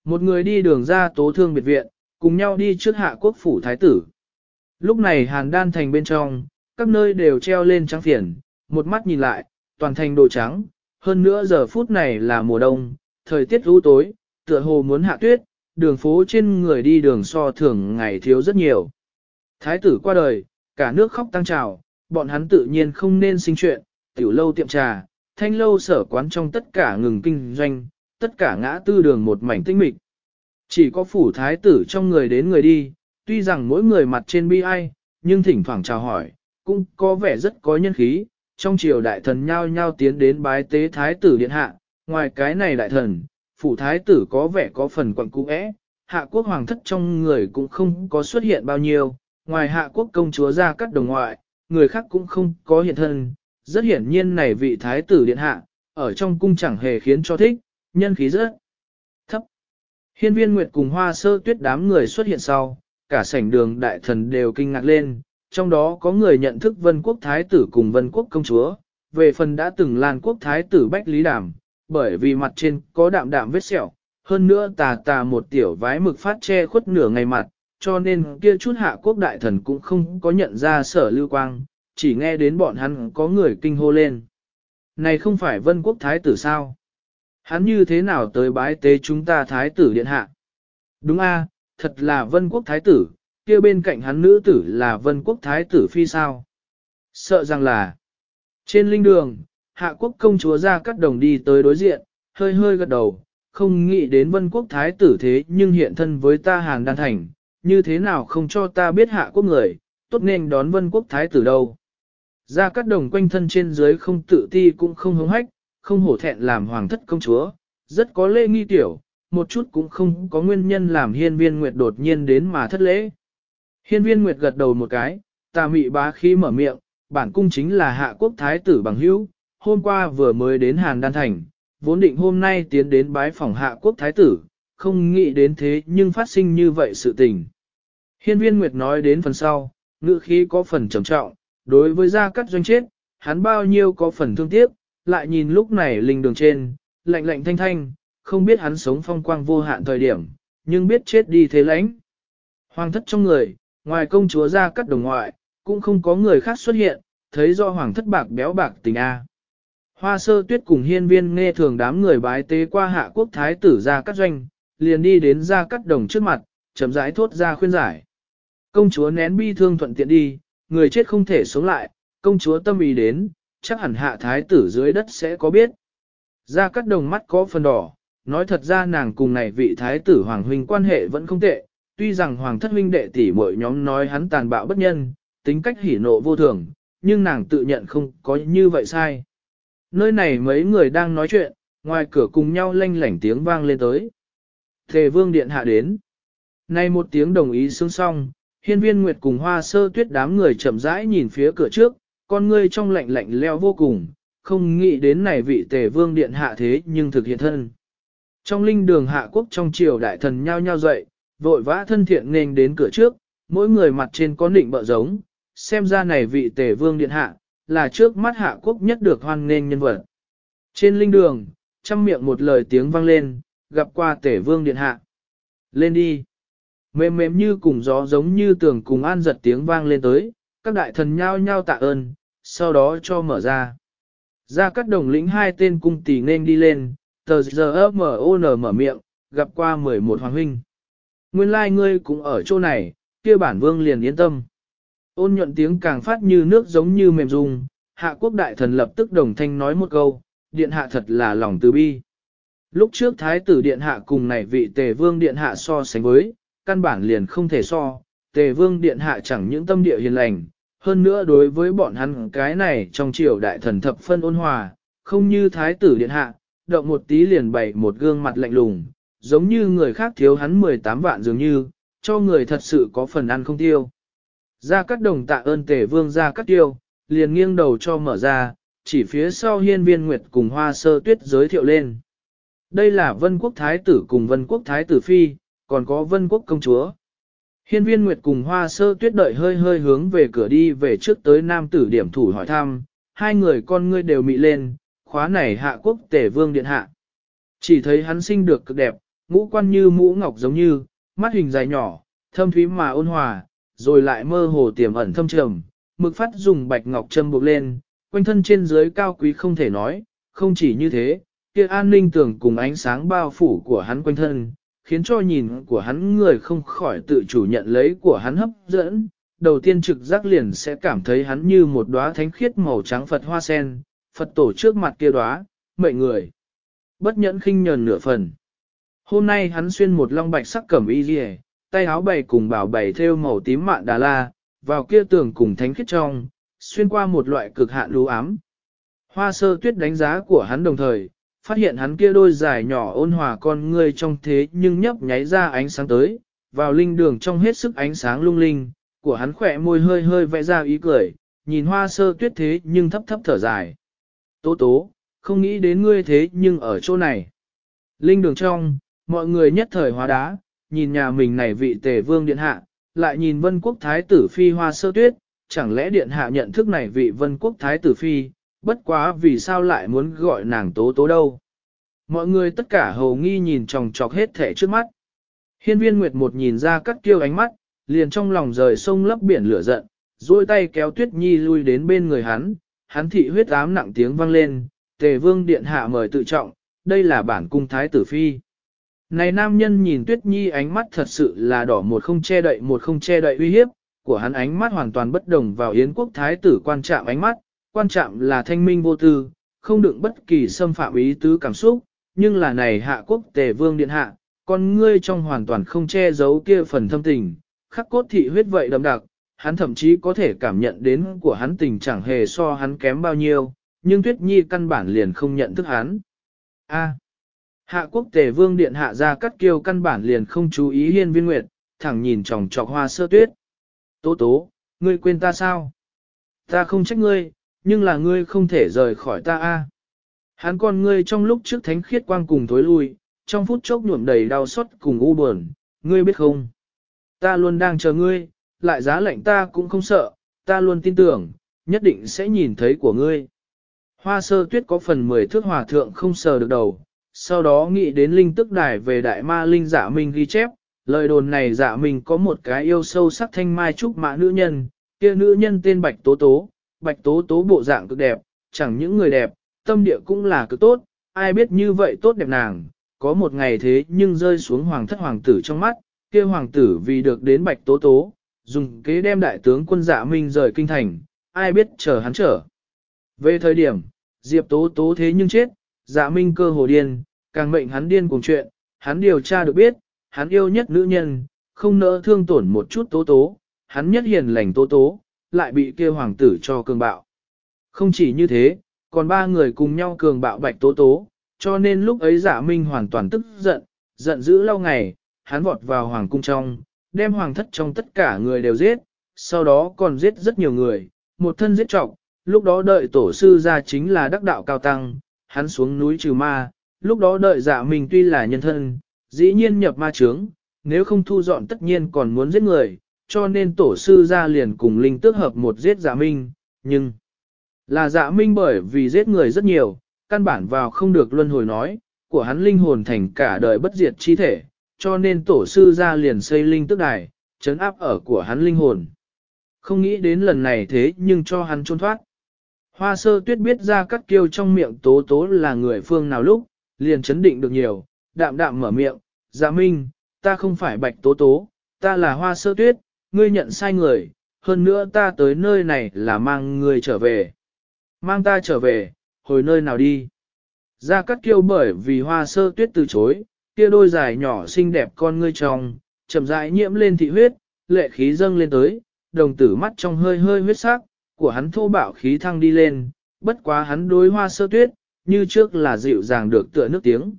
Một người đi đường ra tố thương biệt viện, cùng nhau đi trước hạ quốc phủ thái tử. Lúc này hàn đan thành bên trong, các nơi đều treo lên trắng phiền, một mắt nhìn lại, toàn thành đồ trắng, hơn nữa giờ phút này là mùa đông, thời tiết u tối, tựa hồ muốn hạ tuyết, đường phố trên người đi đường so thường ngày thiếu rất nhiều. Thái tử qua đời, cả nước khóc tăng trào, bọn hắn tự nhiên không nên sinh chuyện, tiểu lâu tiệm trà, thanh lâu sở quán trong tất cả ngừng kinh doanh, tất cả ngã tư đường một mảnh tinh mịch. Chỉ có phủ thái tử trong người đến người đi, tuy rằng mỗi người mặt trên bi ai, nhưng thỉnh thoảng chào hỏi, cũng có vẻ rất có nhân khí, trong triều đại thần nhao nhao tiến đến bái tế thái tử điện hạ, ngoài cái này đại thần, phủ thái tử có vẻ có phần quận cũ é, hạ quốc hoàng thất trong người cũng không có xuất hiện bao nhiêu, ngoài hạ quốc công chúa ra các đồng ngoại, người khác cũng không có hiện thân, rất hiển nhiên này vị thái tử điện hạ, ở trong cung chẳng hề khiến cho thích, nhân khí rất thấp. Hiên viên Nguyệt cùng hoa sơ tuyết đám người xuất hiện sau, cả sảnh đường đại thần đều kinh ngạc lên, trong đó có người nhận thức vân quốc thái tử cùng vân quốc công chúa, về phần đã từng lan quốc thái tử Bách Lý Đàm, bởi vì mặt trên có đạm đạm vết sẹo, hơn nữa tà tà một tiểu vái mực phát che khuất nửa ngày mặt, cho nên kia chút hạ quốc đại thần cũng không có nhận ra sở lưu quang, chỉ nghe đến bọn hắn có người kinh hô lên. Này không phải vân quốc thái tử sao? Hắn như thế nào tới bái tế chúng ta thái tử điện hạ? Đúng a, thật là vân quốc thái tử, kia bên cạnh hắn nữ tử là vân quốc thái tử phi sao? Sợ rằng là trên linh đường, hạ quốc công chúa ra cắt đồng đi tới đối diện, hơi hơi gật đầu, không nghĩ đến vân quốc thái tử thế nhưng hiện thân với ta hàng đan thành, như thế nào không cho ta biết hạ quốc người, tốt nên đón vân quốc thái tử đâu. Ra cắt đồng quanh thân trên dưới không tự ti cũng không hống hách, không hổ thẹn làm hoàng thất công chúa, rất có lễ nghi tiểu, một chút cũng không có nguyên nhân làm hiên viên nguyệt đột nhiên đến mà thất lễ. Hiên viên nguyệt gật đầu một cái, ta mị bá khí mở miệng, bản cung chính là hạ quốc thái tử bằng hữu, hôm qua vừa mới đến Hàn Đan Thành, vốn định hôm nay tiến đến bái phòng hạ quốc thái tử, không nghĩ đến thế nhưng phát sinh như vậy sự tình. Hiên viên Nguyệt nói đến phần sau, ngữ khí có phần trầm trọng, đối với gia cắt doanh chết, hắn bao nhiêu có phần thương tiếc, lại nhìn lúc này linh đường trên, lạnh lạnh thanh thanh, không biết hắn sống phong quang vô hạn thời điểm, nhưng biết chết đi thế lãnh. Hoàng thất trong người, ngoài công chúa gia cắt đồng ngoại, cũng không có người khác xuất hiện, thấy do hoàng thất bạc béo bạc tình A. Hoa sơ tuyết cùng hiên viên nghe thường đám người bái tế qua hạ quốc thái tử gia cắt doanh, liền đi đến gia cắt đồng trước mặt, chậm rãi thốt ra khuyên giải. Công chúa nén bi thương thuận tiện đi, người chết không thể sống lại, công chúa tâm ý đến, chắc hẳn hạ thái tử dưới đất sẽ có biết. Ra cắt đồng mắt có phần đỏ, nói thật ra nàng cùng này vị thái tử hoàng huynh quan hệ vẫn không tệ, tuy rằng hoàng thất huynh đệ tỷ mỗi nhóm nói hắn tàn bạo bất nhân, tính cách hỉ nộ vô thường, nhưng nàng tự nhận không có như vậy sai. Nơi này mấy người đang nói chuyện, ngoài cửa cùng nhau lanh lảnh tiếng vang lên tới. Thề vương điện hạ đến. Nay một tiếng đồng ý xương xong, hiên viên nguyệt cùng hoa sơ tuyết đám người chậm rãi nhìn phía cửa trước, con ngươi trong lạnh lạnh leo vô cùng, không nghĩ đến này vị tề vương điện hạ thế nhưng thực hiện thân. Trong linh đường hạ quốc trong triều đại thần nhao nhao dậy, vội vã thân thiện nên đến cửa trước, mỗi người mặt trên có nịnh bợ giống, xem ra này vị tề vương điện hạ, là trước mắt hạ quốc nhất được hoan nghênh nhân vật. Trên linh đường, trăm miệng một lời tiếng vang lên, gặp qua tể vương điện hạ. Lên đi. Mềm mềm như cùng gió giống như tường cùng an giật tiếng vang lên tới, các đại thần nhao nhao tạ ơn, sau đó cho mở ra. Ra các đồng lĩnh hai tên cung tỷ nên đi lên, tờ giờ M.O.N. mở miệng, gặp qua 11 hoàng huynh. Nguyên lai like ngươi cũng ở chỗ này, kia bản vương liền yên tâm. Ôn nhuận tiếng càng phát như nước giống như mềm rung, hạ quốc đại thần lập tức đồng thanh nói một câu, điện hạ thật là lòng từ bi. Lúc trước thái tử điện hạ cùng này vị tề vương điện hạ so sánh với, căn bản liền không thể so, tề vương điện hạ chẳng những tâm địa hiền lành, hơn nữa đối với bọn hắn cái này trong triều đại thần thập phân ôn hòa, không như thái tử điện hạ, động một tí liền bày một gương mặt lạnh lùng, giống như người khác thiếu hắn 18 vạn dường như, cho người thật sự có phần ăn không tiêu. Gia Cát Đồng tạ ơn tề vương Gia Cát Tiêu, liền nghiêng đầu cho mở ra, chỉ phía sau hiên viên nguyệt cùng hoa sơ tuyết giới thiệu lên. Đây là vân quốc thái tử cùng vân quốc thái tử phi, còn có vân quốc công chúa. Hiên viên nguyệt cùng hoa sơ tuyết đợi hơi hơi hướng về cửa đi về trước tới nam tử điểm thủ hỏi thăm, hai người con ngươi đều mị lên, khóa này hạ quốc tể vương điện hạ. Chỉ thấy hắn sinh được cực đẹp, ngũ quan như mũ ngọc giống như, mắt hình dài nhỏ, thâm thúy mà ôn hòa, rồi lại mơ hồ tiềm ẩn thâm trầm, mực phát dùng bạch ngọc châm buộc lên, quanh thân trên dưới cao quý không thể nói, không chỉ như thế, kia an ninh tưởng cùng ánh sáng bao phủ của hắn quanh thân, khiến cho nhìn của hắn người không khỏi tự chủ nhận lấy của hắn hấp dẫn. Đầu tiên trực giác liền sẽ cảm thấy hắn như một đóa thánh khiết màu trắng Phật hoa sen, Phật tổ trước mặt kia đóa, mệnh người. Bất nhẫn khinh nhờn nửa phần. Hôm nay hắn xuyên một long bạch sắc cẩm y rìa, tay áo bày cùng bảo bày theo màu tím mạn đà la, vào kia tường cùng thánh khiết trong, xuyên qua một loại cực hạn lú ám. Hoa sơ tuyết đánh giá của hắn đồng thời, phát hiện hắn kia đôi dài nhỏ ôn hòa con người trong thế nhưng nhấp nháy ra ánh sáng tới, vào linh đường trong hết sức ánh sáng lung linh, của hắn khỏe môi hơi hơi vẽ ra ý cười, nhìn hoa sơ tuyết thế nhưng thấp thấp thở dài. Tố tố, không nghĩ đến ngươi thế nhưng ở chỗ này. Linh đường trong, mọi người nhất thời hóa đá, nhìn nhà mình này vị tề vương điện hạ, lại nhìn vân quốc thái tử phi hoa sơ tuyết, chẳng lẽ điện hạ nhận thức này vị vân quốc thái tử phi, bất quá vì sao lại muốn gọi nàng tố tố đâu. Mọi người tất cả hầu nghi nhìn tròng trọc hết thể trước mắt. Hiên viên Nguyệt một nhìn ra cắt kiêu ánh mắt, liền trong lòng rời sông lấp biển lửa giận, duỗi tay kéo Tuyết Nhi lui đến bên người hắn, hắn thị huyết ám nặng tiếng vang lên, tề vương điện hạ mời tự trọng, đây là bản cung thái tử phi. Này nam nhân nhìn Tuyết Nhi ánh mắt thật sự là đỏ một không che đậy một không che đậy uy hiếp, của hắn ánh mắt hoàn toàn bất đồng vào Yến quốc thái tử quan trọng ánh mắt, quan trọng là thanh minh vô tư, không đựng bất kỳ xâm phạm ý tứ cảm xúc, nhưng là này hạ quốc tề vương điện hạ, con ngươi trong hoàn toàn không che giấu kia phần thâm tình, khắc cốt thị huyết vậy đậm đặc, hắn thậm chí có thể cảm nhận đến của hắn tình chẳng hề so hắn kém bao nhiêu, nhưng Tuyết Nhi căn bản liền không nhận thức hắn. A. hạ quốc tề vương điện hạ ra cắt kiêu căn bản liền không chú ý hiên viên nguyệt, thẳng nhìn tròng trọc hoa sơ tuyết. Tố tố, ngươi quên ta sao? Ta không trách ngươi, nhưng là ngươi không thể rời khỏi ta a. Hắn con ngươi trong lúc trước thánh khiết quang cùng thối lui, trong phút chốc nhuộm đầy đau xót cùng u buồn, ngươi biết không? Ta luôn đang chờ ngươi, lại giá lệnh ta cũng không sợ, ta luôn tin tưởng, nhất định sẽ nhìn thấy của ngươi. Hoa sơ tuyết có phần mười thước hòa thượng không sờ được đầu, sau đó nghĩ đến linh tức đài về đại ma linh giả dạ ghi chép, lời đồn này giả dạ có một cái yêu sâu sắc thanh mai trúc mã nữ nhân, kia nữ nhân tên Bạch Tố Tố, Bạch Tố Tố bộ dạng cực đẹp, chẳng những người đẹp, tâm địa cũng là cực tốt, ai biết như vậy tốt đẹp nàng, có một ngày thế nhưng rơi xuống hoàng thất hoàng tử trong mắt, kia hoàng tử vì được đến Bạch Tố Tố, dùng kế đem đại tướng quân dạ minh rời kinh thành, ai biết chờ hắn trở. Về thời điểm, Diệp Tố Tố thế nhưng chết, dạ minh cơ hồ điên, càng mệnh hắn điên cùng chuyện, hắn điều tra được biết, hắn yêu nhất nữ nhân, không nỡ thương tổn một chút Tố Tố, hắn nhất hiền lành Tố Tố, lại bị kia hoàng tử cho cường bạo. Không chỉ như thế, còn ba người cùng nhau cường bạo Bạch Tố Tố, cho nên lúc ấy giả minh hoàn toàn tức giận, giận dữ lâu ngày, hắn vọt vào hoàng cung trong, đem hoàng thất trong tất cả người đều giết, sau đó còn giết rất nhiều người, một thân giết trọng, lúc đó đợi tổ sư ra chính là đắc đạo cao tăng, hắn xuống núi trừ ma, lúc đó đợi dạ mình tuy là nhân thân, dĩ nhiên nhập ma trướng, nếu không thu dọn tất nhiên còn muốn giết người, cho nên tổ sư ra liền cùng linh tước hợp một giết dạ minh, nhưng là dạ minh bởi vì giết người rất nhiều, căn bản vào không được luân hồi nói, của hắn linh hồn thành cả đời bất diệt chi thể, cho nên tổ sư ra liền xây linh tước đài, chấn áp ở của hắn linh hồn. Không nghĩ đến lần này thế nhưng cho hắn trốn thoát. Hoa sơ tuyết biết ra cắt kiêu trong miệng tố tố là người phương nào lúc, liền chấn định được nhiều, đạm đạm mở miệng, dạ minh, ta không phải bạch tố tố, ta là hoa sơ tuyết, ngươi nhận sai người, hơn nữa ta tới nơi này là mang ngươi trở về. Mang ta trở về, hồi nơi nào đi. Gia Cát Kiêu bởi vì hoa sơ tuyết từ chối, kia đôi dài nhỏ xinh đẹp con ngươi trong, chậm rãi nhiễm lên thị huyết, lệ khí dâng lên tới, đồng tử mắt trong hơi hơi huyết sắc, của hắn thô bạo khí thăng đi lên, bất quá hắn đối hoa sơ tuyết, như trước là dịu dàng được tựa nước tiếng.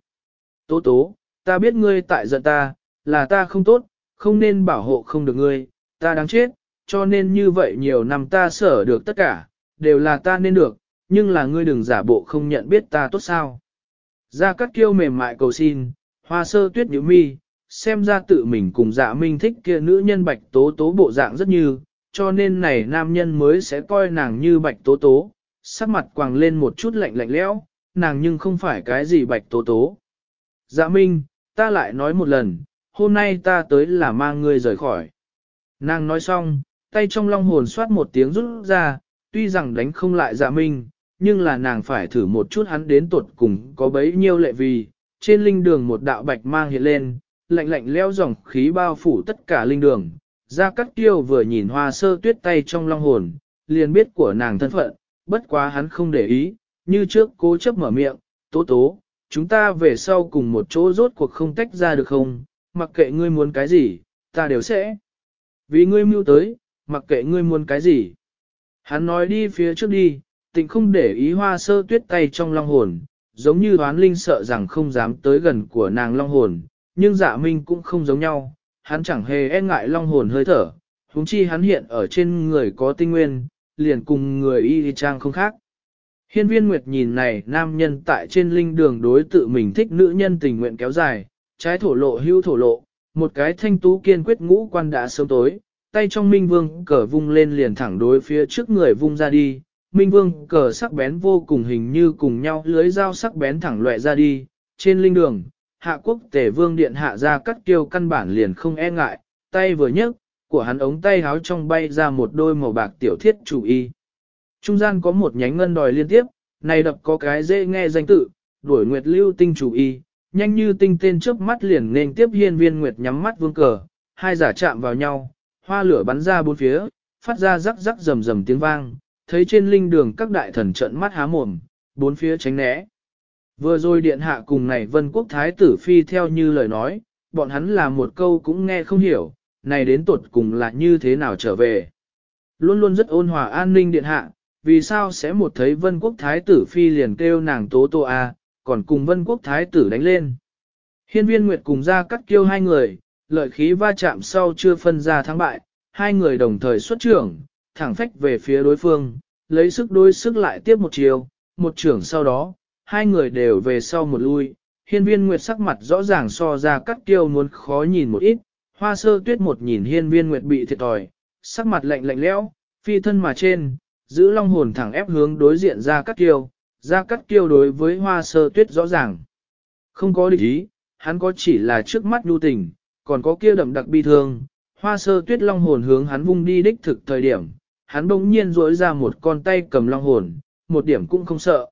Tố tố, ta biết ngươi tại giận ta, là ta không tốt, không nên bảo hộ không được ngươi, ta đáng chết, cho nên như vậy nhiều năm ta sở được tất cả, đều là ta nên được, nhưng là ngươi đừng giả bộ không nhận biết ta tốt sao. Gia Cát Kiêu mềm mại cầu xin, Hoa sơ tuyết nhíu mi, xem ra tự mình cùng dạ minh thích kia nữ nhân bạch tố tố bộ dạng rất như, cho nên này nam nhân mới sẽ coi nàng như bạch tố tố, sắc mặt quàng lên một chút lạnh lạnh lẽo, nàng nhưng không phải cái gì bạch tố tố. Dạ minh, ta lại nói một lần, hôm nay ta tới là mang ngươi rời khỏi. Nàng nói xong, tay trong long hồn xoát một tiếng rút ra, tuy rằng đánh không lại dạ minh, nhưng là nàng phải thử một chút hắn đến tuột cùng có bấy nhiêu lệ vì, trên linh đường một đạo bạch mang hiện lên, lạnh lạnh leo dòng khí bao phủ tất cả linh đường. Gia Cát Kiêu vừa nhìn hoa sơ tuyết tay trong long hồn, liền biết của nàng thân phận, bất quá hắn không để ý, như trước cố chấp mở miệng, tố tố, chúng ta về sau cùng một chỗ rốt cuộc không tách ra được không, mặc kệ ngươi muốn cái gì, ta đều sẽ. Vì ngươi mưu tới, mặc kệ ngươi muốn cái gì. Hắn nói đi phía trước đi, tịnh không để ý hoa sơ tuyết tay trong long hồn, giống như đoán linh sợ rằng không dám tới gần của nàng long hồn, nhưng dạ minh cũng không giống nhau, hắn chẳng hề e ngại long hồn hơi thở, huống chi hắn hiện ở trên người có tinh nguyên, liền cùng người y trang không khác. Hiên viên Nguyệt nhìn này nam nhân tại trên linh đường đối tự mình thích nữ nhân tình nguyện kéo dài, trái thổ lộ hưu thổ lộ, một cái thanh tú kiên quyết ngũ quan đã sớm tối, tay trong minh vương cờ vung lên liền thẳng đối phía trước người vung ra đi, Minh Vương cờ sắc bén vô cùng hình như cùng nhau lưới dao sắc bén thẳng loại ra đi, trên linh đường, hạ quốc tể vương điện hạ ra cắt kiêu căn bản liền không e ngại, tay vừa nhấc, của hắn ống tay háo trong bay ra một đôi màu bạc tiểu thiết chủ y. Trung gian có một nhánh ngân đòi liên tiếp, này đập có cái dễ nghe danh tự, đuổi nguyệt lưu tinh chủ y, nhanh như tinh tên trước mắt liền nên tiếp hiên viên nguyệt nhắm mắt vương cờ, hai giả chạm vào nhau, hoa lửa bắn ra bốn phía, phát ra rắc rắc rầm rầm tiếng vang, thấy trên linh đường các đại thần trận mắt há mồm, bốn phía tránh né. Vừa rồi điện hạ cùng này vân quốc thái tử phi theo như lời nói, bọn hắn là một câu cũng nghe không hiểu, này đến tuột cùng là như thế nào trở về. Luôn luôn rất ôn hòa an ninh điện hạ, vì sao sẽ một thấy vân quốc thái tử phi liền kêu nàng tố tô a, còn cùng vân quốc thái tử đánh lên. Hiên viên Nguyệt cùng ra cắt kêu hai người, lợi khí va chạm sau chưa phân ra thắng bại, hai người đồng thời xuất trưởng, thẳng phách về phía đối phương, lấy sức đối sức lại tiếp một chiều, một trưởng sau đó, hai người đều về sau một lui, hiên viên Nguyệt sắc mặt rõ ràng so ra cắt kêu muốn khó nhìn một ít, hoa sơ tuyết một nhìn hiên viên Nguyệt bị thiệt thòi, sắc mặt lạnh lạnh lẽo, phi thân mà trên, giữ long hồn thẳng ép hướng đối diện ra cắt kiêu, ra cắt kiêu đối với hoa sơ tuyết rõ ràng. Không có địch ý, hắn có chỉ là trước mắt nhu tình, còn có kia đậm đặc bi thương, hoa sơ tuyết long hồn hướng hắn vung đi đích thực thời điểm, hắn bỗng nhiên rỗi ra một con tay cầm long hồn, một điểm cũng không sợ.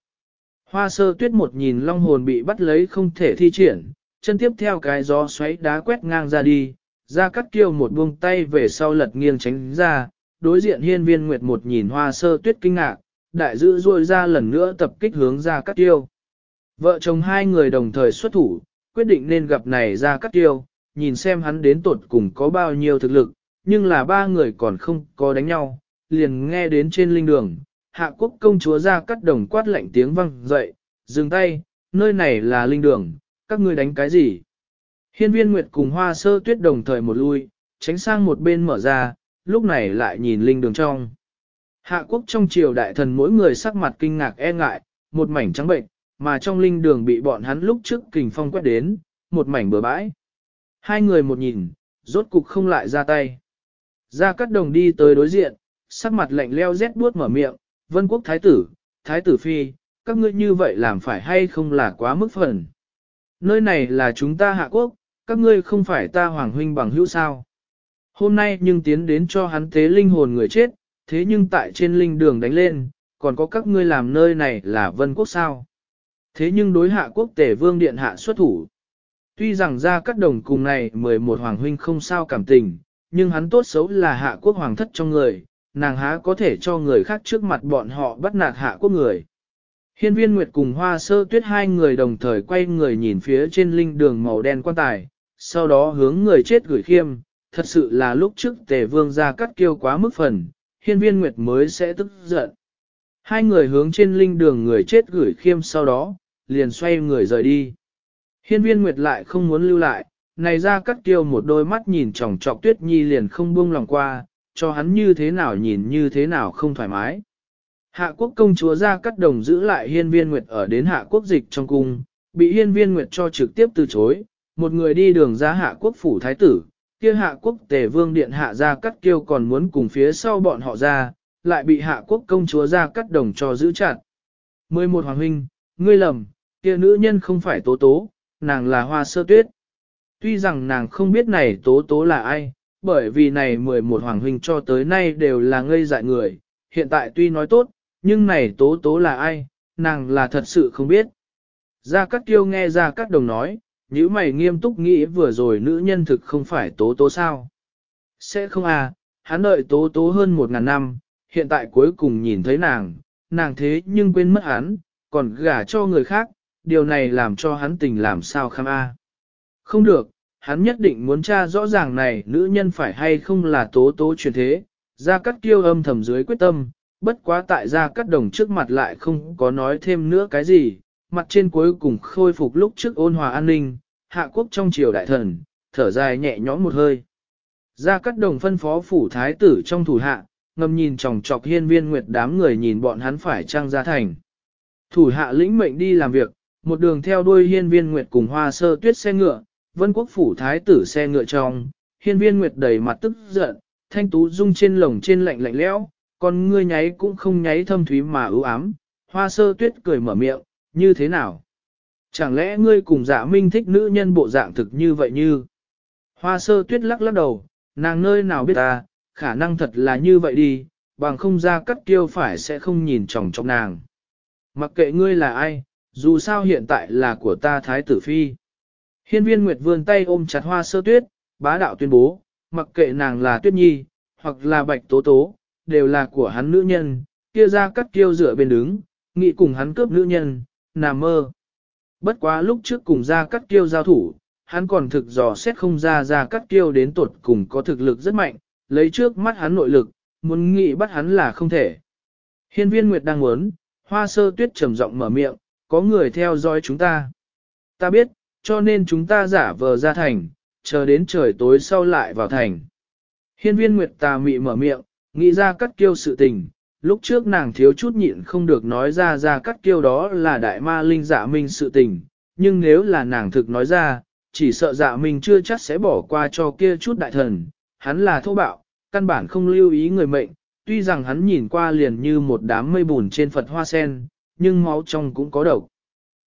Hoa sơ tuyết một nhìn long hồn bị bắt lấy không thể thi triển, chân tiếp theo cái gió xoáy đá quét ngang ra đi, ra cắt kiêu một buông tay về sau lật nghiêng tránh ra, đối diện hiên viên nguyệt một nhìn hoa sơ tuyết kinh ngạc, đại dữ ruôi ra lần nữa tập kích hướng ra cắt tiêu. Vợ chồng hai người đồng thời xuất thủ, quyết định nên gặp này ra cắt tiêu, nhìn xem hắn đến tột cùng có bao nhiêu thực lực, nhưng là ba người còn không có đánh nhau, liền nghe đến trên linh đường, hạ quốc công chúa ra cắt đồng quát lạnh tiếng vang dậy, dừng tay, nơi này là linh đường, các ngươi đánh cái gì? Hiên viên Nguyệt cùng hoa sơ tuyết đồng thời một lui, tránh sang một bên mở ra, lúc này lại nhìn linh đường trong. Hạ quốc trong triều đại thần mỗi người sắc mặt kinh ngạc e ngại, một mảnh trắng bệnh, mà trong linh đường bị bọn hắn lúc trước kình phong quét đến, một mảnh bừa bãi. Hai người một nhìn, rốt cục không lại ra tay. Ra cắt đồng đi tới đối diện, sắc mặt lạnh leo rét buốt mở miệng, vân quốc thái tử, thái tử phi, các ngươi như vậy làm phải hay không là quá mức phần. Nơi này là chúng ta hạ quốc, các ngươi không phải ta hoàng huynh bằng hữu sao. Hôm nay nhưng tiến đến cho hắn tế linh hồn người chết, thế nhưng tại trên linh đường đánh lên, còn có các ngươi làm nơi này là vân quốc sao. Thế nhưng đối hạ quốc tể vương điện hạ xuất thủ. Tuy rằng ra các đồng cùng này 11 hoàng huynh không sao cảm tình, nhưng hắn tốt xấu là hạ quốc hoàng thất trong người, nàng há có thể cho người khác trước mặt bọn họ bắt nạt hạ quốc người. Hiên viên Nguyệt cùng hoa sơ tuyết hai người đồng thời quay người nhìn phía trên linh đường màu đen quan tài, sau đó hướng người chết gửi khiêm, thật sự là lúc trước tề vương ra cắt kêu quá mức phần, hiên viên nguyệt mới sẽ tức giận. Hai người hướng trên linh đường người chết gửi khiêm sau đó, liền xoay người rời đi. Hiên viên nguyệt lại không muốn lưu lại, này ra cắt tiêu một đôi mắt nhìn chòng trọc tuyết nhi liền không buông lòng qua, cho hắn như thế nào nhìn như thế nào không thoải mái. Hạ quốc công chúa ra cắt đồng giữ lại hiên viên nguyệt ở đến hạ quốc dịch trong cung, bị hiên viên nguyệt cho trực tiếp từ chối, một người đi đường ra hạ quốc phủ thái tử, kia hạ quốc tề vương điện hạ ra cắt kêu còn muốn cùng phía sau bọn họ ra, lại bị hạ quốc công chúa ra cắt đồng cho giữ chặt. 11 Hoàng huynh, ngươi lầm, kia nữ nhân không phải tố tố, nàng là hoa sơ tuyết. Tuy rằng nàng không biết này tố tố là ai, bởi vì này 11 Hoàng huynh cho tới nay đều là ngây dại người, hiện tại tuy nói tốt, nhưng này tố tố là ai, nàng là thật sự không biết. Gia Cát Kiêu nghe Gia Cát Đồng nói, nữ mày nghiêm túc nghĩ vừa rồi nữ nhân thực không phải tố tố sao? Sẽ không à, hắn đợi tố tố hơn một ngàn năm, hiện tại cuối cùng nhìn thấy nàng, nàng thế nhưng quên mất hắn, còn gả cho người khác, điều này làm cho hắn tình làm sao kham a. Không được, hắn nhất định muốn tra rõ ràng này nữ nhân phải hay không là tố tố truyền thế, ra cắt kêu âm thầm dưới quyết tâm, bất quá tại ra cắt đồng trước mặt lại không có nói thêm nữa cái gì, mặt trên cuối cùng khôi phục lúc trước ôn hòa an ninh, hạ quốc trong triều đại thần, thở dài nhẹ nhõm một hơi. Ra cắt đồng phân phó phủ thái tử trong thủ hạ, ngầm nhìn chòng chọc hiên viên nguyệt đám người nhìn bọn hắn phải trang ra thành. Thủ hạ lĩnh mệnh đi làm việc, một đường theo đuôi hiên viên nguyệt cùng hoa sơ tuyết xe ngựa, vân quốc phủ thái tử xe ngựa trong, hiên viên nguyệt đầy mặt tức giận, thanh tú dung trên lồng trên lạnh lạnh lẽo, còn ngươi nháy cũng không nháy thâm thúy mà ưu ám, hoa sơ tuyết cười mở miệng, như thế nào? Chẳng lẽ ngươi cùng dạ minh thích nữ nhân bộ dạng thực như vậy như? Hoa sơ tuyết lắc lắc đầu, nàng nơi nào biết ta, khả năng thật là như vậy đi, bằng không ra cắt kiêu phải sẽ không nhìn chồng trong nàng. Mặc kệ ngươi là ai, dù sao hiện tại là của ta thái tử phi. Hiên viên Nguyệt vươn tay ôm chặt hoa sơ tuyết, bá đạo tuyên bố, mặc kệ nàng là tuyết nhi, hoặc là bạch tố tố, đều là của hắn nữ nhân, kia ra cắt kiêu dựa bên đứng, nghĩ cùng hắn cướp nữ nhân, nằm mơ. Bất quá lúc trước cùng ra cắt kiêu giao thủ, hắn còn thực dò xét không ra ra cắt kiêu đến tuột cùng có thực lực rất mạnh, lấy trước mắt hắn nội lực, muốn nghĩ bắt hắn là không thể. Hiên viên Nguyệt đang muốn, hoa sơ tuyết trầm giọng mở miệng, có người theo dõi chúng ta. Ta biết, cho nên chúng ta giả vờ ra thành, chờ đến trời tối sau lại vào thành. Hiên viên Nguyệt tà mị mở miệng, nghĩ ra cắt kiêu sự tình, lúc trước nàng thiếu chút nhịn không được nói ra ra cắt kiêu đó là đại ma linh dạ minh sự tình, nhưng nếu là nàng thực nói ra, chỉ sợ dạ minh chưa chắc sẽ bỏ qua cho kia chút đại thần, hắn là thô bạo, căn bản không lưu ý người mệnh, tuy rằng hắn nhìn qua liền như một đám mây bùn trên Phật hoa sen, nhưng máu trong cũng có độc.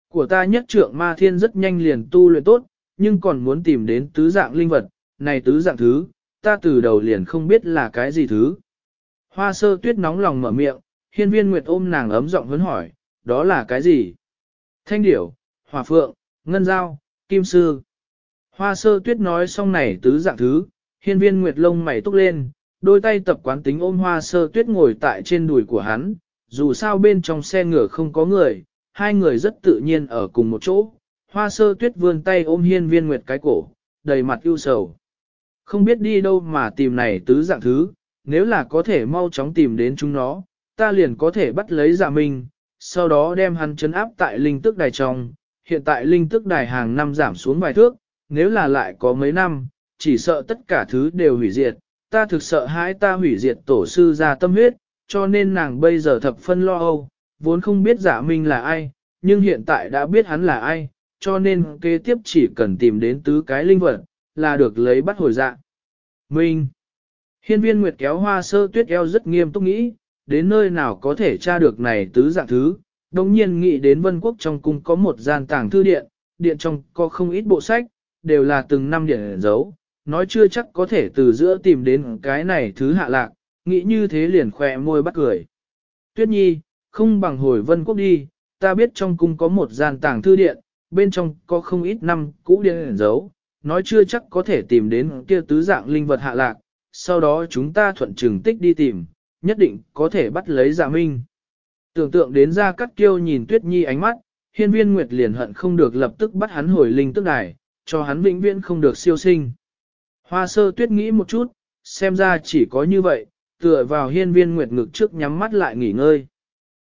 Của ta nhất trượng ma thiên rất nhanh liền tu luyện tốt, nhưng còn muốn tìm đến tứ dạng linh vật, này tứ dạng thứ, ta từ đầu liền không biết là cái gì thứ. Hoa sơ tuyết nóng lòng mở miệng, hiên viên nguyệt ôm nàng ấm giọng vấn hỏi, đó là cái gì? Thanh điểu, hỏa phượng, ngân Giao, kim sư. Hoa sơ tuyết nói xong này tứ dạng thứ, hiên viên nguyệt lông mày túc lên, đôi tay tập quán tính ôm hoa sơ tuyết ngồi tại trên đùi của hắn, dù sao bên trong xe ngựa không có người, hai người rất tự nhiên ở cùng một chỗ. Hoa sơ tuyết vươn tay ôm hiên viên nguyệt cái cổ, đầy mặt ưu sầu. Không biết đi đâu mà tìm này tứ dạng thứ, nếu là có thể mau chóng tìm đến chúng nó, ta liền có thể bắt lấy giả minh, sau đó đem hắn chấn áp tại linh tức đài trong. Hiện tại linh tức đài hàng năm giảm xuống vài thước, nếu là lại có mấy năm, chỉ sợ tất cả thứ đều hủy diệt, ta thực sợ hãi ta hủy diệt tổ sư ra tâm huyết, cho nên nàng bây giờ thập phân lo âu, vốn không biết giả minh là ai, nhưng hiện tại đã biết hắn là ai, cho nên kế tiếp chỉ cần tìm đến tứ cái linh vật, là được lấy bắt hồi dạ. Minh Hiên viên Nguyệt kéo hoa sơ tuyết eo rất nghiêm túc nghĩ, đến nơi nào có thể tra được này tứ dạng thứ, đồng nhiên nghĩ đến vân quốc trong cung có một gian tàng thư điện, điện trong có không ít bộ sách, đều là từng năm điện dấu, nói chưa chắc có thể từ giữa tìm đến cái này thứ hạ lạc, nghĩ như thế liền khỏe môi bắt cười. Tuyết nhi, không bằng hồi vân quốc đi, ta biết trong cung có một gian tàng thư điện, bên trong có không ít năm cũ điện dấu, nói chưa chắc có thể tìm đến kia tứ dạng linh vật hạ lạc, sau đó chúng ta thuận trừng tích đi tìm, nhất định có thể bắt lấy giả minh. Tưởng tượng đến ra cắt kiêu nhìn tuyết nhi ánh mắt, hiên viên nguyệt liền hận không được lập tức bắt hắn hồi linh tức đài, cho hắn vĩnh viễn không được siêu sinh. Hoa sơ tuyết nghĩ một chút, xem ra chỉ có như vậy, tựa vào hiên viên nguyệt ngực trước nhắm mắt lại nghỉ ngơi.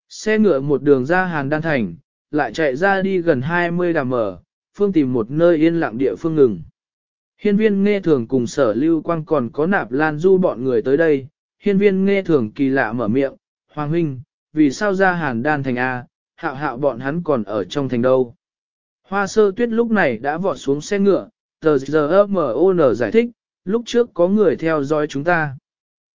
Xe ngựa một đường ra Hàn Đan Thành, lại chạy ra đi gần 20 đàm mở, phương tìm một nơi yên lặng địa phương ngừng. Hiên viên nghe thường cùng sở lưu quang còn có nạp lan du bọn người tới đây, hiên viên nghe thường kỳ lạ mở miệng, Hoàng huynh, vì sao ra Hàn Đan Thành A, hạo hạo bọn hắn còn ở trong thành đâu. Hoa sơ tuyết lúc này đã vọt xuống xe ngựa, tờ giờ giải thích, lúc trước có người theo dõi chúng ta.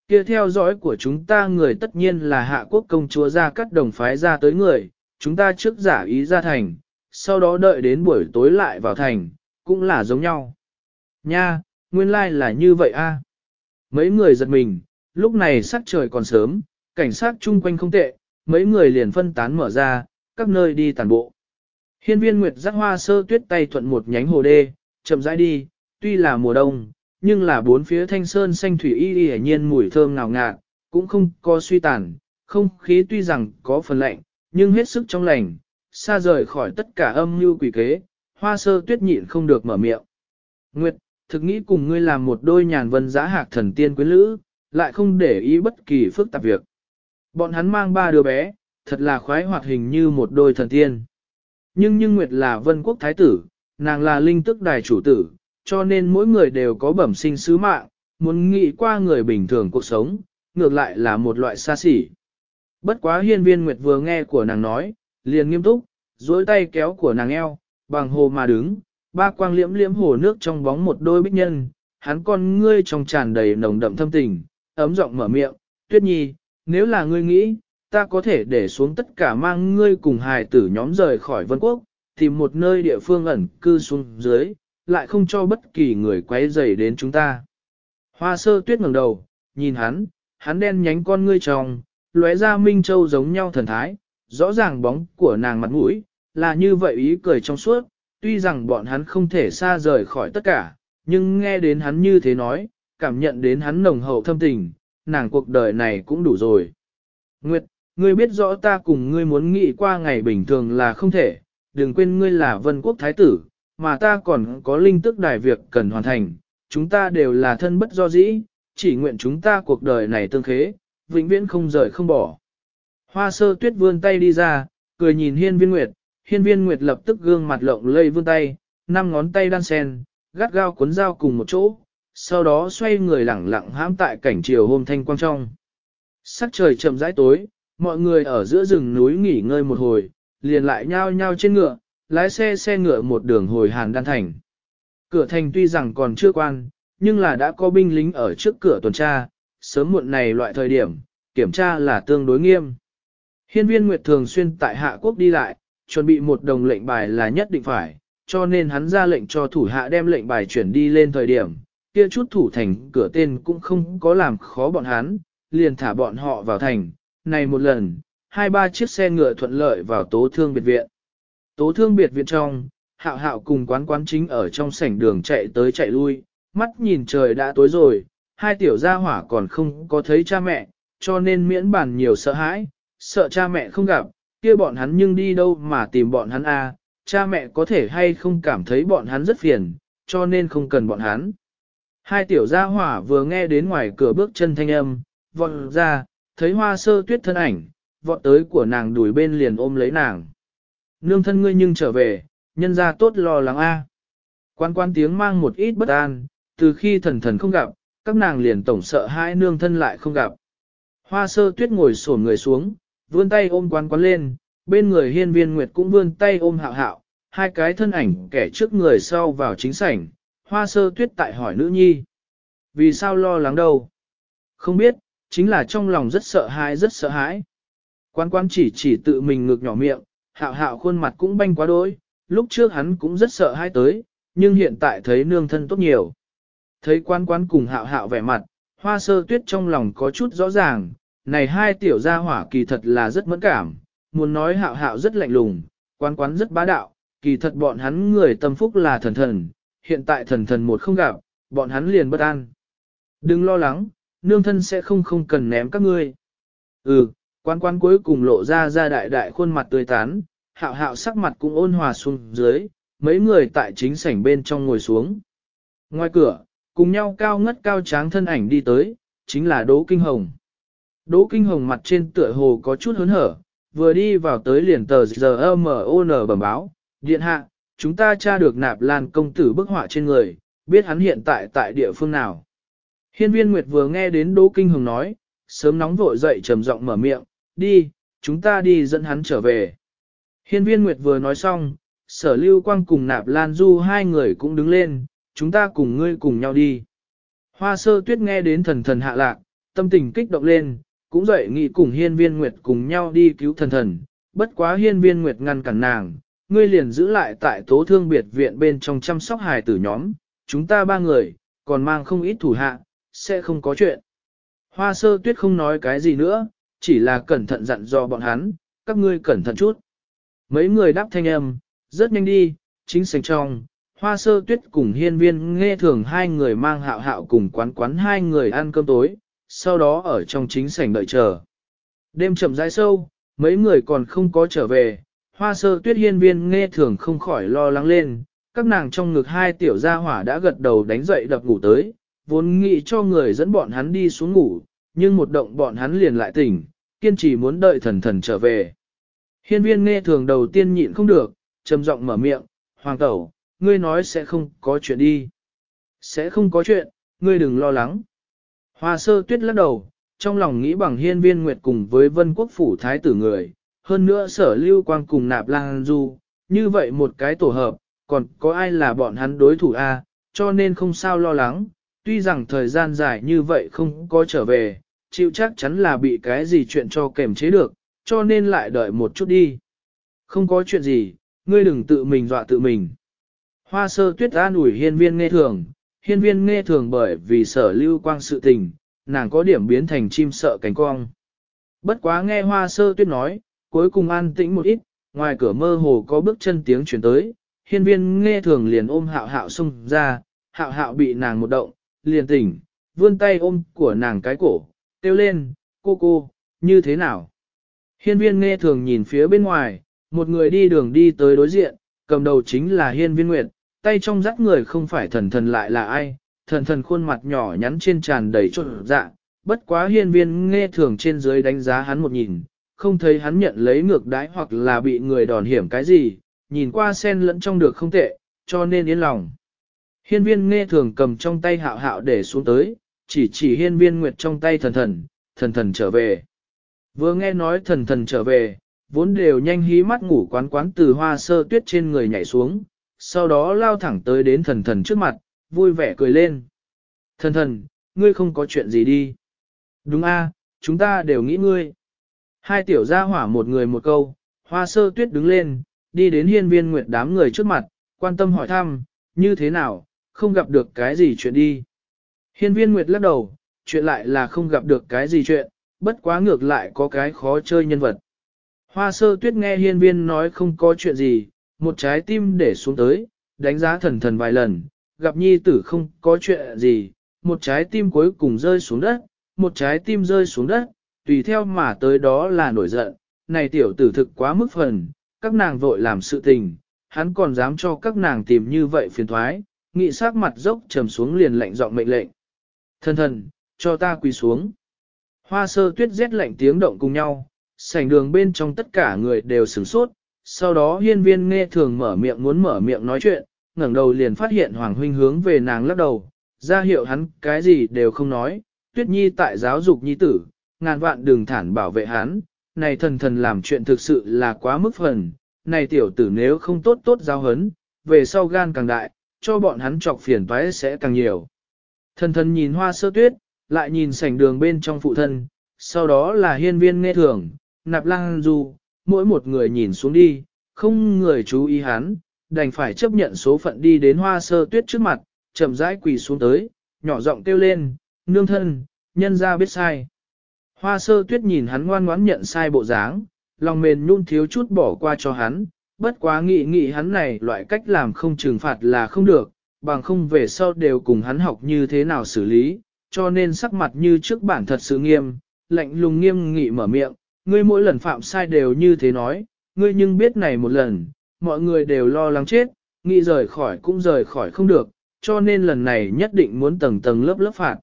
Kia theo dõi của chúng ta người tất nhiên là hạ quốc công chúa ra cắt đồng phái ra tới người, chúng ta trước giả ý ra thành, sau đó đợi đến buổi tối lại vào thành, cũng là giống nhau. Nha, nguyên lai like là như vậy a. Mấy người giật mình, lúc này sắc trời còn sớm, cảnh sát chung quanh không tệ, mấy người liền phân tán mở ra, các nơi đi tàn bộ. Hiên viên Nguyệt giác hoa sơ tuyết tay thuận một nhánh hồ đê, chậm rãi đi, tuy là mùa đông, nhưng là bốn phía thanh sơn xanh thủy y y nhiên mùi thơm ngào ngạt, cũng không có suy tàn, không khí tuy rằng có phần lạnh, nhưng hết sức trong lành, xa rời khỏi tất cả âm mưu quỷ kế, hoa sơ tuyết nhịn không được mở miệng. Nguyệt, thực nghĩ cùng ngươi làm một đôi nhàn vân giã hạc thần tiên quyến lữ, lại không để ý bất kỳ phức tạp việc. Bọn hắn mang ba đứa bé, thật là khoái hoạt hình như một đôi thần tiên. Nhưng nhưng Nguyệt là vân quốc thái tử, nàng là linh tức đài chủ tử, cho nên mỗi người đều có bẩm sinh sứ mạng, muốn nghĩ qua người bình thường cuộc sống, ngược lại là một loại xa xỉ. Bất quá hiên viên Nguyệt vừa nghe của nàng nói, liền nghiêm túc, duỗi tay kéo của nàng eo, bằng hồ mà đứng, ba quang liễm liễm hồ nước trong bóng một đôi bích nhân, hắn con ngươi trong tràn đầy nồng đậm thâm tình, ấm giọng mở miệng, tuyết nhi, nếu là ngươi nghĩ, ta có thể để xuống tất cả mang ngươi cùng hài tử nhóm rời khỏi vân quốc, tìm một nơi địa phương ẩn cư xuống dưới, lại không cho bất kỳ người quấy rầy đến chúng ta. Hoa sơ tuyết ngẩng đầu, nhìn hắn, hắn đen nhánh con ngươi tròng, lóe ra minh châu giống nhau thần thái, rõ ràng bóng của nàng mặt mũi, là như vậy ý cười trong suốt, tuy rằng bọn hắn không thể xa rời khỏi tất cả, nhưng nghe đến hắn như thế nói, cảm nhận đến hắn nồng hậu thâm tình, nàng cuộc đời này cũng đủ rồi. Nguyệt, ngươi biết rõ ta cùng ngươi muốn nghĩ qua ngày bình thường là không thể, đừng quên ngươi là vân quốc thái tử, mà ta còn có linh tức đài việc cần hoàn thành, chúng ta đều là thân bất do dĩ, chỉ nguyện chúng ta cuộc đời này tương khế, vĩnh viễn không rời không bỏ. Hoa sơ tuyết vươn tay đi ra, cười nhìn hiên viên nguyệt, hiên viên nguyệt lập tức gương mặt lộng lây vươn tay, năm ngón tay đan sen, gắt gao cuốn dao cùng một chỗ, sau đó xoay người lẳng lặng hãm tại cảnh chiều hôm thanh quang trong. Sắc trời chậm rãi tối, mọi người ở giữa rừng núi nghỉ ngơi một hồi, liền lại nhao nhao trên ngựa, lái xe xe ngựa một đường hồi Hàn Đan Thành. Cửa thành tuy rằng còn chưa quan, nhưng là đã có binh lính ở trước cửa tuần tra, sớm muộn này loại thời điểm, kiểm tra là tương đối nghiêm. Hiên viên Nguyệt thường xuyên tại Hạ Quốc đi lại, chuẩn bị một đồng lệnh bài là nhất định phải, cho nên hắn ra lệnh cho thủ hạ đem lệnh bài chuyển đi lên thời điểm, kia chút thủ thành cửa tên cũng không có làm khó bọn hắn, liền thả bọn họ vào thành, này một lần, hai ba chiếc xe ngựa thuận lợi vào tố thương biệt viện. Tố thương biệt viện trong, hạo hạo cùng quán quán chính ở trong sảnh đường chạy tới chạy lui, mắt nhìn trời đã tối rồi, hai tiểu gia hỏa còn không có thấy cha mẹ, cho nên miễn bàn nhiều sợ hãi, sợ cha mẹ không gặp, kia bọn hắn nhưng đi đâu mà tìm bọn hắn a? cha mẹ có thể hay không cảm thấy bọn hắn rất phiền, cho nên không cần bọn hắn. Hai tiểu gia hỏa vừa nghe đến ngoài cửa bước chân thanh âm, vọt ra, thấy hoa sơ tuyết thân ảnh, vọt tới của nàng đuổi bên liền ôm lấy nàng. Nương thân ngươi nhưng trở về, nhân ra tốt lo lắng a. Quan quan tiếng mang một ít bất an, từ khi thần thần không gặp, các nàng liền tổng sợ hai nương thân lại không gặp. Hoa sơ tuyết ngồi sổn người xuống, vươn tay ôm quan quan lên, bên người hiên viên nguyệt cũng vươn tay ôm hạo hạo, hai cái thân ảnh kẻ trước người sau vào chính sảnh, hoa sơ tuyết tại hỏi nữ nhi. Vì sao lo lắng đâu? Không biết, chính là trong lòng rất sợ hãi rất sợ hãi. Quan quan chỉ chỉ tự mình ngược nhỏ miệng, hạo hạo khuôn mặt cũng banh quá đôi, lúc trước hắn cũng rất sợ hãi tới, nhưng hiện tại thấy nương thân tốt nhiều. Thấy quan quan cùng hạo hạo vẻ mặt, hoa sơ tuyết trong lòng có chút rõ ràng, này hai tiểu gia hỏa kỳ thật là rất mẫn cảm, muốn nói hạo hạo rất lạnh lùng, quan quán rất bá đạo, kỳ thật bọn hắn người tâm phúc là thần thần, hiện tại thần thần một không gặp, bọn hắn liền bất an. Đừng lo lắng, nương thân sẽ không không cần ném các ngươi. Ừ, quan quan cuối cùng lộ ra ra đại đại khuôn mặt tươi tán, hạo hạo sắc mặt cũng ôn hòa xuống dưới, mấy người tại chính sảnh bên trong ngồi xuống. Ngoài cửa, cùng nhau cao ngất cao tráng thân ảnh đi tới, chính là Đỗ Kinh Hồng. Đỗ Kinh Hồng mặt trên tựa hồ có chút hớn hở, vừa đi vào tới liền tờ giờ MON bẩm báo, điện hạ, chúng ta tra được nạp lan công tử bức họa trên người, biết hắn hiện tại tại địa phương nào. Hiên viên Nguyệt vừa nghe đến Đỗ Kinh Hồng nói, sớm nóng vội dậy trầm giọng mở miệng, đi, chúng ta đi dẫn hắn trở về. Hiên viên Nguyệt vừa nói xong, sở lưu quang cùng nạp lan du hai người cũng đứng lên, chúng ta cùng ngươi cùng nhau đi. Hoa sơ tuyết nghe đến thần thần hạ lạc, tâm tình kích động lên, cũng dậy nghĩ cùng hiên viên Nguyệt cùng nhau đi cứu thần thần, bất quá hiên viên Nguyệt ngăn cản nàng, ngươi liền giữ lại tại tố thương biệt viện bên trong chăm sóc hài tử nhóm, chúng ta ba người, còn mang không ít thủ hạ, sẽ không có chuyện. Hoa sơ tuyết không nói cái gì nữa, chỉ là cẩn thận dặn dò bọn hắn, các ngươi cẩn thận chút. Mấy người đáp thanh âm, rất nhanh đi, chính sành trong, hoa sơ tuyết cùng hiên viên nghe thường hai người mang hạo hạo cùng quán quán hai người ăn cơm tối, sau đó ở trong chính sảnh đợi chờ. Đêm chậm rãi sâu, mấy người còn không có trở về, hoa sơ tuyết hiên viên nghe thường không khỏi lo lắng lên, các nàng trong ngực hai tiểu gia hỏa đã gật đầu đánh dậy đập ngủ tới, vốn nghĩ cho người dẫn bọn hắn đi xuống ngủ, nhưng một động bọn hắn liền lại tỉnh, kiên trì muốn đợi thần thần trở về. Hiên viên nghe thường đầu tiên nhịn không được, trầm giọng mở miệng, hoàng tẩu, ngươi nói sẽ không có chuyện đi. Sẽ không có chuyện, ngươi đừng lo lắng. Hoa sơ tuyết lắc đầu, trong lòng nghĩ bằng hiên viên nguyệt cùng với vân quốc phủ thái tử người, hơn nữa sở lưu quang cùng nạp lang du, như vậy một cái tổ hợp, còn có ai là bọn hắn đối thủ a? cho nên không sao lo lắng, tuy rằng thời gian dài như vậy không có trở về, chịu chắc chắn là bị cái gì chuyện cho kềm chế được, cho nên lại đợi một chút đi. Không có chuyện gì, ngươi đừng tự mình dọa tự mình. Hoa sơ tuyết an ủi hiên viên nghe thường, hiên viên nghe thường bởi vì sở lưu quang sự tình, nàng có điểm biến thành chim sợ cánh cong. Bất quá nghe hoa sơ tuyết nói, cuối cùng an tĩnh một ít, ngoài cửa mơ hồ có bước chân tiếng chuyển tới, hiên viên nghe thường liền ôm hạo hạo xông ra, hạo hạo bị nàng một động, liền tỉnh, vươn tay ôm của nàng cái cổ, kêu lên, cô cô, như thế nào? Hiên viên nghe thường nhìn phía bên ngoài, một người đi đường đi tới đối diện, cầm đầu chính là hiên viên nguyệt, tay trong rắc người không phải thần thần lại là ai, thần thần khuôn mặt nhỏ nhắn trên tràn đầy trộn dạ, bất quá hiên viên nghe thường trên dưới đánh giá hắn một nhìn, không thấy hắn nhận lấy ngược đái hoặc là bị người đòn hiểm cái gì, nhìn qua sen lẫn trong được không tệ, cho nên yên lòng. Hiên viên nghe thường cầm trong tay hạo hạo để xuống tới, chỉ chỉ hiên viên nguyệt trong tay thần thần, thần thần trở về. Vừa nghe nói thần thần trở về, vốn đều nhanh hí mắt ngủ quán quán từ hoa sơ tuyết trên người nhảy xuống, sau đó lao thẳng tới đến thần thần trước mặt, vui vẻ cười lên. Thần thần, ngươi không có chuyện gì đi. Đúng a, chúng ta đều nghĩ ngươi. Hai tiểu gia hỏa một người một câu, hoa sơ tuyết đứng lên, đi đến hiên viên nguyệt đám người trước mặt, quan tâm hỏi thăm, như thế nào, không gặp được cái gì chuyện đi. Hiên viên nguyệt lắc đầu, chuyện lại là không gặp được cái gì chuyện, bất quá ngược lại có cái khó chơi nhân vật. Hoa sơ tuyết nghe hiên viên nói không có chuyện gì, một trái tim để xuống tới, đánh giá thần thần vài lần, gặp nhi tử không có chuyện gì, một trái tim cuối cùng rơi xuống đất, một trái tim rơi xuống đất, tùy theo mà tới đó là nổi giận, này tiểu tử thực quá mức phần, các nàng vội làm sự tình, hắn còn dám cho các nàng tìm như vậy phiền thoái, nghị sát mặt dốc trầm xuống liền lạnh giọng mệnh lệnh. Thần thần, cho ta quỳ xuống. Hoa sơ tuyết rét lạnh tiếng động cùng nhau, sảnh đường bên trong tất cả người đều sửng sốt, sau đó hiên viên nghe thường mở miệng muốn mở miệng nói chuyện, ngẩng đầu liền phát hiện Hoàng Huynh hướng về nàng lắc đầu, ra hiệu hắn cái gì đều không nói, tuyết nhi tại giáo dục nhi tử, ngàn vạn đường thản bảo vệ hắn, này thần thần làm chuyện thực sự là quá mức phần, này tiểu tử nếu không tốt tốt giáo hấn, về sau gan càng đại, cho bọn hắn trọc phiền toái sẽ càng nhiều. Thần thần nhìn hoa sơ tuyết, lại nhìn sảnh đường bên trong phụ thân, sau đó là hiên viên nghe thường, nạp lang du, mỗi một người nhìn xuống đi, không người chú ý hắn, đành phải chấp nhận số phận đi đến hoa sơ tuyết trước mặt, chậm rãi quỳ xuống tới, nhỏ giọng kêu lên, nương thân, nhân ra biết sai. Hoa sơ tuyết nhìn hắn ngoan ngoãn nhận sai bộ dáng, lòng mềm nhun thiếu chút bỏ qua cho hắn, bất quá nghị nghị hắn này loại cách làm không trừng phạt là không được, bằng không về sau đều cùng hắn học như thế nào xử lý, cho nên sắc mặt như trước bản thật sự nghiêm, lạnh lùng nghiêm nghị mở miệng, ngươi mỗi lần phạm sai đều như thế nói, ngươi nhưng biết này một lần, mọi người đều lo lắng chết, nghĩ rời khỏi cũng rời khỏi không được, cho nên lần này nhất định muốn tầng tầng lớp lớp phạt.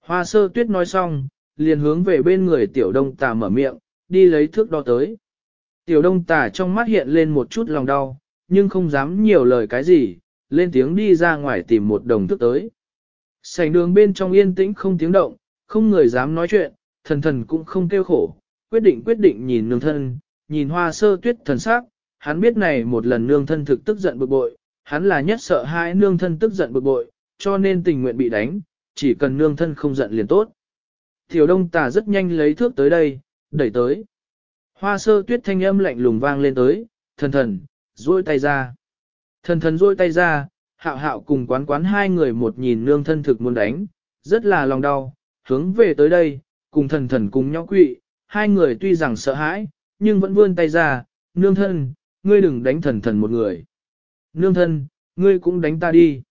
Hoa sơ tuyết nói xong, liền hướng về bên người tiểu đông tà mở miệng, đi lấy thước đo tới. Tiểu đông tà trong mắt hiện lên một chút lòng đau, nhưng không dám nhiều lời cái gì, lên tiếng đi ra ngoài tìm một đồng thước tới. Sảnh đường bên trong yên tĩnh không tiếng động, không người dám nói chuyện, thần thần cũng không kêu khổ, quyết định quyết định nhìn nương thân, nhìn hoa sơ tuyết thần sắc, hắn biết này một lần nương thân thực tức giận bực bội, hắn là nhất sợ hai nương thân tức giận bực bội, cho nên tình nguyện bị đánh, chỉ cần nương thân không giận liền tốt. Tiểu đông tà rất nhanh lấy thước tới đây, đẩy tới. Hoa sơ tuyết thanh âm lạnh lùng vang lên tới, thần thần, duỗi tay ra. Thần thần duỗi tay ra, hạo hạo cùng quán quán hai người một nhìn nương thân thực muốn đánh, rất là lòng đau, hướng về tới đây, cùng thần thần cùng nhau quỵ, hai người tuy rằng sợ hãi, nhưng vẫn vươn tay ra, nương thân, ngươi đừng đánh thần thần một người. Nương thân, ngươi cũng đánh ta đi.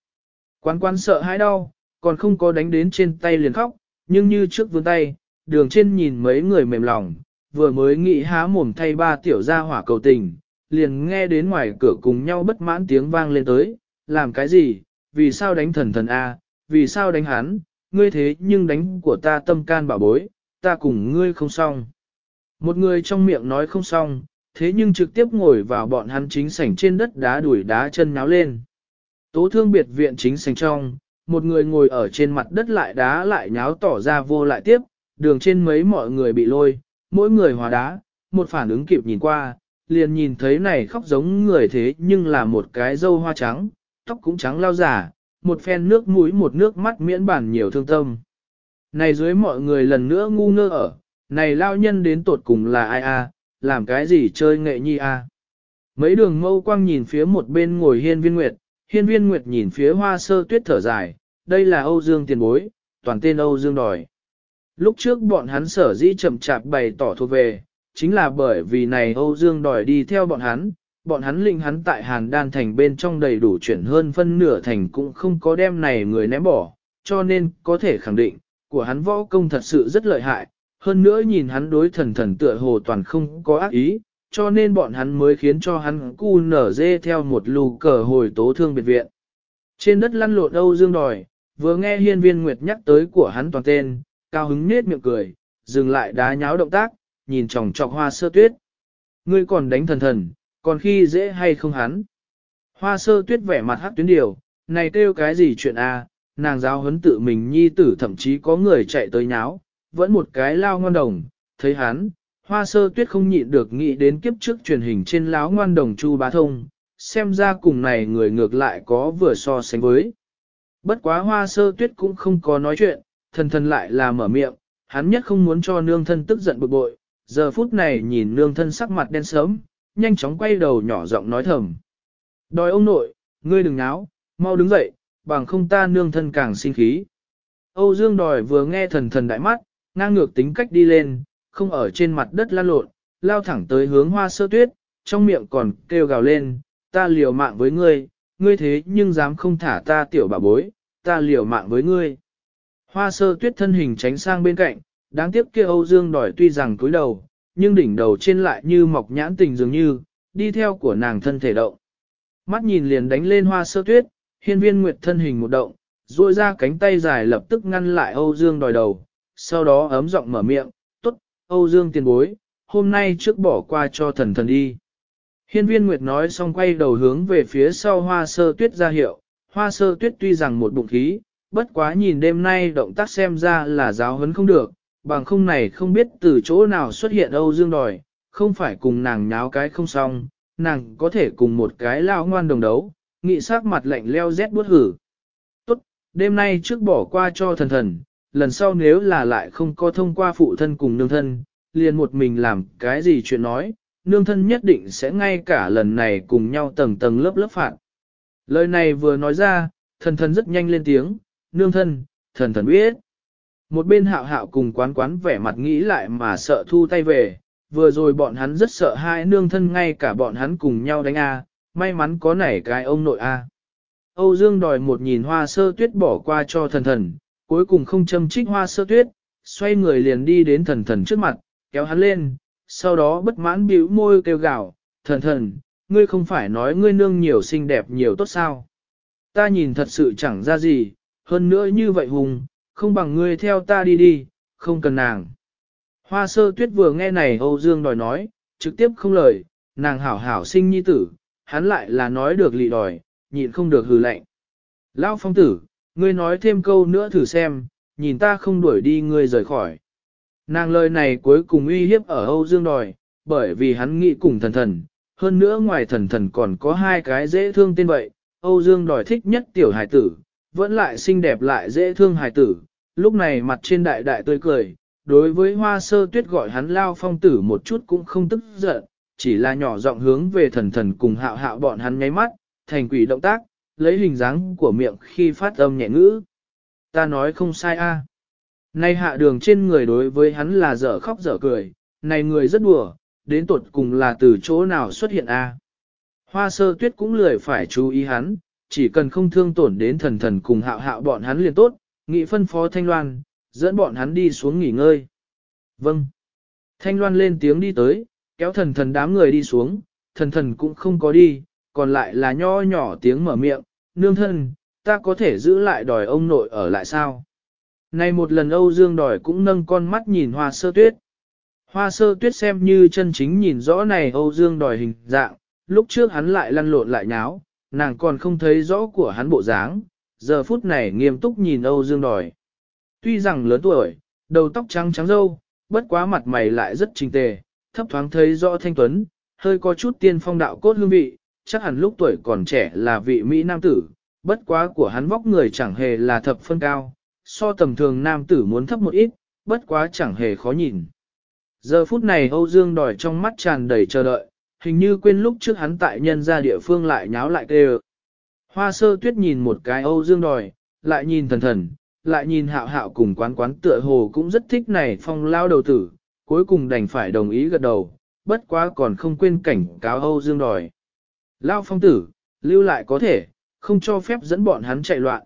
Quán quán sợ hãi đau, còn không có đánh đến trên tay liền khóc, nhưng như trước vươn tay, đường trên nhìn mấy người mềm lòng, vừa mới nghĩ há mồm thay ba tiểu gia hỏa cầu tình, liền nghe đến ngoài cửa cùng nhau bất mãn tiếng vang lên tới, làm cái gì, vì sao đánh thần thần A, vì sao đánh hắn, ngươi thế nhưng đánh của ta tâm can bảo bối, ta cùng ngươi không xong. Một người trong miệng nói không xong, thế nhưng trực tiếp ngồi vào bọn hắn chính sảnh trên đất đá đuổi đá chân náo lên. Tố thương biệt viện chính sảnh trong, một người ngồi ở trên mặt đất lại đá lại nháo tỏ ra vô lại tiếp, đường trên mấy mọi người bị lôi, mỗi người hòa đá, một phản ứng kịp nhìn qua, liền nhìn thấy này khóc giống người thế nhưng là một cái dâu hoa trắng, tóc cũng trắng lao giả, một phen nước mũi một nước mắt miễn bản nhiều thương tâm. Này dưới mọi người lần nữa ngu ngơ ở, này lao nhân đến tột cùng là ai a, làm cái gì chơi nghệ nhi a? Mấy đường mâu quang nhìn phía một bên ngồi hiên viên nguyệt, hiên viên nguyệt nhìn phía hoa sơ tuyết thở dài, đây là Âu Dương tiền bối, toàn tên Âu Dương đòi. Lúc trước bọn hắn sở dĩ chậm chạp bày tỏ thuộc về, chính là bởi vì này Âu Dương đòi đi theo bọn hắn, bọn hắn linh hắn tại Hàn Đan Thành bên trong đầy đủ chuyển hơn phân nửa thành cũng không có đem này người ném bỏ, cho nên có thể khẳng định, của hắn võ công thật sự rất lợi hại, hơn nữa nhìn hắn đối thần thần tựa hồ toàn không có ác ý, cho nên bọn hắn mới khiến cho hắn cu nở dê theo một lù cờ hồi tố thương biệt viện. Trên đất lăn lộn Âu Dương đòi, vừa nghe hiên viên nguyệt nhắc tới của hắn toàn tên, cao hứng nết miệng cười, dừng lại đá nháo động tác, nhìn tròng trọc hoa sơ tuyết. Ngươi còn đánh thần thần, còn khi dễ hay không hắn. Hoa sơ tuyết vẻ mặt hắc tuyến điều, này kêu cái gì chuyện a? Nàng giáo huấn tự mình nhi tử thậm chí có người chạy tới nháo, vẫn một cái lao ngoan đồng, thấy hắn, hoa sơ tuyết không nhịn được nghĩ đến kiếp trước truyền hình trên láo ngoan đồng chu bá thông, xem ra cùng này người ngược lại có vừa so sánh với. Bất quá hoa sơ tuyết cũng không có nói chuyện, thần thần lại là mở miệng, hắn nhất không muốn cho nương thân tức giận bực bội, giờ phút này nhìn nương thân sắc mặt đen sớm, nhanh chóng quay đầu nhỏ giọng nói thầm. Đòi ông nội, ngươi đừng náo, mau đứng dậy, bằng không ta nương thân càng sinh khí. Âu Dương đòi vừa nghe thần thần đại mắt, ngang ngược tính cách đi lên, không ở trên mặt đất lan lộn, lao thẳng tới hướng hoa sơ tuyết, trong miệng còn kêu gào lên, ta liều mạng với ngươi, ngươi thế nhưng dám không thả ta tiểu bà bối, ta liều mạng với ngươi. Hoa sơ tuyết thân hình tránh sang bên cạnh, đáng tiếc kia Âu Dương đòi tuy rằng cúi đầu, nhưng đỉnh đầu trên lại như mọc nhãn tình dường như, đi theo của nàng thân thể động. Mắt nhìn liền đánh lên hoa sơ tuyết, hiên viên nguyệt thân hình một động, duỗi ra cánh tay dài lập tức ngăn lại Âu Dương đòi đầu, sau đó ấm giọng mở miệng, tốt, Âu Dương tiền bối, hôm nay trước bỏ qua cho thần thần đi. Hiên viên Nguyệt nói xong quay đầu hướng về phía sau hoa sơ tuyết ra hiệu, hoa sơ tuyết tuy rằng một bụng khí, bất quá nhìn đêm nay động tác xem ra là giáo huấn không được, bằng không này không biết từ chỗ nào xuất hiện Âu Dương đòi, không phải cùng nàng nháo cái không xong, nàng có thể cùng một cái lao ngoan đồng đấu, nghị sắc mặt lạnh leo rét buốt hử. Tốt, đêm nay trước bỏ qua cho thần thần, lần sau nếu là lại không có thông qua phụ thân cùng nương thân, liền một mình làm cái gì chuyện nói, nương thân nhất định sẽ ngay cả lần này cùng nhau tầng tầng lớp lớp phạt. Lời này vừa nói ra, thần thần rất nhanh lên tiếng, nương thân, thần thần biết. Một bên hạo hạo cùng quán quán vẻ mặt nghĩ lại mà sợ thu tay về, vừa rồi bọn hắn rất sợ hai nương thân ngay cả bọn hắn cùng nhau đánh A, may mắn có nảy cái ông nội A. Âu Dương đòi một nhìn hoa sơ tuyết bỏ qua cho thần thần, cuối cùng không châm trích hoa sơ tuyết, xoay người liền đi đến thần thần trước mặt, kéo hắn lên, sau đó bất mãn bĩu môi kêu gào, thần thần, ngươi không phải nói ngươi nương nhiều xinh đẹp nhiều tốt sao. Ta nhìn thật sự chẳng ra gì, hơn nữa như vậy hùng, không bằng ngươi theo ta đi đi, không cần nàng. Hoa sơ tuyết vừa nghe này Âu Dương đòi nói, trực tiếp không lời, nàng hảo hảo sinh nhi tử, hắn lại là nói được lị đòi, nhịn không được hừ lạnh. Lão phong tử, ngươi nói thêm câu nữa thử xem, nhìn ta không đuổi đi ngươi rời khỏi. Nàng lời này cuối cùng uy hiếp ở Âu Dương đòi, bởi vì hắn nghĩ cùng thần thần, hơn nữa ngoài thần thần còn có hai cái dễ thương tên vậy, Âu Dương đòi thích nhất tiểu hài tử, vẫn lại xinh đẹp lại dễ thương hài tử, lúc này mặt trên đại đại tươi cười, đối với hoa sơ tuyết gọi hắn lao phong tử một chút cũng không tức giận, chỉ là nhỏ giọng hướng về thần thần cùng hạo hạo bọn hắn nháy mắt, thành quỷ động tác, lấy hình dáng của miệng khi phát âm nhẹ ngữ. Ta nói không sai a. Nay hạ đường trên người đối với hắn là dở khóc dở cười, này người rất đùa, đến tột cùng là từ chỗ nào xuất hiện a. Hoa sơ tuyết cũng lười phải chú ý hắn, chỉ cần không thương tổn đến thần thần cùng hạo hạo bọn hắn liền tốt, nghị phân phó Thanh Loan, dẫn bọn hắn đi xuống nghỉ ngơi. Vâng. Thanh Loan lên tiếng đi tới, kéo thần thần đám người đi xuống, thần thần cũng không có đi, còn lại là nho nhỏ tiếng mở miệng, nương thân, ta có thể giữ lại đòi ông nội ở lại sao? Này một lần Âu Dương đòi cũng nâng con mắt nhìn hoa sơ tuyết. Hoa sơ tuyết xem như chân chính nhìn rõ này Âu Dương đòi hình dạng, lúc trước hắn lại lăn lộn lại nháo, nàng còn không thấy rõ của hắn bộ dáng, giờ phút này nghiêm túc nhìn Âu Dương đòi. Tuy rằng lớn tuổi, đầu tóc trắng trắng râu, bất quá mặt mày lại rất trình tề, thấp thoáng thấy rõ thanh tuấn, hơi có chút tiên phong đạo cốt hương vị, chắc hẳn lúc tuổi còn trẻ là vị Mỹ nam tử, bất quá của hắn vóc người chẳng hề là thập phân cao, so tầm thường nam tử muốn thấp một ít, bất quá chẳng hề khó nhìn. Giờ phút này Âu Dương đòi trong mắt tràn đầy chờ đợi, hình như quên lúc trước hắn tại nhân ra địa phương lại nháo lại kêu. Hoa sơ tuyết nhìn một cái Âu Dương đòi, lại nhìn thần thần, lại nhìn hạo hạo cùng quán quán tựa hồ cũng rất thích này phong lao đầu tử, cuối cùng đành phải đồng ý gật đầu, bất quá còn không quên cảnh cáo Âu Dương đòi. Lao phong tử, lưu lại có thể, không cho phép dẫn bọn hắn chạy loạn.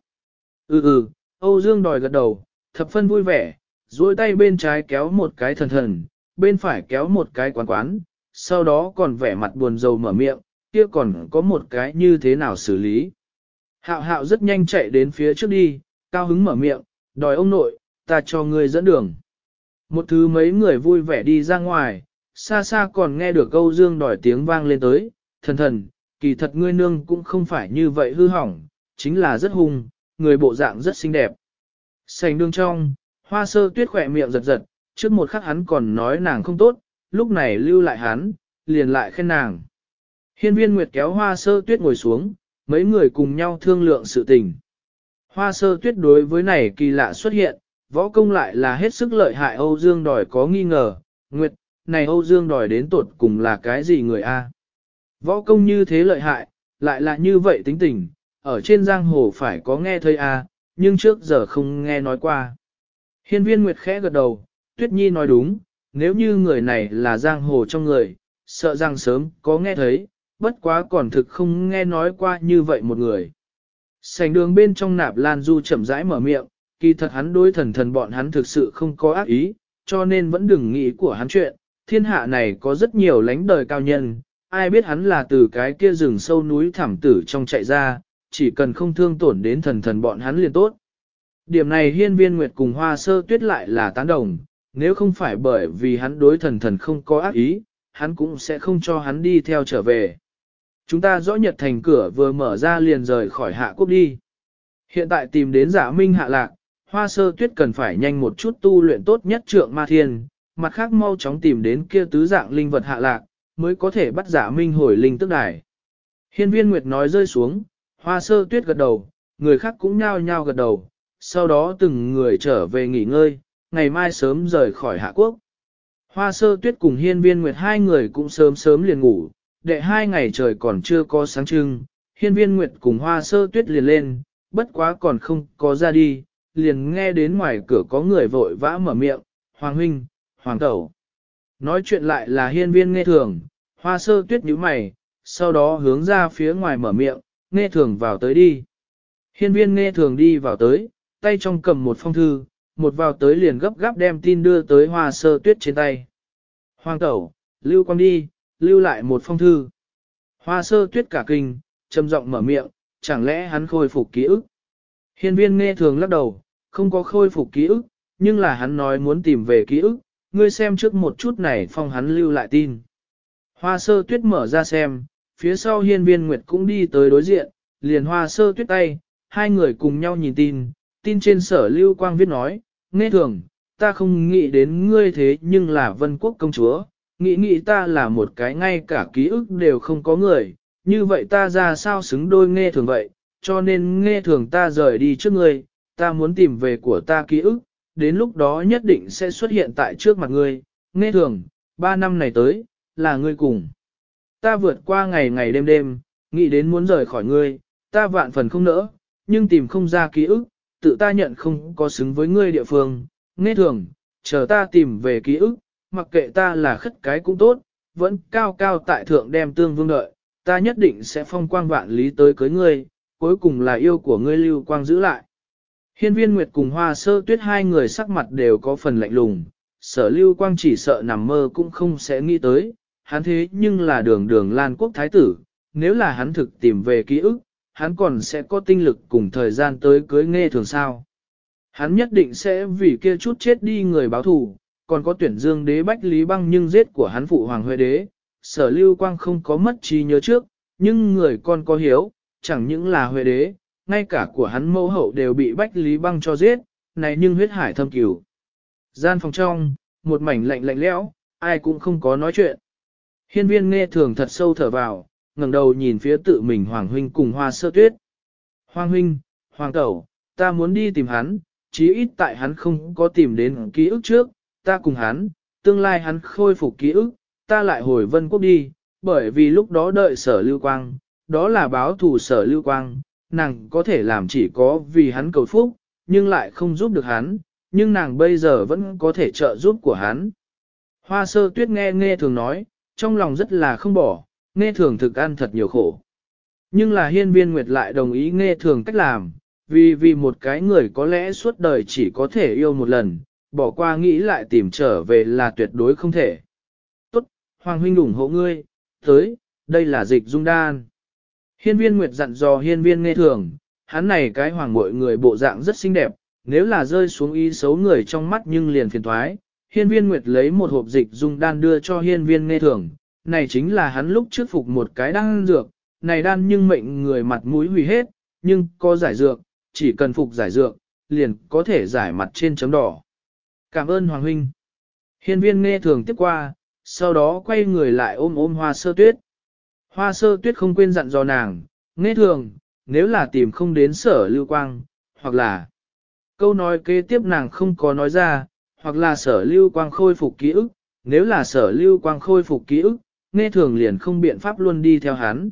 Ừ ừ, Âu Dương đòi gật đầu, thập phân vui vẻ, duỗi tay bên trái kéo một cái thần thần, bên phải kéo một cái quán quán, sau đó còn vẻ mặt buồn rầu mở miệng, kia còn có một cái như thế nào xử lý. Hạo hạo rất nhanh chạy đến phía trước đi, cao hứng mở miệng, đòi ông nội, ta cho ngươi dẫn đường. Một thứ mấy người vui vẻ đi ra ngoài, xa xa còn nghe được câu dương đòi tiếng vang lên tới, thần thần, kỳ thật ngươi nương cũng không phải như vậy hư hỏng, chính là rất hung, người bộ dạng rất xinh đẹp. Sành đương trong, hoa sơ tuyết khỏe miệng giật giật, trước một khắc hắn còn nói nàng không tốt, lúc này lưu lại hắn, liền lại khen nàng. Hiên viên Nguyệt kéo hoa sơ tuyết ngồi xuống, mấy người cùng nhau thương lượng sự tình. Hoa sơ tuyết đối với này kỳ lạ xuất hiện, võ công lại là hết sức lợi hại Âu Dương đòi có nghi ngờ, Nguyệt, này Âu Dương đòi đến tột cùng là cái gì người A. Võ công như thế lợi hại, lại là như vậy tính tình, ở trên giang hồ phải có nghe thấy A, nhưng trước giờ không nghe nói qua. Hiên viên Nguyệt khẽ gật đầu, Tuyết Nhi nói đúng, nếu như người này là giang hồ trong người, sợ rằng sớm có nghe thấy, bất quá còn thực không nghe nói qua như vậy một người. Sành đường bên trong nạp lan du chậm rãi mở miệng, kỳ thật hắn đối thần thần bọn hắn thực sự không có ác ý, cho nên vẫn đừng nghĩ của hắn chuyện, thiên hạ này có rất nhiều lánh đời cao nhân, ai biết hắn là từ cái kia rừng sâu núi thảm tử trong chạy ra, chỉ cần không thương tổn đến thần thần bọn hắn liền tốt. Điểm này hiên viên nguyệt cùng hoa sơ tuyết lại là tán đồng, nếu không phải bởi vì hắn đối thần thần không có ác ý, hắn cũng sẽ không cho hắn đi theo trở về. Chúng ta rõ nhật thành cửa vừa mở ra liền rời khỏi hạ quốc đi. Hiện tại tìm đến giả minh hạ lạc, hoa sơ tuyết cần phải nhanh một chút tu luyện tốt nhất trượng ma thiên, mặt khác mau chóng tìm đến kia tứ dạng linh vật hạ lạc, mới có thể bắt giả minh hồi linh tức đài. Hiên viên Nguyệt nói rơi xuống, hoa sơ tuyết gật đầu, người khác cũng nhao nhao gật đầu, sau đó từng người trở về nghỉ ngơi, ngày mai sớm rời khỏi hạ quốc. Hoa sơ tuyết cùng hiên viên Nguyệt hai người cũng sớm sớm liền ngủ, đệ hai ngày trời còn chưa có sáng trưng, hiên viên nguyệt cùng hoa sơ tuyết liền lên, bất quá còn không có ra đi, liền nghe đến ngoài cửa có người vội vã mở miệng, Hoàng huynh, Hoàng tẩu. Nói chuyện lại là hiên viên nghe thường, hoa sơ tuyết nhíu mày, sau đó hướng ra phía ngoài mở miệng, nghe thường vào tới đi. Hiên viên nghe thường đi vào tới, tay trong cầm một phong thư, một vào tới liền gấp gáp đem tin đưa tới hoa sơ tuyết trên tay. Hoàng tẩu, lưu quang đi, lưu lại một phong thư. Hoa sơ tuyết cả kinh, trầm giọng mở miệng, chẳng lẽ hắn khôi phục ký ức. Hiên viên nghe thường lắc đầu, không có khôi phục ký ức, nhưng là hắn nói muốn tìm về ký ức, ngươi xem trước một chút này phong hắn lưu lại tin. Hoa sơ tuyết mở ra xem, phía sau hiên viên nguyệt cũng đi tới đối diện, liền hoa sơ tuyết tay, hai người cùng nhau nhìn tin, tin trên sở lưu quang viết nói, nghe thường, ta không nghĩ đến ngươi thế nhưng là vân quốc công chúa, nghĩ nghĩ ta là một cái ngay cả ký ức đều không có người, như vậy ta ra sao xứng đôi nghe thường vậy, cho nên nghe thường ta rời đi trước ngươi, ta muốn tìm về của ta ký ức, đến lúc đó nhất định sẽ xuất hiện tại trước mặt ngươi, nghe thường, ba năm này tới, là ngươi cùng. Ta vượt qua ngày ngày đêm đêm, nghĩ đến muốn rời khỏi ngươi, ta vạn phần không nỡ, nhưng tìm không ra ký ức, tự ta nhận không có xứng với ngươi địa phương, nghe thường, chờ ta tìm về ký ức, mặc kệ ta là khất cái cũng tốt, vẫn cao cao tại thượng đem tương vương đợi, ta nhất định sẽ phong quang vạn lý tới cưới ngươi, cuối cùng là yêu của ngươi lưu quang giữ lại. Hiên viên Nguyệt cùng hoa sơ tuyết hai người sắc mặt đều có phần lạnh lùng, sở lưu quang chỉ sợ nằm mơ cũng không sẽ nghĩ tới, hắn thế nhưng là đường đường lan quốc thái tử, nếu là hắn thực tìm về ký ức, hắn còn sẽ có tinh lực cùng thời gian tới cưới nghe thường sao. Hắn nhất định sẽ vì kia chút chết đi người báo thù, còn có tuyển dương đế bách lý băng nhưng giết của hắn phụ hoàng huệ đế, sở lưu quang không có mất trí nhớ trước, nhưng người con có hiếu, chẳng những là huệ đế, ngay cả của hắn mẫu hậu đều bị bách lý băng cho giết, này nhưng huyết hải thâm cửu. Gian phòng trong, một mảnh lạnh lạnh lẽo, ai cũng không có nói chuyện. Hiên viên nghe thường thật sâu thở vào, ngẩng đầu nhìn phía tự mình Hoàng Huynh cùng hoa sơ tuyết. Hoàng Huynh, Hoàng Tẩu, ta muốn đi tìm hắn, chí ít tại hắn không có tìm đến ký ức trước, ta cùng hắn, tương lai hắn khôi phục ký ức, ta lại hồi vân quốc đi, bởi vì lúc đó đợi sở lưu quang, đó là báo thù sở lưu quang, nàng có thể làm chỉ có vì hắn cầu phúc, nhưng lại không giúp được hắn, nhưng nàng bây giờ vẫn có thể trợ giúp của hắn. Hoa sơ tuyết nghe nghe thường nói, trong lòng rất là không bỏ, nghe thường thực ăn thật nhiều khổ. Nhưng là hiên viên nguyệt lại đồng ý nghe thường cách làm, vì vì một cái người có lẽ suốt đời chỉ có thể yêu một lần, bỏ qua nghĩ lại tìm trở về là tuyệt đối không thể. Tốt, Hoàng huynh ủng hộ ngươi, tới, đây là dịch dung đan. Hiên viên nguyệt dặn dò hiên viên nghe thường, hắn này cái hoàng mội người bộ dạng rất xinh đẹp, nếu là rơi xuống ý xấu người trong mắt nhưng liền phiền thoái. Hiên viên nguyệt lấy một hộp dịch dung đan đưa cho hiên viên nghe thường, này chính là hắn lúc trước phục một cái đan dược, này đan nhưng mệnh người mặt mũi hủy hết, nhưng có giải dược, chỉ cần phục giải dược, liền có thể giải mặt trên chấm đỏ. Cảm ơn Hoàng Huynh. Hiên viên nghe thường tiếp qua, sau đó quay người lại ôm ôm hoa sơ tuyết. Hoa sơ tuyết không quên dặn dò nàng, nghe thường, nếu là tìm không đến sở lưu quang, hoặc là câu nói kế tiếp nàng không có nói ra, hoặc là sở lưu quang khôi phục ký ức, nếu là sở lưu quang khôi phục ký ức, nghe thường liền không biện pháp luôn đi theo hắn.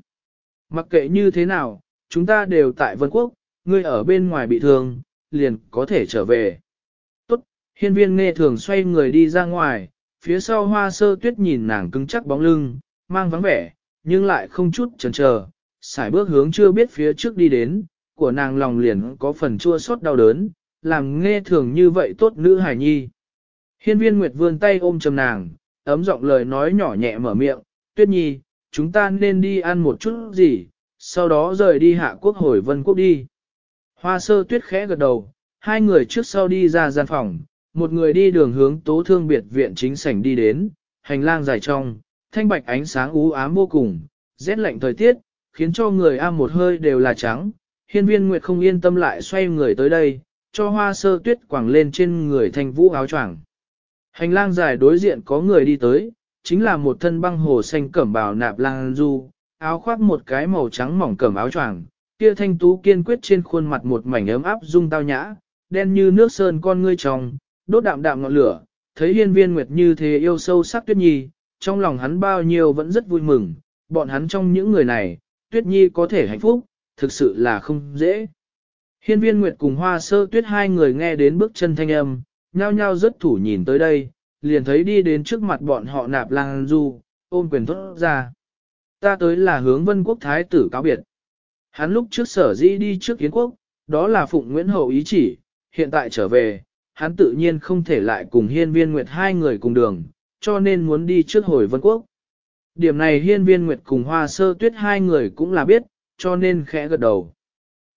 Mặc kệ như thế nào, chúng ta đều tại Vân Quốc, ngươi ở bên ngoài bị thương, liền có thể trở về. Tốt, hiên viên nghe thường xoay người đi ra ngoài, phía sau hoa sơ tuyết nhìn nàng cứng chắc bóng lưng, mang vắng vẻ, nhưng lại không chút chần chờ, xài bước hướng chưa biết phía trước đi đến, của nàng lòng liền có phần chua xót đau đớn, làm nghe thường như vậy tốt nữ hài nhi. Hiên viên Nguyệt vươn tay ôm chầm nàng, ấm giọng lời nói nhỏ nhẹ mở miệng, tuyết nhi, chúng ta nên đi ăn một chút gì, sau đó rời đi hạ quốc hồi vân quốc đi. Hoa sơ tuyết khẽ gật đầu, hai người trước sau đi ra gian phòng, một người đi đường hướng tố thương biệt viện chính sảnh đi đến, hành lang dài trong, thanh bạch ánh sáng ú ám vô cùng, rét lạnh thời tiết, khiến cho người am một hơi đều là trắng. Hiên viên Nguyệt không yên tâm lại xoay người tới đây, cho hoa sơ tuyết quẳng lên trên người thanh vũ áo choàng. Hành lang dài đối diện có người đi tới, chính là một thân băng hồ xanh cẩm bào nạp lang du, áo khoác một cái màu trắng mỏng cẩm áo choàng, kia thanh tú kiên quyết trên khuôn mặt một mảnh ấm áp dung tao nhã, đen như nước sơn con ngươi tròng, đốt đạm đạm ngọn lửa, thấy hiên viên nguyệt như thế yêu sâu sắc tuyết nhi, trong lòng hắn bao nhiêu vẫn rất vui mừng, bọn hắn trong những người này, tuyết nhi có thể hạnh phúc, thực sự là không dễ. Hiên viên nguyệt cùng hoa sơ tuyết hai người nghe đến bước chân thanh âm, nhao nhao rất thủ nhìn tới đây, liền thấy đi đến trước mặt bọn họ nạp lang du, ôm quyền thốt ra. Ta tới là hướng vân quốc thái tử cáo biệt. Hắn lúc trước sở dĩ đi trước kiến quốc, đó là phụng Nguyễn Hậu ý chỉ, hiện tại trở về, hắn tự nhiên không thể lại cùng hiên viên nguyệt hai người cùng đường, cho nên muốn đi trước hồi vân quốc. Điểm này hiên viên nguyệt cùng hoa sơ tuyết hai người cũng là biết, cho nên khẽ gật đầu.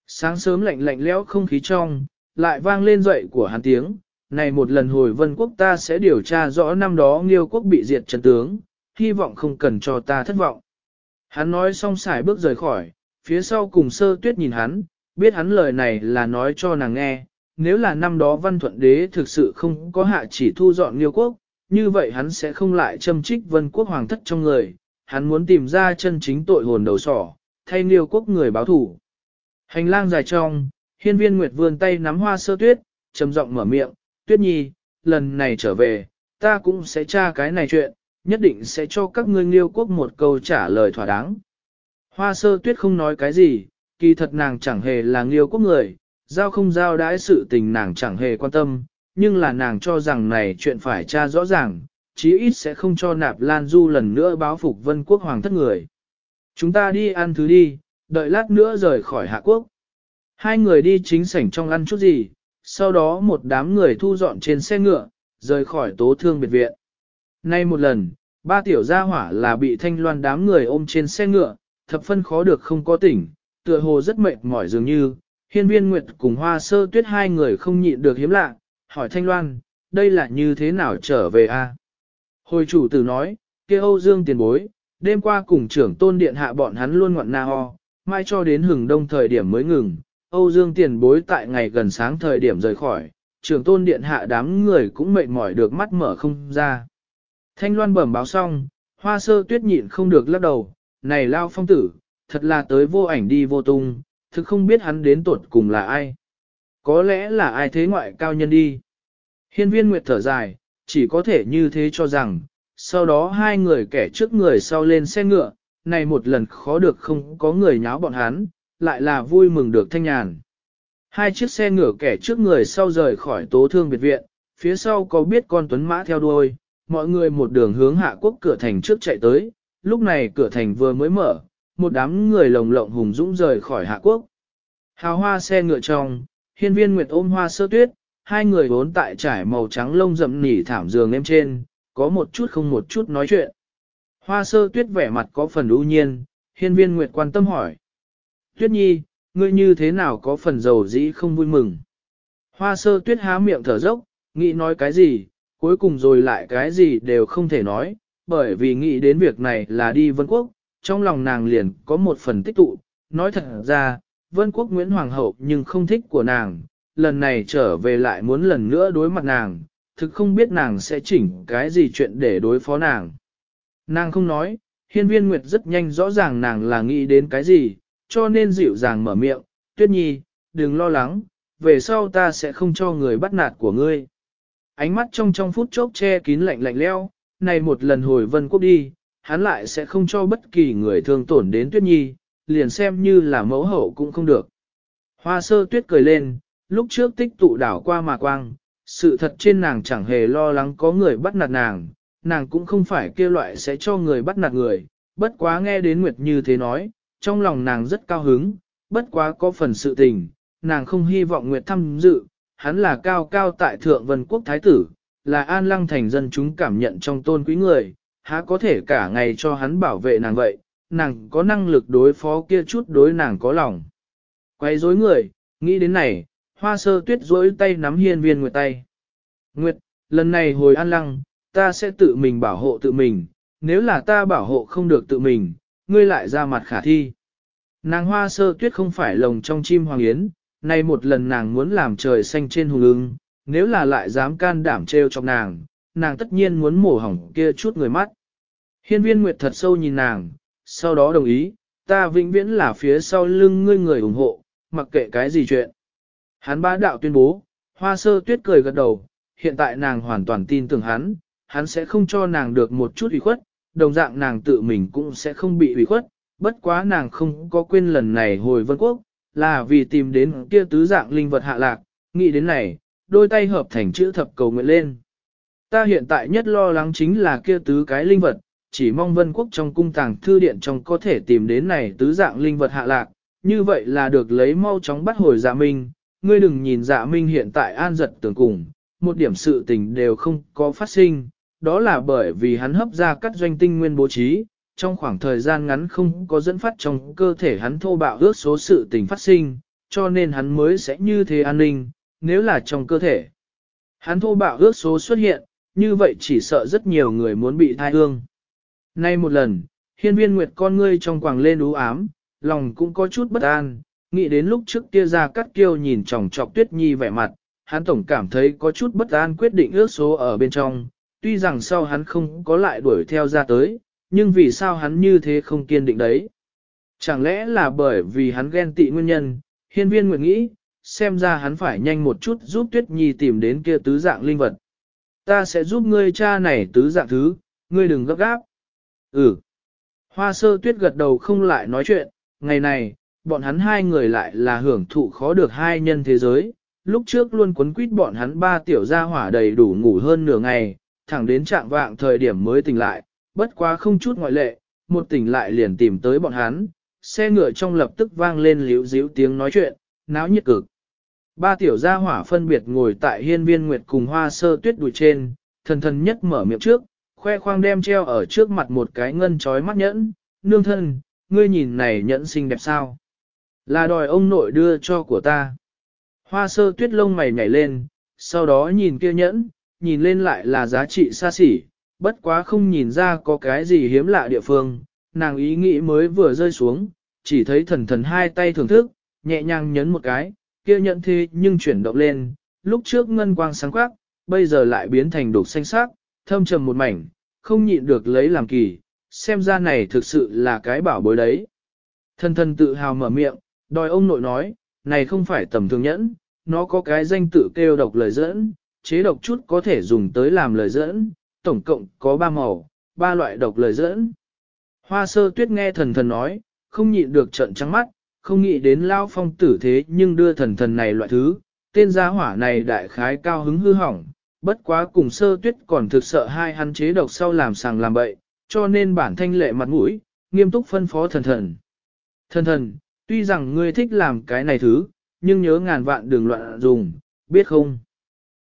Sáng sớm lạnh lạnh lẽo không khí trong, lại vang lên dậy của hắn tiếng, này một lần hồi vân quốc ta sẽ điều tra rõ năm đó nghiêu quốc bị diệt trần tướng, hy vọng không cần cho ta thất vọng. Hắn nói xong xài bước rời khỏi, phía sau cùng sơ tuyết nhìn hắn, biết hắn lời này là nói cho nàng nghe, nếu là năm đó văn thuận đế thực sự không có hạ chỉ thu dọn nghiêu quốc, như vậy hắn sẽ không lại châm trích vân quốc hoàng thất trong người, hắn muốn tìm ra chân chính tội hồn đầu sỏ, thay liêu quốc người báo thủ. Hành lang dài trong, hiên viên nguyệt vươn tay nắm hoa sơ tuyết, trầm giọng mở miệng, tuyết nhi, lần này trở về, ta cũng sẽ tra cái này chuyện, nhất định sẽ cho các ngươi liêu quốc một câu trả lời thỏa đáng. Hoa sơ tuyết không nói cái gì, kỳ thật nàng chẳng hề là liêu quốc người, giao không giao đãi sự tình nàng chẳng hề quan tâm, nhưng là nàng cho rằng này chuyện phải tra rõ ràng, chí ít sẽ không cho nạp Lan Du lần nữa báo phục vân quốc hoàng thất người. Chúng ta đi ăn thứ đi, đợi lát nữa rời khỏi hạ quốc. Hai người đi chính sảnh trong ăn chút gì, sau đó một đám người thu dọn trên xe ngựa, rời khỏi tố thương biệt viện. Nay một lần, ba tiểu gia hỏa là bị thanh loan đám người ôm trên xe ngựa, thập phân khó được không có tỉnh, tựa hồ rất mệt mỏi dường như, hiên viên nguyệt cùng hoa sơ tuyết hai người không nhịn được hiếm lạ, hỏi thanh loan, đây là như thế nào trở về a? Hồi chủ tử nói, kia Âu Dương tiền bối, đêm qua cùng trưởng tôn điện hạ bọn hắn luôn ngoạn na ho, mai cho đến hừng đông thời điểm mới ngừng, Âu Dương tiền bối tại ngày gần sáng thời điểm rời khỏi, trưởng tôn điện hạ đám người cũng mệt mỏi được mắt mở không ra. Thanh loan bẩm báo xong, hoa sơ tuyết nhịn không được lắc đầu, này lao phong tử, thật là tới vô ảnh đi vô tung, thực không biết hắn đến tuột cùng là ai. Có lẽ là ai thế ngoại cao nhân đi. Hiên viên nguyệt thở dài, chỉ có thể như thế cho rằng, sau đó hai người kẻ trước người sau lên xe ngựa, này một lần khó được không có người nháo bọn hắn, lại là vui mừng được thanh nhàn. Hai chiếc xe ngựa kẻ trước người sau rời khỏi tố thương biệt viện, phía sau có biết con tuấn mã theo đuôi, mọi người một đường hướng hạ quốc cửa thành trước chạy tới, lúc này cửa thành vừa mới mở, một đám người lồng lộng hùng dũng rời khỏi hạ quốc. Hào hoa xe ngựa trong, hiên viên nguyệt ôm hoa sơ tuyết, hai người vốn tại trải màu trắng lông rậm nỉ thảm giường em trên, có một chút không một chút nói chuyện. Hoa sơ tuyết vẻ mặt có phần ưu nhiên, hiên viên nguyệt quan tâm hỏi. Tuyết nhi, ngươi như thế nào có phần giàu dĩ không vui mừng. Hoa sơ tuyết há miệng thở dốc, nghĩ nói cái gì, cuối cùng rồi lại cái gì đều không thể nói, bởi vì nghĩ đến việc này là đi vân quốc, trong lòng nàng liền có một phần tích tụ, nói thật ra, vân quốc Nguyễn Hoàng hậu nhưng không thích của nàng, lần này trở về lại muốn lần nữa đối mặt nàng, thực không biết nàng sẽ chỉnh cái gì chuyện để đối phó nàng. Nàng không nói, hiên viên Nguyệt rất nhanh rõ ràng nàng là nghĩ đến cái gì, cho nên dịu dàng mở miệng, tuyết nhi, đừng lo lắng, về sau ta sẽ không cho người bắt nạt của ngươi. Ánh mắt trong trong phút chốc che kín lạnh lạnh leo, này một lần hồi vân quốc đi, hắn lại sẽ không cho bất kỳ người thương tổn đến tuyết nhi, liền xem như là mẫu hậu cũng không được. Hoa sơ tuyết cười lên, lúc trước tích tụ đảo qua mà quang, sự thật trên nàng chẳng hề lo lắng có người bắt nạt nàng, nàng cũng không phải kia loại sẽ cho người bắt nạt người, bất quá nghe đến Nguyệt như thế nói, trong lòng nàng rất cao hứng, bất quá có phần sự tình, nàng không hy vọng Nguyệt tham dự, hắn là cao cao tại thượng vân quốc thái tử, là an lăng thành dân chúng cảm nhận trong tôn quý người, há có thể cả ngày cho hắn bảo vệ nàng vậy, nàng có năng lực đối phó kia chút đối nàng có lòng. Quay rối người, nghĩ đến này, hoa sơ tuyết rỗi tay nắm hiên viên nguyệt tay. Nguyệt, lần này hồi an lăng, ta sẽ tự mình bảo hộ tự mình, nếu là ta bảo hộ không được tự mình, ngươi lại ra mặt khả thi. Nàng hoa sơ tuyết không phải lồng trong chim hoàng yến, nay một lần nàng muốn làm trời xanh trên hùng ưng, nếu là lại dám can đảm trêu trong nàng, nàng tất nhiên muốn mổ hỏng kia chút người mắt. Hiên viên Nguyệt thật sâu nhìn nàng, sau đó đồng ý, ta vĩnh viễn là phía sau lưng ngươi người ủng hộ, mặc kệ cái gì chuyện. Hắn bá đạo tuyên bố, hoa sơ tuyết cười gật đầu, hiện tại nàng hoàn toàn tin tưởng hắn, hắn sẽ không cho nàng được một chút ủy khuất, đồng dạng nàng tự mình cũng sẽ không bị ủy khuất, bất quá nàng không có quên lần này hồi vân quốc, là vì tìm đến kia tứ dạng linh vật hạ lạc, nghĩ đến này, đôi tay hợp thành chữ thập cầu nguyện lên. Ta hiện tại nhất lo lắng chính là kia tứ cái linh vật, chỉ mong vân quốc trong cung tàng thư điện trong có thể tìm đến này tứ dạng linh vật hạ lạc, như vậy là được lấy mau chóng bắt hồi dạ minh, ngươi đừng nhìn dạ minh hiện tại an giật tưởng cùng, một điểm sự tình đều không có phát sinh, đó là bởi vì hắn hấp ra các doanh tinh nguyên bố trí, trong khoảng thời gian ngắn không có dẫn phát trong cơ thể hắn thô bạo ước số sự tình phát sinh, cho nên hắn mới sẽ như thế an ninh, nếu là trong cơ thể. Hắn thô bạo ước số xuất hiện, như vậy chỉ sợ rất nhiều người muốn bị thai ương. Nay một lần, hiên viên nguyệt con ngươi trong quàng lên ú ám, lòng cũng có chút bất an, nghĩ đến lúc trước kia ra cắt kiêu nhìn chòng chọc tuyết nhi vẻ mặt, hắn tổng cảm thấy có chút bất an quyết định ước số ở bên trong, tuy rằng sau hắn không có lại đuổi theo ra tới, nhưng vì sao hắn như thế không kiên định đấy? Chẳng lẽ là bởi vì hắn ghen tị nguyên nhân, hiên viên nguyện nghĩ, xem ra hắn phải nhanh một chút giúp Tuyết Nhi tìm đến kia tứ dạng linh vật. Ta sẽ giúp ngươi cha này tứ dạng thứ, ngươi đừng gấp gáp. Ừ. Hoa sơ tuyết gật đầu không lại nói chuyện, ngày này, bọn hắn hai người lại là hưởng thụ khó được hai nhân thế giới. Lúc trước luôn quấn quýt bọn hắn ba tiểu gia hỏa đầy đủ ngủ hơn nửa ngày, thẳng đến trạng vạng thời điểm mới tỉnh lại, bất quá không chút ngoại lệ, một tỉnh lại liền tìm tới bọn hắn, xe ngựa trong lập tức vang lên liễu díu tiếng nói chuyện, náo nhiệt cực. Ba tiểu gia hỏa phân biệt ngồi tại hiên viên nguyệt cùng hoa sơ tuyết đùi trên, thần thần nhất mở miệng trước, khoe khoang đem treo ở trước mặt một cái ngân chói mắt nhẫn, nương thân, ngươi nhìn này nhẫn xinh đẹp sao? Là đòi ông nội đưa cho của ta. Hoa sơ tuyết lông mày nhảy lên, sau đó nhìn kia nhẫn, nhìn lên lại là giá trị xa xỉ, bất quá không nhìn ra có cái gì hiếm lạ địa phương, nàng ý nghĩ mới vừa rơi xuống, chỉ thấy thần thần hai tay thưởng thức, nhẹ nhàng nhấn một cái, kia nhẫn thế nhưng chuyển động lên, lúc trước ngân quang sáng quắc, bây giờ lại biến thành đục xanh sắc, thâm trầm một mảnh, không nhịn được lấy làm kỳ, xem ra này thực sự là cái bảo bối đấy. Thần thần tự hào mở miệng, đòi ông nội nói, này không phải tầm thường nhẫn, nó có cái danh tự kêu độc lời dẫn, chế độc chút có thể dùng tới làm lời dẫn, tổng cộng có ba màu, ba loại độc lời dẫn. Hoa sơ tuyết nghe thần thần nói, không nhịn được trận trắng mắt, không nghĩ đến lao phong tử thế nhưng đưa thần thần này loại thứ, tên gia hỏa này đại khái cao hứng hư hỏng, bất quá cùng sơ tuyết còn thực sợ hai hắn chế độc sau làm sàng làm bậy, cho nên bản thanh lệ mặt mũi, nghiêm túc phân phó thần thần. Thần thần, tuy rằng ngươi thích làm cái này thứ, nhưng nhớ ngàn vạn đường loạn dùng, biết không?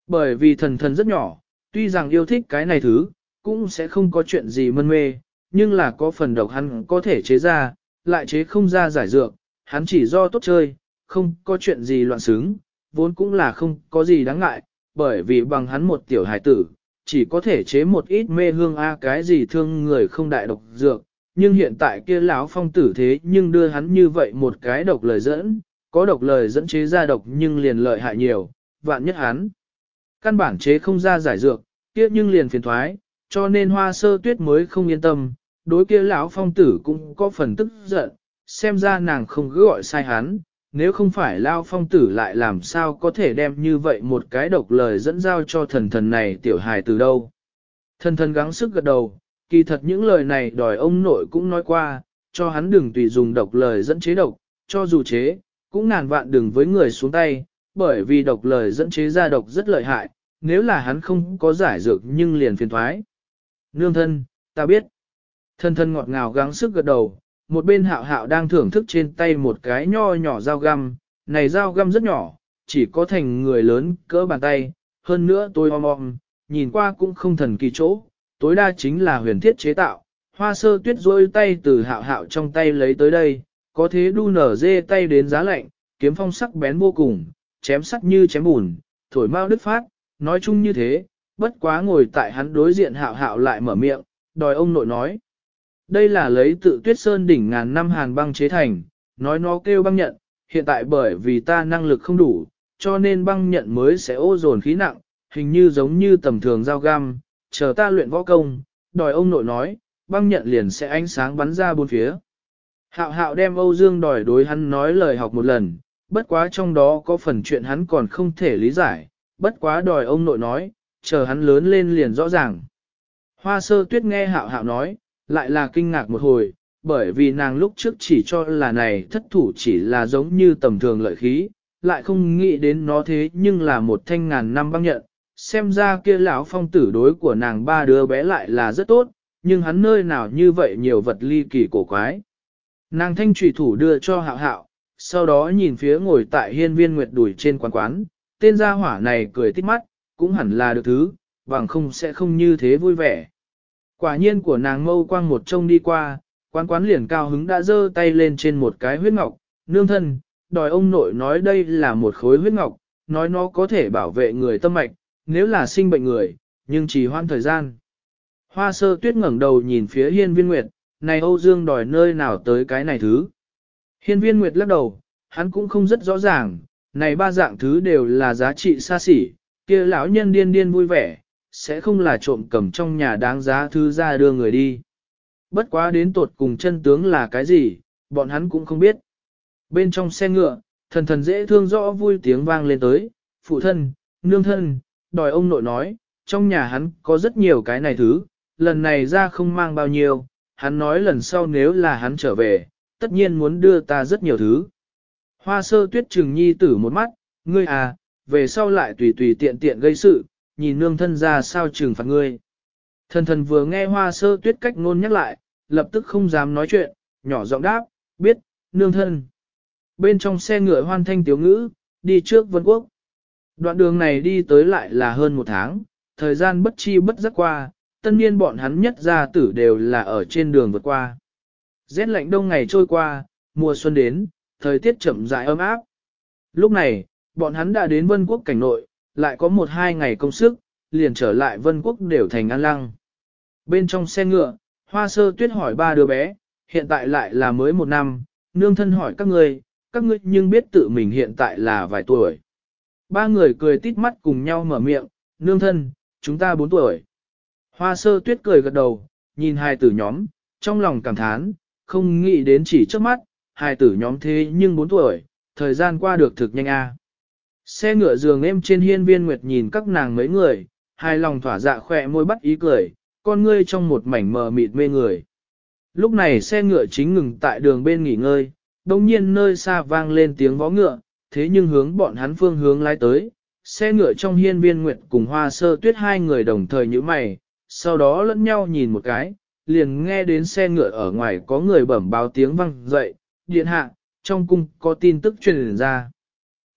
Bởi vì thần thần rất nhỏ, tuy rằng yêu thích cái này thứ, cũng sẽ không có chuyện gì mân mê, nhưng là có phần độc hắn có thể chế ra, lại chế không ra giải dược, hắn chỉ do tốt chơi, không có chuyện gì loạn xứng, vốn cũng là không có gì đáng ngại, bởi vì bằng hắn một tiểu hải tử, chỉ có thể chế một ít mê hương a cái gì thương người không đại độc dược, nhưng hiện tại kia lão phong tử thế nhưng đưa hắn như vậy một cái độc lời dẫn, có độc lời dẫn chế ra độc nhưng liền lợi hại nhiều, vạn nhất hắn. Căn bản chế không ra giải dược, kia nhưng liền phiền thoái, cho nên hoa sơ tuyết mới không yên tâm, đối kia lão phong tử cũng có phần tức giận, xem ra nàng không cứ gọi sai hắn, nếu không phải lao phong tử lại làm sao có thể đem như vậy một cái độc lời dẫn giao cho thần thần này tiểu hài từ đâu. Thần thần gắng sức gật đầu, kỳ thật những lời này đòi ông nội cũng nói qua, cho hắn đừng tùy dùng độc lời dẫn chế độc, cho dù chế, cũng ngàn vạn đừng với người xuống tay, bởi vì độc lời dẫn chế ra độc rất lợi hại, nếu là hắn không có giải dược nhưng liền phiền thoái. Nương thân, ta biết. Thân thân ngọt ngào gắng sức gật đầu, một bên hạo hạo đang thưởng thức trên tay một cái nho nhỏ dao găm, này dao găm rất nhỏ, chỉ có thành người lớn cỡ bàn tay, hơn nữa tôi om om, nhìn qua cũng không thần kỳ chỗ, tối đa chính là huyền thiết chế tạo. Hoa sơ tuyết rôi tay từ hạo hạo trong tay lấy tới đây, có thế đu nở dê tay đến giá lạnh, kiếm phong sắc bén vô cùng, chém sắc như chém bùn, thổi mau đứt phát, nói chung như thế, bất quá ngồi tại hắn đối diện hạo hạo lại mở miệng, đòi ông nội nói. Đây là lấy tự tuyết sơn đỉnh ngàn năm hàn băng chế thành, nói nó kêu băng nhận, hiện tại bởi vì ta năng lực không đủ, cho nên băng nhận mới sẽ ô dồn khí nặng, hình như giống như tầm thường dao găm, chờ ta luyện võ công, đòi ông nội nói, băng nhận liền sẽ ánh sáng bắn ra bốn phía. Hạo hạo đem Âu Dương đòi đối hắn nói lời học một lần, bất quá trong đó có phần chuyện hắn còn không thể lý giải, bất quá đòi ông nội nói, chờ hắn lớn lên liền rõ ràng. Hoa sơ tuyết nghe hạo hạo nói, lại là kinh ngạc một hồi, bởi vì nàng lúc trước chỉ cho là này thất thủ chỉ là giống như tầm thường lợi khí, lại không nghĩ đến nó thế nhưng là một thanh ngàn năm băng nhận. Xem ra kia lão phong tử đối của nàng ba đứa bé lại là rất tốt, nhưng hắn nơi nào như vậy nhiều vật ly kỳ cổ quái. Nàng thanh trùy thủ đưa cho hạo hạo, sau đó nhìn phía ngồi tại hiên viên nguyệt đùi trên quán quán, tên gia hỏa này cười tít mắt, cũng hẳn là được thứ, bằng không sẽ không như thế vui vẻ. Quả nhiên của nàng mâu quang một trông đi qua, quán quán liền cao hứng đã giơ tay lên trên một cái huyết ngọc, nương thân, đòi ông nội nói đây là một khối huyết ngọc, nói nó có thể bảo vệ người tâm mạch, nếu là sinh bệnh người, nhưng chỉ hoãn thời gian. Hoa sơ tuyết ngẩng đầu nhìn phía hiên viên nguyệt, này Âu Dương đòi nơi nào tới cái này thứ. Hiên viên nguyệt lắc đầu, hắn cũng không rất rõ ràng, này ba dạng thứ đều là giá trị xa xỉ, kia lão nhân điên điên vui vẻ, sẽ không là trộm cầm trong nhà đáng giá thứ ra đưa người đi. Bất quá đến tột cùng chân tướng là cái gì, bọn hắn cũng không biết. Bên trong xe ngựa, thần thần dễ thương rõ vui tiếng vang lên tới, phụ thân, nương thân, đòi ông nội nói, trong nhà hắn có rất nhiều cái này thứ, lần này ra không mang bao nhiêu, hắn nói lần sau nếu là hắn trở về, tất nhiên muốn đưa ta rất nhiều thứ. Hoa sơ tuyết trừng nhi tử một mắt, ngươi à, về sau lại tùy tùy tiện tiện gây sự, nhìn nương thân ra sao trừng phạt ngươi. Thần thần vừa nghe hoa sơ tuyết cách ngôn nhắc lại, lập tức không dám nói chuyện, nhỏ giọng đáp, biết, nương thân. Bên trong xe ngựa hoan thanh tiếu ngữ, đi trước vân quốc. Đoạn đường này đi tới lại là hơn một tháng, thời gian bất chi bất giác qua, tân niên bọn hắn nhất gia tử đều là ở trên đường vượt qua. Rét lạnh đông ngày trôi qua, mùa xuân đến, thời tiết chậm rãi ấm áp. Lúc này, bọn hắn đã đến vân quốc cảnh nội, lại có một hai ngày công sức, liền trở lại vân quốc đều thành an lăng. Bên trong xe ngựa, hoa sơ tuyết hỏi ba đứa bé, hiện tại lại là mới một năm, nương thân hỏi các ngươi, các ngươi nhưng biết tự mình hiện tại là vài tuổi. Ba người cười tít mắt cùng nhau mở miệng, nương thân, chúng ta bốn tuổi. Hoa sơ tuyết cười gật đầu, nhìn hai tử nhóm, trong lòng cảm thán, không nghĩ đến chỉ trước mắt, hai tử nhóm thế nhưng bốn tuổi, thời gian qua được thực nhanh a. Xe ngựa giường em trên hiên viên nguyệt nhìn các nàng mấy người, hai lòng thỏa dạ khỏe môi bắt ý cười, con ngươi trong một mảnh mờ mịt mê người. Lúc này xe ngựa chính ngừng tại đường bên nghỉ ngơi, đồng nhiên nơi xa vang lên tiếng vó ngựa, thế nhưng hướng bọn hắn phương hướng lái tới, xe ngựa trong hiên viên nguyệt cùng hoa sơ tuyết hai người đồng thời như mày, sau đó lẫn nhau nhìn một cái, liền nghe đến xe ngựa ở ngoài có người bẩm báo tiếng vang dậy, điện hạ, trong cung có tin tức truyền ra.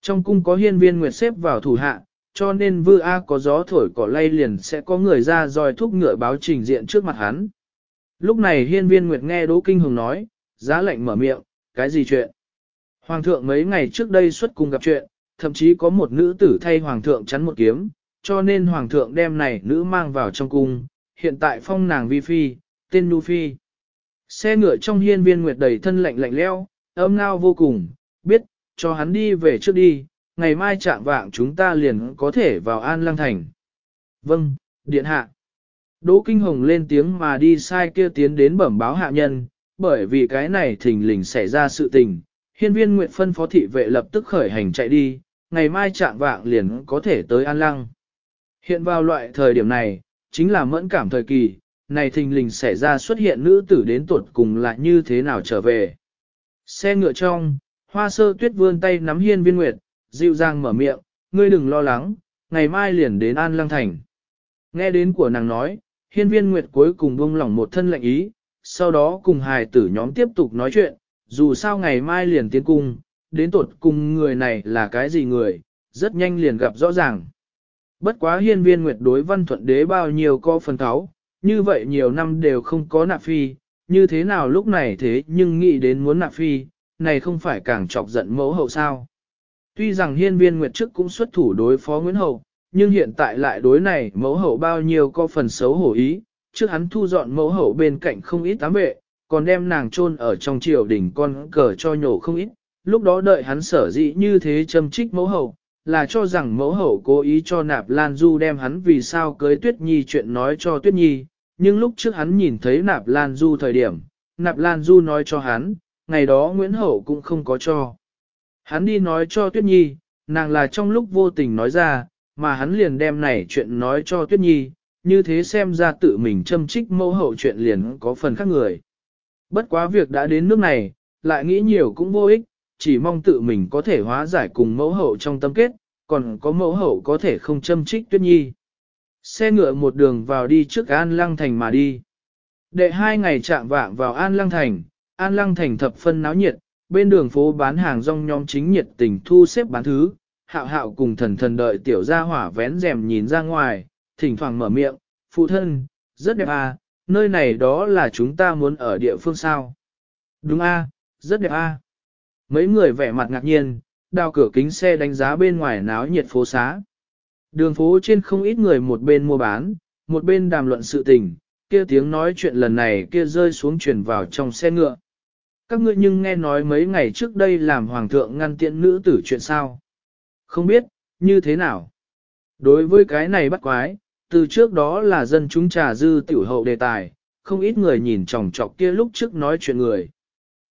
Trong cung có hiên viên nguyệt xếp vào thủ hạ, cho nên vư A có gió thổi cỏ lay liền sẽ có người ra dòi thúc ngựa báo trình diện trước mặt hắn. Lúc này hiên viên nguyệt nghe Đỗ Kinh Hồng nói, giá lệnh mở miệng, cái gì chuyện? Hoàng thượng mấy ngày trước đây xuất cung gặp chuyện, thậm chí có một nữ tử thay hoàng thượng chắn một kiếm, cho nên hoàng thượng đem này nữ mang vào trong cung, hiện tại phong nàng vi phi, tên Nu Phi. Xe ngựa trong hiên viên nguyệt đầy thân lạnh lạnh leo, ấm ngao vô cùng, biết, cho hắn đi về trước đi, ngày mai chạm vạng chúng ta liền có thể vào An Lăng Thành. Vâng, điện hạ. Đỗ Kinh Hồng lên tiếng mà đi sai kia tiến đến bẩm báo hạ nhân, bởi vì cái này thình lình xảy ra sự tình, hiên viên Nguyệt phân phó thị vệ lập tức khởi hành chạy đi, ngày mai trạng vạng liền có thể tới An Lăng. Hiện vào loại thời điểm này, chính là mẫn cảm thời kỳ, này thình lình xảy ra xuất hiện nữ tử đến tuột cùng là như thế nào trở về. Xe ngựa trong, hoa sơ tuyết vươn tay nắm hiên viên nguyệt, dịu dàng mở miệng, ngươi đừng lo lắng, ngày mai liền đến An Lăng Thành. Nghe đến của nàng nói, hiên viên nguyệt cuối cùng buông lỏng một thân lệnh ý, sau đó cùng hài tử nhóm tiếp tục nói chuyện, dù sao ngày mai liền tiến cung, đến tuột cùng người này là cái gì người, rất nhanh liền gặp rõ ràng. Bất quá hiên viên nguyệt đối văn thuận đế bao nhiêu có phần tháo, như vậy nhiều năm đều không có nạp phi, như thế nào lúc này thế nhưng nghĩ đến muốn nạp phi, này không phải càng chọc giận mẫu hậu sao. Tuy rằng hiên viên nguyệt trước cũng xuất thủ đối phó Nguyễn Hậu, nhưng hiện tại lại đối này mẫu hậu bao nhiêu có phần xấu hổ ý, trước hắn thu dọn mẫu hậu bên cạnh không ít tám vệ, còn đem nàng chôn ở trong triều đỉnh con cờ cho nhổ không ít, lúc đó đợi hắn sở dĩ như thế châm trích mẫu hậu, là cho rằng mẫu hậu cố ý cho nạp Lan Du đem hắn vì sao cưới Tuyết Nhi chuyện nói cho Tuyết Nhi, nhưng lúc trước hắn nhìn thấy nạp Lan Du thời điểm, nạp Lan Du nói cho hắn, ngày đó Nguyễn Hậu cũng không có cho. Hắn đi nói cho Tuyết Nhi, nàng là trong lúc vô tình nói ra, mà hắn liền đem này chuyện nói cho Tuyết Nhi, như thế xem ra tự mình châm trích mẫu hậu chuyện liền có phần khác người. Bất quá việc đã đến nước này, lại nghĩ nhiều cũng vô ích, chỉ mong tự mình có thể hóa giải cùng mẫu hậu trong tâm kết, còn có mẫu hậu có thể không châm trích Tuyết Nhi. Xe ngựa một đường vào đi trước An Lăng Thành mà đi. Đệ hai ngày chạm vạng vào An Lăng Thành, An Lăng Thành thập phân náo nhiệt, bên đường phố bán hàng rong nhóm chính nhiệt tình thu xếp bán thứ, hạo hạo cùng thần thần đợi tiểu gia hỏa vén rèm nhìn ra ngoài, thỉnh thoảng mở miệng, phụ thân, rất đẹp à, nơi này đó là chúng ta muốn ở địa phương sao. Đúng a, à, rất đẹp a. À. Mấy người vẻ mặt ngạc nhiên, đào cửa kính xe đánh giá bên ngoài náo nhiệt phố xá. Đường phố trên không ít người một bên mua bán, một bên đàm luận sự tình, kia tiếng nói chuyện lần này kia rơi xuống truyền vào trong xe ngựa. Các ngươi nhưng nghe nói mấy ngày trước đây làm hoàng thượng ngăn tiện nữ tử chuyện sao? Không biết, như thế nào? Đối với cái này bắt quái, từ trước đó là dân chúng trà dư tiểu hậu đề tài, không ít người nhìn chòng chọc kia lúc trước nói chuyện người.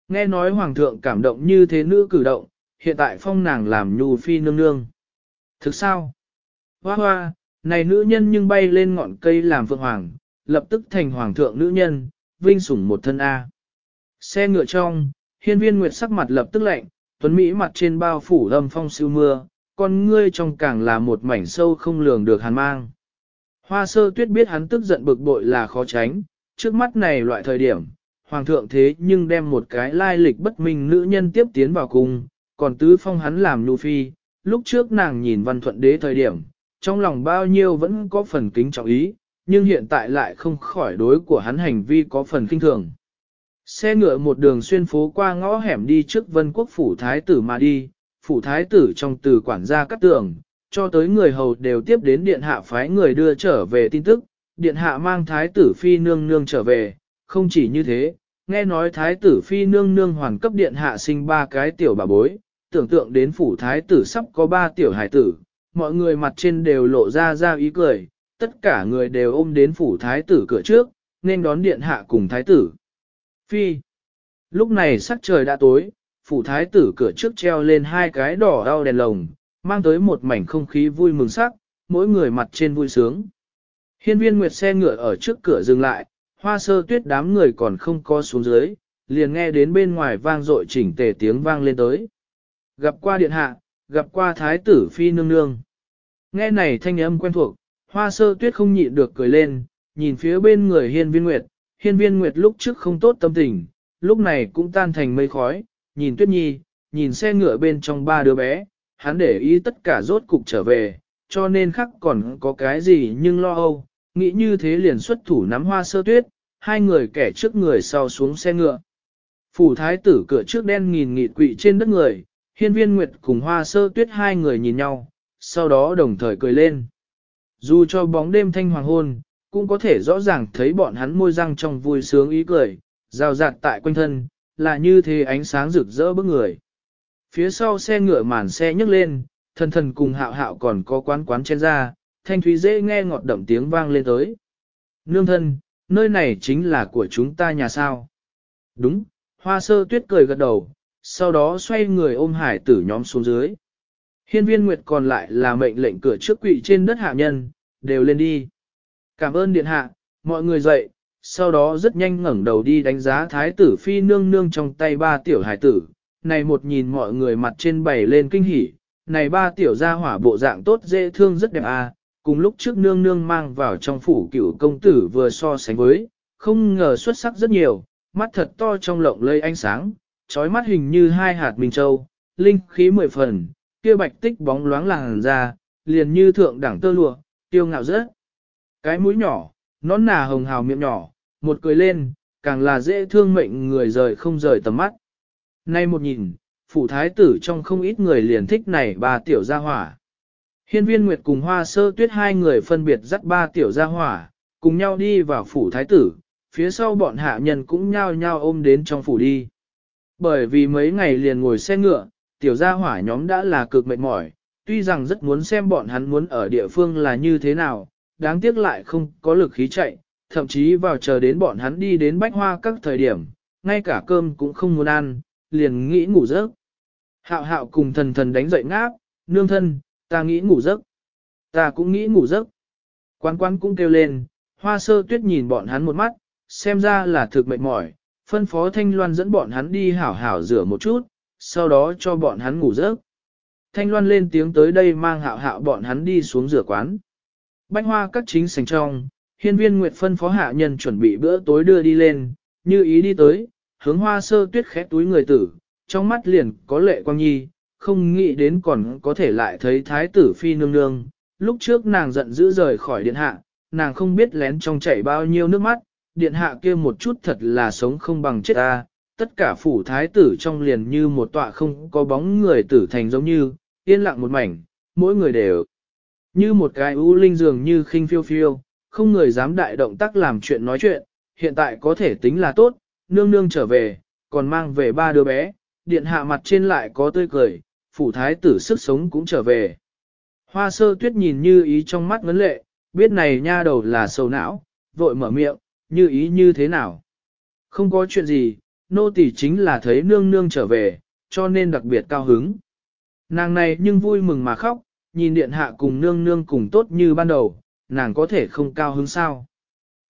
Nghe nói hoàng thượng cảm động như thế nữ cử động, hiện tại phong nàng làm nhu phi nương nương. Thực sao? Hoa hoa, này nữ nhân nhưng bay lên ngọn cây làm phượng hoàng, lập tức thành hoàng thượng nữ nhân, vinh sủng một thân A. Xe ngựa trong, hiên viên nguyệt sắc mặt lập tức lạnh, tuấn Mỹ mặt trên bao phủ âm phong siêu mưa, con ngươi trong càng là một mảnh sâu không lường được hàn mang. Hoa sơ tuyết biết hắn tức giận bực bội là khó tránh, trước mắt này loại thời điểm, hoàng thượng thế nhưng đem một cái lai lịch bất minh nữ nhân tiếp tiến vào cung, còn tứ phong hắn làm nụ phi, lúc trước nàng nhìn văn thuận đế thời điểm, trong lòng bao nhiêu vẫn có phần kính trọng ý, nhưng hiện tại lại không khỏi đối của hắn hành vi có phần kinh thường. Xe ngựa một đường xuyên phố qua ngõ hẻm đi trước vân quốc phủ thái tử mà đi, phủ thái tử trong từ quản gia cắt tường, cho tới người hầu đều tiếp đến điện hạ phái người đưa trở về tin tức, điện hạ mang thái tử phi nương nương trở về, không chỉ như thế, nghe nói thái tử phi nương nương hoàn cấp điện hạ sinh ba cái tiểu bà bối, tưởng tượng đến phủ thái tử sắp có ba tiểu hải tử, mọi người mặt trên đều lộ ra ra ý cười, tất cả người đều ôm đến phủ thái tử cửa trước, nên đón điện hạ cùng thái tử. Phi. Lúc này sắc trời đã tối, phủ thái tử cửa trước treo lên hai cái đỏ đau đèn lồng, mang tới một mảnh không khí vui mừng sắc, mỗi người mặt trên vui sướng. Hiên viên nguyệt xe ngựa ở trước cửa dừng lại, hoa sơ tuyết đám người còn không có xuống dưới, liền nghe đến bên ngoài vang dội chỉnh tề tiếng vang lên tới. Gặp qua điện hạ, gặp qua thái tử phi nương nương. Nghe này thanh âm quen thuộc, hoa sơ tuyết không nhịn được cười lên, nhìn phía bên người hiên viên nguyệt, hiên viên nguyệt lúc trước không tốt tâm tình, lúc này cũng tan thành mây khói, nhìn tuyết nhi, nhìn xe ngựa bên trong ba đứa bé, hắn để ý tất cả rốt cục trở về, cho nên khắc còn có cái gì nhưng lo âu, nghĩ như thế liền xuất thủ nắm hoa sơ tuyết, hai người kẻ trước người sau xuống xe ngựa. Phủ thái tử cửa trước đen nghìn nghị quỵ trên đất người, hiên viên nguyệt cùng hoa sơ tuyết hai người nhìn nhau, sau đó đồng thời cười lên. Dù cho bóng đêm thanh hoàng hôn, cũng có thể rõ ràng thấy bọn hắn môi răng trong vui sướng ý cười, rào rạt tại quanh thân, là như thế ánh sáng rực rỡ bức người. Phía sau xe ngựa màn xe nhấc lên, thần thần cùng hạo hạo còn có quán quán chen ra, thanh thúy dễ nghe ngọt đậm tiếng vang lên tới. Nương thân, nơi này chính là của chúng ta nhà sao. Đúng, hoa sơ tuyết cười gật đầu, sau đó xoay người ôm hải tử nhóm xuống dưới. Hiên viên nguyệt còn lại là mệnh lệnh cửa trước quỵ trên đất hạ nhân, đều lên đi. Cảm ơn điện hạ, mọi người dậy, sau đó rất nhanh ngẩng đầu đi đánh giá thái tử phi nương nương trong tay ba tiểu hải tử. Này một nhìn mọi người mặt trên bày lên kinh hỉ, này ba tiểu gia hỏa bộ dạng tốt dễ thương rất đẹp à, cùng lúc trước nương nương mang vào trong phủ cựu công tử vừa so sánh với, không ngờ xuất sắc rất nhiều, mắt thật to trong lộng lây ánh sáng, trói mắt hình như hai hạt minh châu, linh khí mười phần, kia bạch tích bóng loáng làng ra, liền như thượng đẳng tơ lụa, tiêu ngạo rất. Cái mũi nhỏ, nón nà hồng hào miệng nhỏ, một cười lên, càng là dễ thương mệnh người rời không rời tầm mắt. Nay một nhìn, phủ thái tử trong không ít người liền thích này ba tiểu gia hỏa. Hiên viên Nguyệt cùng hoa sơ tuyết hai người phân biệt dắt ba tiểu gia hỏa, cùng nhau đi vào phủ thái tử, phía sau bọn hạ nhân cũng nhao nhao ôm đến trong phủ đi. Bởi vì mấy ngày liền ngồi xe ngựa, tiểu gia hỏa nhóm đã là cực mệt mỏi, tuy rằng rất muốn xem bọn hắn muốn ở địa phương là như thế nào, đáng tiếc lại không có lực khí chạy, thậm chí vào chờ đến bọn hắn đi đến bách hoa các thời điểm, ngay cả cơm cũng không muốn ăn, liền nghĩ ngủ giấc. Hạo hạo cùng thần thần đánh dậy ngáp, nương thân, ta nghĩ ngủ giấc. Ta cũng nghĩ ngủ giấc. Quan quan cũng kêu lên, hoa sơ tuyết nhìn bọn hắn một mắt, xem ra là thực mệt mỏi, phân phó Thanh Loan dẫn bọn hắn đi hảo hảo rửa một chút, sau đó cho bọn hắn ngủ giấc. Thanh Loan lên tiếng tới đây mang hạo hạo bọn hắn đi xuống rửa quán. Bánh hoa các chính sành trong, hiên viên Nguyệt phân phó hạ nhân chuẩn bị bữa tối đưa đi lên, như ý đi tới, hướng hoa sơ tuyết khẽ túi người tử, trong mắt liền có lệ quang nhi, không nghĩ đến còn có thể lại thấy thái tử phi nương nương. Lúc trước nàng giận dữ rời khỏi điện hạ, nàng không biết lén trong chảy bao nhiêu nước mắt, điện hạ kia một chút thật là sống không bằng chết ta, tất cả phủ thái tử trong liền như một tọa không có bóng người tử thành giống như, yên lặng một mảnh, mỗi người đều như một cái u linh dường như khinh phiêu phiêu, không người dám đại động tác làm chuyện nói chuyện, hiện tại có thể tính là tốt, nương nương trở về, còn mang về ba đứa bé, điện hạ mặt trên lại có tươi cười, phủ thái tử sức sống cũng trở về. Hoa sơ tuyết nhìn như ý trong mắt ngấn lệ, biết này nha đầu là sầu não, vội mở miệng, như ý như thế nào. Không có chuyện gì, nô tỳ chính là thấy nương nương trở về, cho nên đặc biệt cao hứng. Nàng này nhưng vui mừng mà khóc, nhìn điện hạ cùng nương nương cùng tốt như ban đầu, nàng có thể không cao hứng sao.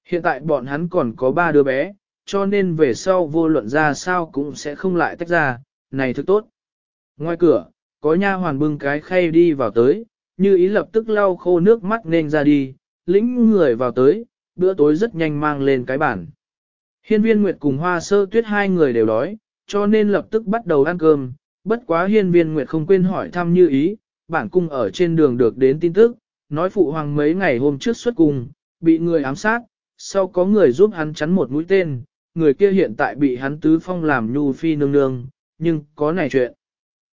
Hiện tại bọn hắn còn có ba đứa bé, cho nên về sau vô luận ra sao cũng sẽ không lại tách ra, này thức tốt. Ngoài cửa, có nha hoàn bưng cái khay đi vào tới, như ý lập tức lau khô nước mắt nên ra đi, lĩnh người vào tới, bữa tối rất nhanh mang lên cái bàn. Hiên viên Nguyệt cùng hoa sơ tuyết hai người đều đói, cho nên lập tức bắt đầu ăn cơm, bất quá hiên viên Nguyệt không quên hỏi thăm như ý, bản cung ở trên đường được đến tin tức, nói phụ hoàng mấy ngày hôm trước xuất cung, bị người ám sát, sau có người giúp hắn chắn một mũi tên, người kia hiện tại bị hắn tứ phong làm nhu phi nương nương, nhưng có này chuyện.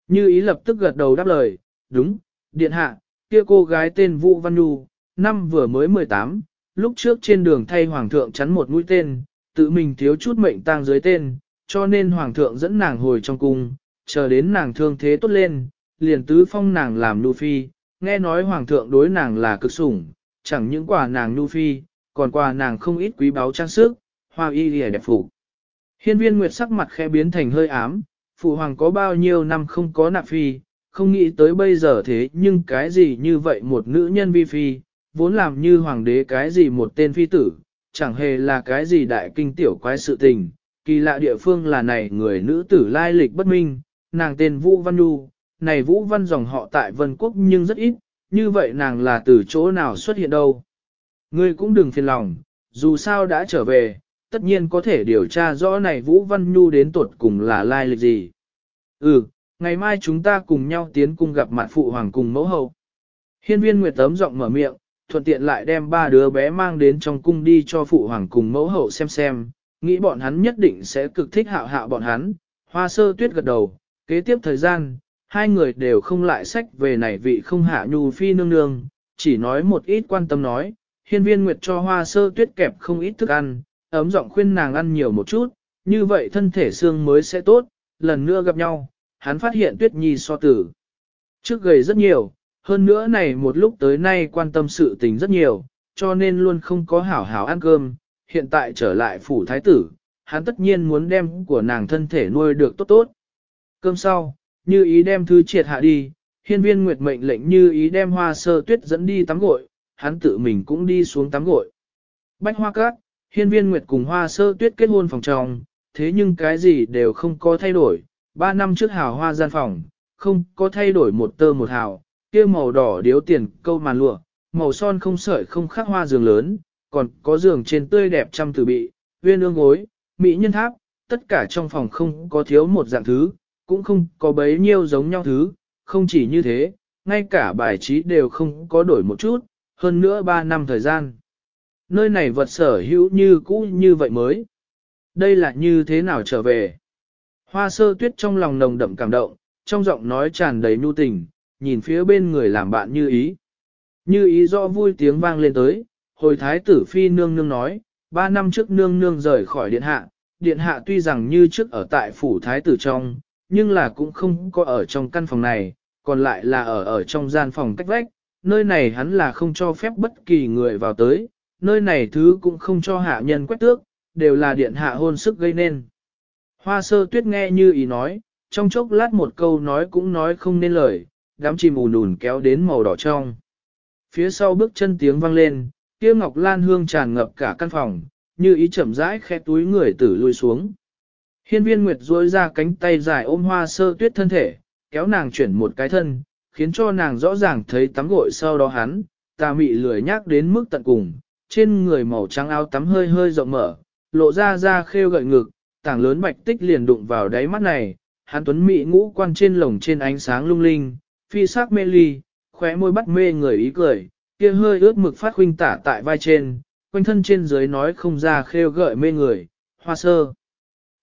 Như ý lập tức gật đầu đáp lời, đúng, điện hạ, kia cô gái tên Vũ Văn Nhu, năm vừa mới 18, lúc trước trên đường thay hoàng thượng chắn một mũi tên, tự mình thiếu chút mệnh tang dưới tên, cho nên hoàng thượng dẫn nàng hồi trong cung, chờ đến nàng thương thế tốt lên, liền tứ phong nàng làm nhu phi, nghe nói hoàng thượng đối nàng là cực sủng, chẳng những quà nàng nhu phi, còn quà nàng không ít quý báu trang sức, hoa y lìa đẹp phục. Hiên viên nguyệt sắc mặt khẽ biến thành hơi ám, phụ hoàng có bao nhiêu năm không có nạp phi, không nghĩ tới bây giờ thế nhưng cái gì như vậy một nữ nhân vi phi, vốn làm như hoàng đế cái gì một tên phi tử, chẳng hề là cái gì đại kinh tiểu quái sự tình, kỳ lạ địa phương là này người nữ tử lai lịch bất minh, nàng tên Vũ Văn Nhu, này Vũ Văn dòng họ tại Vân Quốc nhưng rất ít, như vậy nàng là từ chỗ nào xuất hiện đâu. Ngươi cũng đừng phiền lòng, dù sao đã trở về, tất nhiên có thể điều tra rõ này Vũ Văn Nhu đến tuột cùng là lai lịch gì. Ừ, ngày mai chúng ta cùng nhau tiến cung gặp mặt phụ hoàng cùng mẫu hậu. Hiên viên Nguyệt tấm giọng mở miệng, thuận tiện lại đem ba đứa bé mang đến trong cung đi cho phụ hoàng cùng mẫu hậu xem xem, nghĩ bọn hắn nhất định sẽ cực thích hạo hạo bọn hắn. Hoa sơ tuyết gật đầu, kế tiếp thời gian, hai người đều không lại sách về này vị không hạ nhu phi nương nương, chỉ nói một ít quan tâm nói, hiên viên nguyệt cho hoa sơ tuyết kẹp không ít thức ăn, ấm giọng khuyên nàng ăn nhiều một chút, như vậy thân thể xương mới sẽ tốt, lần nữa gặp nhau, hắn phát hiện tuyết nhi so tử. Trước gầy rất nhiều, hơn nữa này một lúc tới nay quan tâm sự tình rất nhiều, cho nên luôn không có hảo hảo ăn cơm, hiện tại trở lại phủ thái tử, hắn tất nhiên muốn đem của nàng thân thể nuôi được tốt tốt. Cơm sau, như ý đem thứ triệt hạ đi, hiên viên nguyệt mệnh lệnh như ý đem hoa sơ tuyết dẫn đi tắm gội, hắn tự mình cũng đi xuống tắm gội. Bách hoa cát, hiên viên nguyệt cùng hoa sơ tuyết kết hôn phòng tròng, thế nhưng cái gì đều không có thay đổi, ba năm trước hào hoa gian phòng, không có thay đổi một tơ một hào, kia màu đỏ điếu tiền câu màn lụa, màu son không sợi không khắc hoa giường lớn, còn có giường trên tươi đẹp trăm từ bị, viên ương gối, mỹ nhân tháp, tất cả trong phòng không có thiếu một dạng thứ, cũng không có bấy nhiêu giống nhau thứ, không chỉ như thế, ngay cả bài trí đều không có đổi một chút, hơn nữa 3 năm thời gian. Nơi này vật sở hữu như cũ như vậy mới. Đây là như thế nào trở về? Hoa sơ tuyết trong lòng nồng đậm cảm động, trong giọng nói tràn đầy nhu tình, nhìn phía bên người làm bạn như ý. Như ý do vui tiếng vang lên tới, hồi thái tử phi nương nương nói, ba năm trước nương nương rời khỏi điện hạ, điện hạ tuy rằng như trước ở tại phủ thái tử trong, nhưng là cũng không có ở trong căn phòng này, còn lại là ở ở trong gian phòng cách vách, nơi này hắn là không cho phép bất kỳ người vào tới, nơi này thứ cũng không cho hạ nhân quét tước, đều là điện hạ hôn sức gây nên. Hoa sơ tuyết nghe như ý nói, trong chốc lát một câu nói cũng nói không nên lời, đám chìm ùn ùn kéo đến màu đỏ trong. Phía sau bước chân tiếng vang lên, kia ngọc lan hương tràn ngập cả căn phòng, như ý chậm rãi khẽ túi người tử lui xuống. Hiên viên Nguyệt duỗi ra cánh tay dài ôm hoa sơ tuyết thân thể, kéo nàng chuyển một cái thân, khiến cho nàng rõ ràng thấy tắm gội sau đó hắn, ta mị lười nhác đến mức tận cùng, trên người màu trắng áo tắm hơi hơi rộng mở, lộ ra ra khêu gợi ngực, tảng lớn bạch tích liền đụng vào đáy mắt này, hắn tuấn mỹ ngũ quan trên lồng trên ánh sáng lung linh, phi sắc mê ly, khóe môi bắt mê người ý cười, kia hơi ướt mực phát huynh tả tại vai trên, quanh thân trên dưới nói không ra khêu gợi mê người, hoa sơ.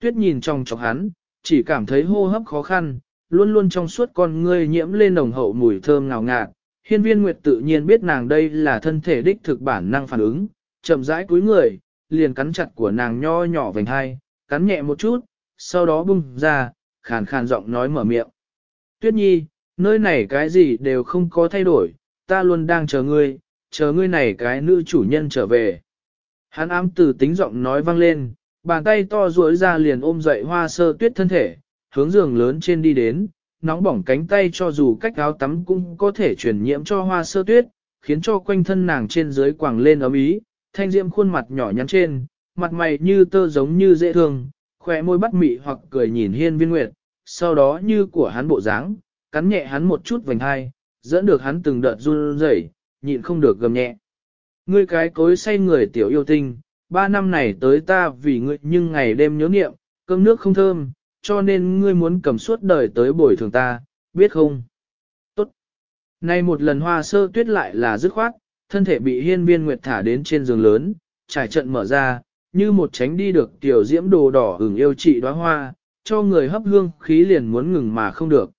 Tuyết nhìn trong chọc hắn, chỉ cảm thấy hô hấp khó khăn, luôn luôn trong suốt con ngươi nhiễm lên nồng hậu mùi thơm ngào ngạt. Hiên viên Nguyệt tự nhiên biết nàng đây là thân thể đích thực bản năng phản ứng, chậm rãi cúi người, liền cắn chặt của nàng nho nhỏ vành hai, cắn nhẹ một chút, sau đó bung ra, khàn khàn giọng nói mở miệng. Tuyết nhi, nơi này cái gì đều không có thay đổi, ta luôn đang chờ ngươi, chờ ngươi này cái nữ chủ nhân trở về. Hắn ám từ tính giọng nói vang lên, bàn tay to duỗi ra liền ôm dậy hoa sơ tuyết thân thể, hướng giường lớn trên đi đến, nóng bỏng cánh tay cho dù cách áo tắm cũng có thể truyền nhiễm cho hoa sơ tuyết, khiến cho quanh thân nàng trên dưới quàng lên ấm ý, thanh diễm khuôn mặt nhỏ nhắn trên, mặt mày như tơ giống như dễ thương, khỏe môi bắt mị hoặc cười nhìn hiên viên nguyệt, sau đó như của hắn bộ dáng, cắn nhẹ hắn một chút vành hai, dẫn được hắn từng đợt run rẩy, nhịn không được gầm nhẹ. Ngươi cái cối say người tiểu yêu tinh, ba năm này tới ta vì ngươi nhưng ngày đêm nhớ niệm, cơm nước không thơm, cho nên ngươi muốn cầm suốt đời tới bồi thường ta, biết không? Tốt. Nay một lần hoa sơ tuyết lại là dứt khoát, thân thể bị hiên viên nguyệt thả đến trên giường lớn, trải trận mở ra, như một tránh đi được tiểu diễm đồ đỏ hưởng yêu trị đóa hoa, cho người hấp hương khí liền muốn ngừng mà không được.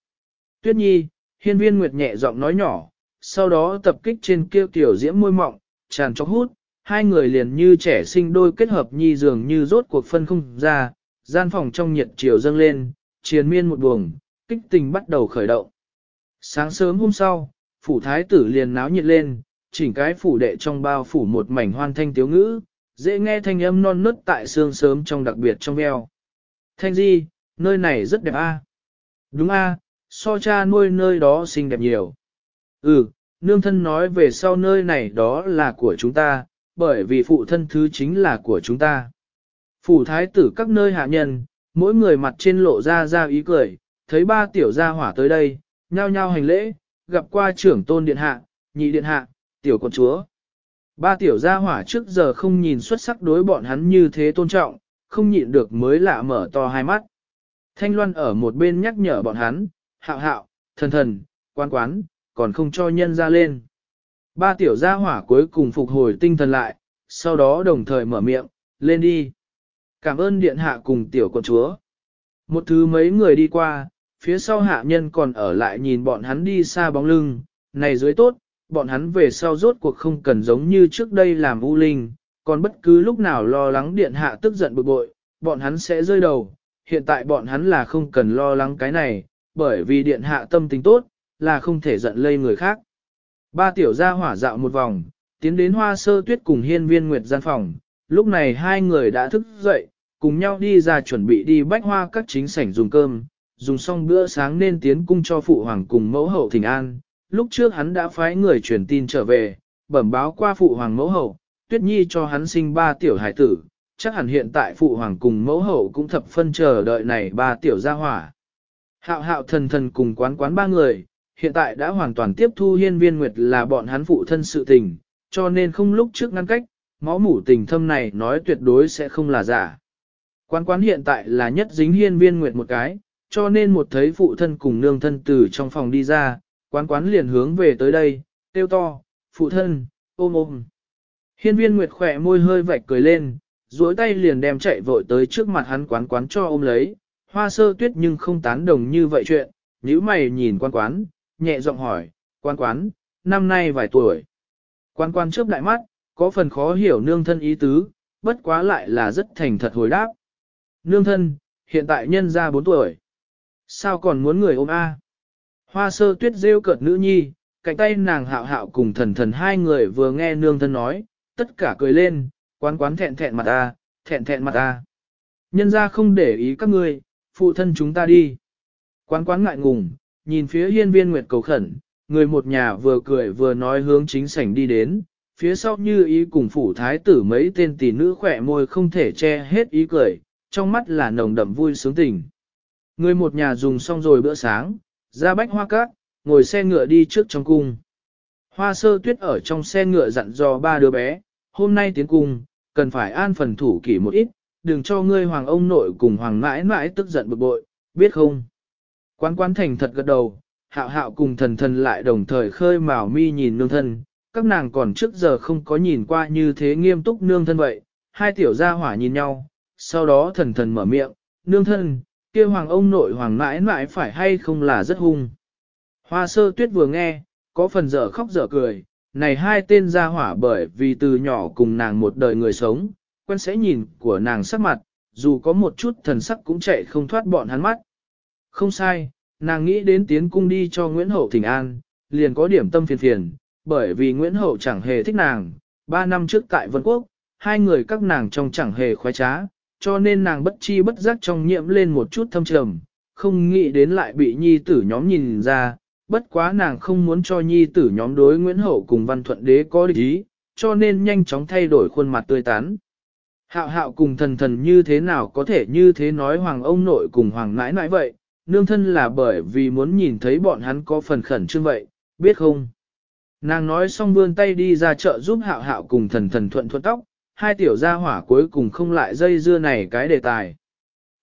Tuyết nhi, hiên viên nguyệt nhẹ giọng nói nhỏ, sau đó tập kích trên kia tiểu diễm môi mọng, tràn cho hút, hai người liền như trẻ sinh đôi kết hợp nhi dường như rốt cuộc phân không ra, gian phòng trong nhiệt chiều dâng lên, triền miên một buồng, kích tình bắt đầu khởi động. Sáng sớm hôm sau, phủ thái tử liền náo nhiệt lên, chỉnh cái phủ đệ trong bao phủ một mảnh hoan thanh tiếu ngữ, dễ nghe thanh âm non nớt tại sương sớm trong đặc biệt trong veo. Thanh di, nơi này rất đẹp a. À? Đúng a, à, so cha nuôi nơi đó xinh đẹp nhiều. Ừ, nương thân nói về sau nơi này đó là của chúng ta, bởi vì phụ thân thứ chính là của chúng ta. Phủ thái tử các nơi hạ nhân, mỗi người mặt trên lộ ra ra ý cười, thấy ba tiểu gia hỏa tới đây, nhao nhao hành lễ, gặp qua trưởng tôn điện hạ, nhị điện hạ, tiểu con chúa. Ba tiểu gia hỏa trước giờ không nhìn xuất sắc đối bọn hắn như thế tôn trọng, không nhịn được mới lạ mở to hai mắt. Thanh Loan ở một bên nhắc nhở bọn hắn, hạo hạo, thần thần, quan quán, còn không cho nhân ra lên. Ba tiểu gia hỏa cuối cùng phục hồi tinh thần lại, sau đó đồng thời mở miệng, lên đi. Cảm ơn điện hạ cùng tiểu con chúa. Một thứ mấy người đi qua, phía sau hạ nhân còn ở lại nhìn bọn hắn đi xa bóng lưng, này dưới tốt, bọn hắn về sau rốt cuộc không cần giống như trước đây làm u linh, còn bất cứ lúc nào lo lắng điện hạ tức giận bực bội, bọn hắn sẽ rơi đầu. Hiện tại bọn hắn là không cần lo lắng cái này, bởi vì điện hạ tâm tình tốt, là không thể giận lây người khác. Ba tiểu gia hỏa dạo một vòng, tiến đến hoa sơ tuyết cùng hiên viên nguyệt gian phòng, lúc này hai người đã thức dậy, cùng nhau đi ra chuẩn bị đi bách hoa các chính sảnh dùng cơm, dùng xong bữa sáng nên tiến cung cho phụ hoàng cùng mẫu hậu thỉnh an. Lúc trước hắn đã phái người truyền tin trở về, bẩm báo qua phụ hoàng mẫu hậu, tuyết nhi cho hắn sinh ba tiểu hải tử, chắc hẳn hiện tại phụ hoàng cùng mẫu hậu cũng thập phân chờ đợi này ba tiểu gia hỏa. Hạo hạo thần thần cùng quán quán ba người, hiện tại đã hoàn toàn tiếp thu hiên viên nguyệt là bọn hắn phụ thân sự tình, cho nên không lúc trước ngăn cách, máu mủ tình thâm này nói tuyệt đối sẽ không là giả. Quán quán hiện tại là nhất dính hiên viên nguyệt một cái, cho nên một thấy phụ thân cùng nương thân từ trong phòng đi ra, quán quán liền hướng về tới đây, tiêu to, phụ thân, ôm ôm. Hiên viên nguyệt khỏe môi hơi vạch cười lên, duỗi tay liền đem chạy vội tới trước mặt hắn quán quán cho ôm lấy, hoa sơ tuyết nhưng không tán đồng như vậy chuyện, nếu mày nhìn quán quán, nhẹ giọng hỏi, quán quán, năm nay vài tuổi. Quán quán trước đại mắt, có phần khó hiểu nương thân ý tứ, bất quá lại là rất thành thật hồi đáp. Nương thân, hiện tại nhân ra 4 tuổi. Sao còn muốn người ôm A? Hoa sơ tuyết rêu cợt nữ nhi, cạnh tay nàng hạo hạo cùng thần thần hai người vừa nghe nương thân nói, tất cả cười lên, quán quán thẹn thẹn mặt A, thẹn thẹn mặt A. Nhân ra không để ý các ngươi, phụ thân chúng ta đi. Quán quán ngại ngùng, nhìn phía hiên viên nguyệt cầu khẩn, người một nhà vừa cười vừa nói hướng chính sảnh đi đến, phía sau như ý cùng phủ thái tử mấy tên tỷ nữ khỏe môi không thể che hết ý cười, trong mắt là nồng đậm vui sướng tình. Người một nhà dùng xong rồi bữa sáng, ra bách hoa cát, ngồi xe ngựa đi trước trong cung. Hoa sơ tuyết ở trong xe ngựa dặn dò ba đứa bé, hôm nay tiến cung, cần phải an phần thủ kỷ một ít, đừng cho ngươi hoàng ông nội cùng hoàng mãi mãi tức giận bực bội, biết không? Quán quán thành thật gật đầu, hạo hạo cùng thần thần lại đồng thời khơi mào mi nhìn nương thân, các nàng còn trước giờ không có nhìn qua như thế nghiêm túc nương thân vậy, hai tiểu gia hỏa nhìn nhau, sau đó thần thần mở miệng, nương thân, kia hoàng ông nội hoàng mãi mãi phải hay không là rất hung. Hoa sơ tuyết vừa nghe, có phần dở khóc dở cười, này hai tên gia hỏa bởi vì từ nhỏ cùng nàng một đời người sống, quen sẽ nhìn của nàng sắc mặt, dù có một chút thần sắc cũng chạy không thoát bọn hắn mắt. Không sai, nàng nghĩ đến tiến cung đi cho Nguyễn Hậu thỉnh an, liền có điểm tâm phiền phiền, bởi vì Nguyễn Hậu chẳng hề thích nàng, ba năm trước tại Vân Quốc, hai người các nàng trong chẳng hề khoái trá, cho nên nàng bất chi bất giác trong nhiễm lên một chút thâm trầm, không nghĩ đến lại bị nhi tử nhóm nhìn ra, bất quá nàng không muốn cho nhi tử nhóm đối Nguyễn Hậu cùng Văn Thuận Đế có địch ý, cho nên nhanh chóng thay đổi khuôn mặt tươi tán. Hạo hạo cùng thần thần như thế nào có thể như thế nói hoàng ông nội cùng hoàng nãi nãi vậy, nương thân là bởi vì muốn nhìn thấy bọn hắn có phần khẩn trương vậy, biết không? Nàng nói xong vươn tay đi ra chợ giúp hạo hạo cùng thần thần thuận thuận tóc, hai tiểu gia hỏa cuối cùng không lại dây dưa này cái đề tài.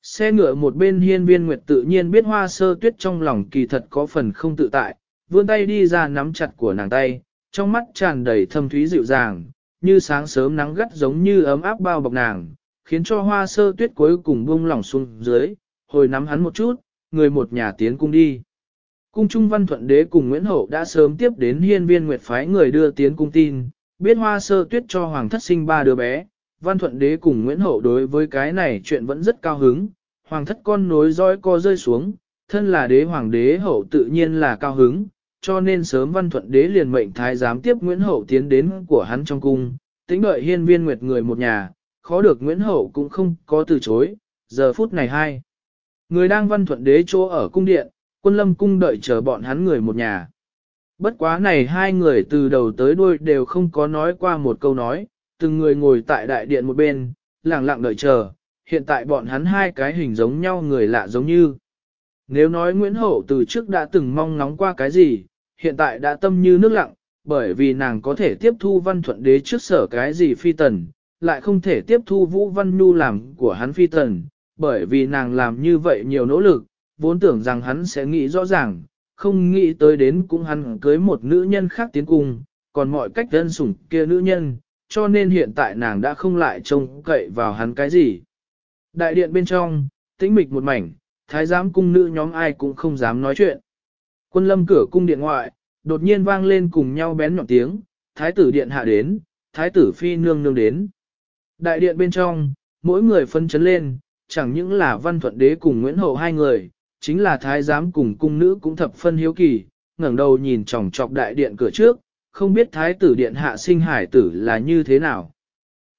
Xe ngựa một bên hiên viên nguyệt tự nhiên biết hoa sơ tuyết trong lòng kỳ thật có phần không tự tại, vươn tay đi ra nắm chặt của nàng tay, trong mắt tràn đầy thâm thúy dịu dàng, như sáng sớm nắng gắt giống như ấm áp bao bọc nàng, khiến cho hoa sơ tuyết cuối cùng buông lỏng xuống dưới, hồi nắm hắn một chút, người một nhà tiến cung đi. Cung Trung Văn Thuận Đế cùng Nguyễn Hậu đã sớm tiếp đến hiên viên nguyệt phái người đưa tiến cung tin, biết hoa sơ tuyết cho hoàng thất sinh ba đứa bé, Văn Thuận Đế cùng Nguyễn Hậu đối với cái này chuyện vẫn rất cao hứng, hoàng thất con nối dõi co rơi xuống, thân là đế hoàng đế hậu tự nhiên là cao hứng, cho nên sớm Văn Thuận Đế liền mệnh thái giám tiếp Nguyễn Hậu tiến đến của hắn trong cung, tính đợi hiên viên nguyệt người một nhà, khó được Nguyễn Hậu cũng không có từ chối, giờ phút này hai. Người đang Văn Thuận Đế chỗ ở cung điện, quân lâm cung đợi chờ bọn hắn người một nhà. Bất quá này hai người từ đầu tới đuôi đều không có nói qua một câu nói, từng người ngồi tại đại điện một bên, lặng lặng đợi chờ, hiện tại bọn hắn hai cái hình giống nhau người lạ giống như. Nếu nói Nguyễn Hậu từ trước đã từng mong ngóng qua cái gì, hiện tại đã tâm như nước lặng, bởi vì nàng có thể tiếp thu văn thuận đế trước sở cái gì phi tần, lại không thể tiếp thu Vũ Văn Nhu làm của hắn phi tần, bởi vì nàng làm như vậy nhiều nỗ lực, vốn tưởng rằng hắn sẽ nghĩ rõ ràng, không nghĩ tới đến cũng hắn cưới một nữ nhân khác tiến cung, còn mọi cách đơn sủng kia nữ nhân, cho nên hiện tại nàng đã không lại trông cậy vào hắn cái gì. Đại điện bên trong, tĩnh mịch một mảnh, thái giám cung nữ nhóm ai cũng không dám nói chuyện. Quân lâm cửa cung điện ngoại, đột nhiên vang lên cùng nhau bén nhọn tiếng, thái tử điện hạ đến, thái tử phi nương nương đến. Đại điện bên trong, mỗi người phân chấn lên, chẳng những là văn thuận đế cùng Nguyễn Hậu hai người, chính là thái giám cùng cung nữ cũng thập phân hiếu kỳ, ngẩng đầu nhìn chòng chọc đại điện cửa trước, không biết thái tử điện hạ sinh hải tử là như thế nào.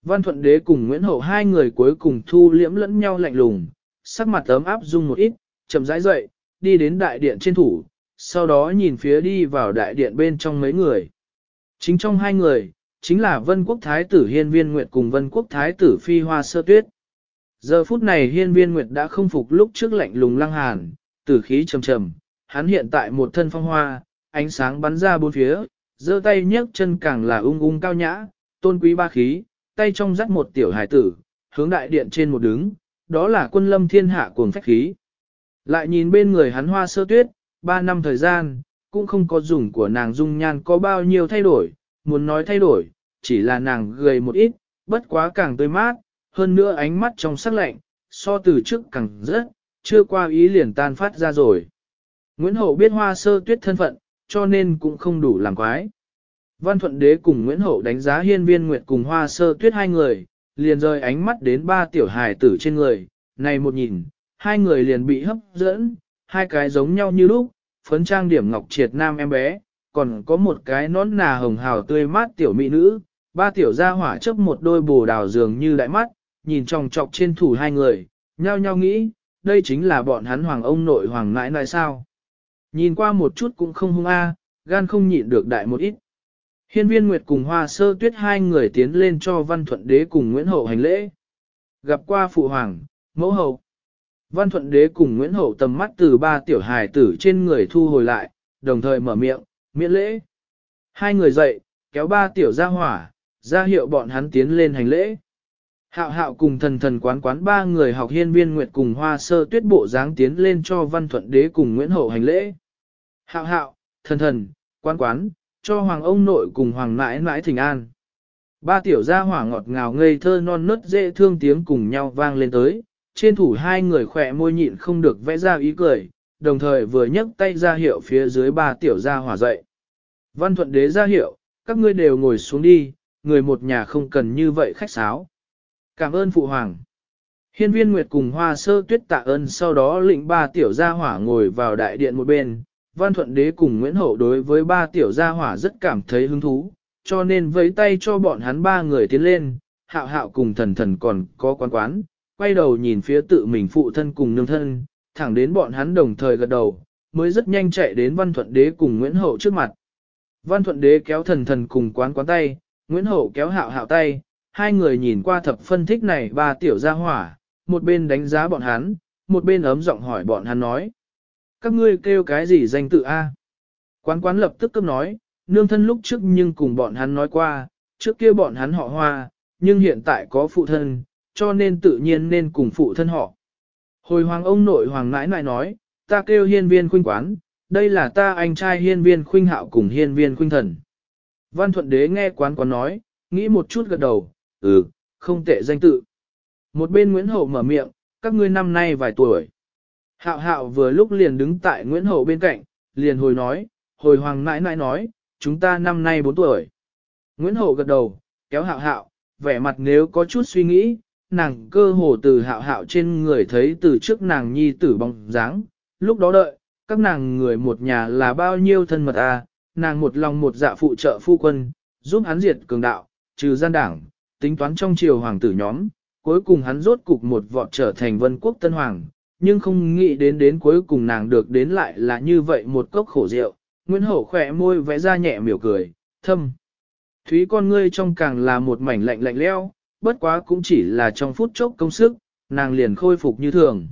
Văn thuận đế cùng Nguyễn Hậu hai người cuối cùng thu liễm lẫn nhau lạnh lùng, sắc mặt ấm áp dung một ít, chậm rãi dậy, đi đến đại điện trên thủ, sau đó nhìn phía đi vào đại điện bên trong mấy người. Chính trong hai người, chính là Vân Quốc Thái tử Hiên Viên Nguyệt cùng Vân Quốc Thái tử Phi Hoa Sơ Tuyết. Giờ phút này Hiên Viên Nguyệt đã không phục lúc trước lạnh lùng lăng hàn, tử khí trầm trầm, hắn hiện tại một thân phong hoa, ánh sáng bắn ra bốn phía, giơ tay nhấc chân càng là ung ung cao nhã, tôn quý ba khí, tay trong dắt một tiểu hải tử, hướng đại điện trên một đứng, đó là quân lâm thiên hạ cuồng phách khí. Lại nhìn bên người hắn hoa sơ tuyết, ba năm thời gian, cũng không có dùng của nàng dung nhan có bao nhiêu thay đổi, muốn nói thay đổi, chỉ là nàng gầy một ít, bất quá càng tươi mát, hơn nữa ánh mắt trong sắc lạnh, so từ trước càng rớt chưa qua ý liền tan phát ra rồi. Nguyễn Hậu biết hoa sơ tuyết thân phận, cho nên cũng không đủ làm quái. Văn Thuận Đế cùng Nguyễn Hậu đánh giá hiên viên nguyệt cùng hoa sơ tuyết hai người, liền rơi ánh mắt đến ba tiểu hài tử trên người, này một nhìn, hai người liền bị hấp dẫn, hai cái giống nhau như lúc, phấn trang điểm ngọc triệt nam em bé, còn có một cái nón nà hồng hào tươi mát tiểu mỹ nữ, ba tiểu gia hỏa chấp một đôi bồ đào dường như đại mắt, nhìn tròng trọc trên thủ hai người, nhao nhao nghĩ, đây chính là bọn hắn hoàng ông nội hoàng ngãi nãi sao. Nhìn qua một chút cũng không hung a, gan không nhịn được đại một ít. Hiên viên Nguyệt cùng Hoa Sơ Tuyết hai người tiến lên cho Văn Thuận Đế cùng Nguyễn Hậu hành lễ. Gặp qua Phụ Hoàng, Mẫu Hậu. Văn Thuận Đế cùng Nguyễn Hậu tầm mắt từ ba tiểu hài tử trên người thu hồi lại, đồng thời mở miệng, miễn lễ. Hai người dậy, kéo ba tiểu ra hỏa, ra hiệu bọn hắn tiến lên hành lễ. Hạo hạo cùng thần thần quán quán ba người học hiên viên nguyệt cùng hoa sơ tuyết bộ dáng tiến lên cho văn thuận đế cùng Nguyễn Hậu hành lễ. Hạo hạo, thần thần, quán quán, cho hoàng ông nội cùng hoàng mãi mãi thỉnh an. Ba tiểu gia hỏa ngọt ngào ngây thơ non nớt dễ thương tiếng cùng nhau vang lên tới, trên thủ hai người khỏe môi nhịn không được vẽ ra ý cười, đồng thời vừa nhấc tay ra hiệu phía dưới ba tiểu gia hỏa dậy. Văn thuận đế ra hiệu, các ngươi đều ngồi xuống đi, người một nhà không cần như vậy khách sáo. Cảm ơn phụ hoàng. Hiên viên Nguyệt cùng hoa sơ tuyết tạ ơn sau đó lĩnh ba tiểu gia hỏa ngồi vào đại điện một bên. Văn thuận đế cùng Nguyễn Hậu đối với ba tiểu gia hỏa rất cảm thấy hứng thú, cho nên vẫy tay cho bọn hắn ba người tiến lên, hạo hạo cùng thần thần còn có quán quán, quay đầu nhìn phía tự mình phụ thân cùng nương thân, thẳng đến bọn hắn đồng thời gật đầu, mới rất nhanh chạy đến văn thuận đế cùng Nguyễn Hậu trước mặt. Văn thuận đế kéo thần thần cùng quán quán tay, Nguyễn Hậu kéo hạo hạo tay, hai người nhìn qua thập phân thích này ba tiểu gia hỏa, một bên đánh giá bọn hắn, một bên ấm giọng hỏi bọn hắn nói. Các ngươi kêu cái gì danh tự A? Quán quán lập tức cấp nói, nương thân lúc trước nhưng cùng bọn hắn nói qua, trước kia bọn hắn họ hoa, nhưng hiện tại có phụ thân, cho nên tự nhiên nên cùng phụ thân họ. Hồi hoàng ông nội hoàng nãi nãi nói, ta kêu hiên viên khuynh quán, đây là ta anh trai hiên viên khuynh hạo cùng hiên viên khuynh thần. Văn thuận đế nghe quán quán nói, nghĩ một chút gật đầu, ừ, không tệ danh tự. Một bên Nguyễn Hậu mở miệng, các ngươi năm nay vài tuổi. Hạo hạo vừa lúc liền đứng tại Nguyễn Hậu bên cạnh, liền hồi nói, hồi hoàng nãi nãi nói, chúng ta năm nay bốn tuổi. Nguyễn Hậu gật đầu, kéo hạo hạo, vẻ mặt nếu có chút suy nghĩ, nàng cơ hồ từ hạo hạo trên người thấy từ trước nàng nhi tử bóng dáng, lúc đó đợi, các nàng người một nhà là bao nhiêu thân mật à, nàng một lòng một dạ phụ trợ phu quân, giúp hắn diệt cường đạo, trừ gian đảng, tính toán trong triều hoàng tử nhóm, cuối cùng hắn rốt cục một vọt trở thành vân quốc tân hoàng, nhưng không nghĩ đến đến cuối cùng nàng được đến lại là như vậy một cốc khổ rượu. Nguyễn Hậu khỏe môi vẽ ra nhẹ mỉu cười, thâm. Thúy con ngươi trong càng là một mảnh lạnh lạnh leo, bất quá cũng chỉ là trong phút chốc công sức, nàng liền khôi phục như thường.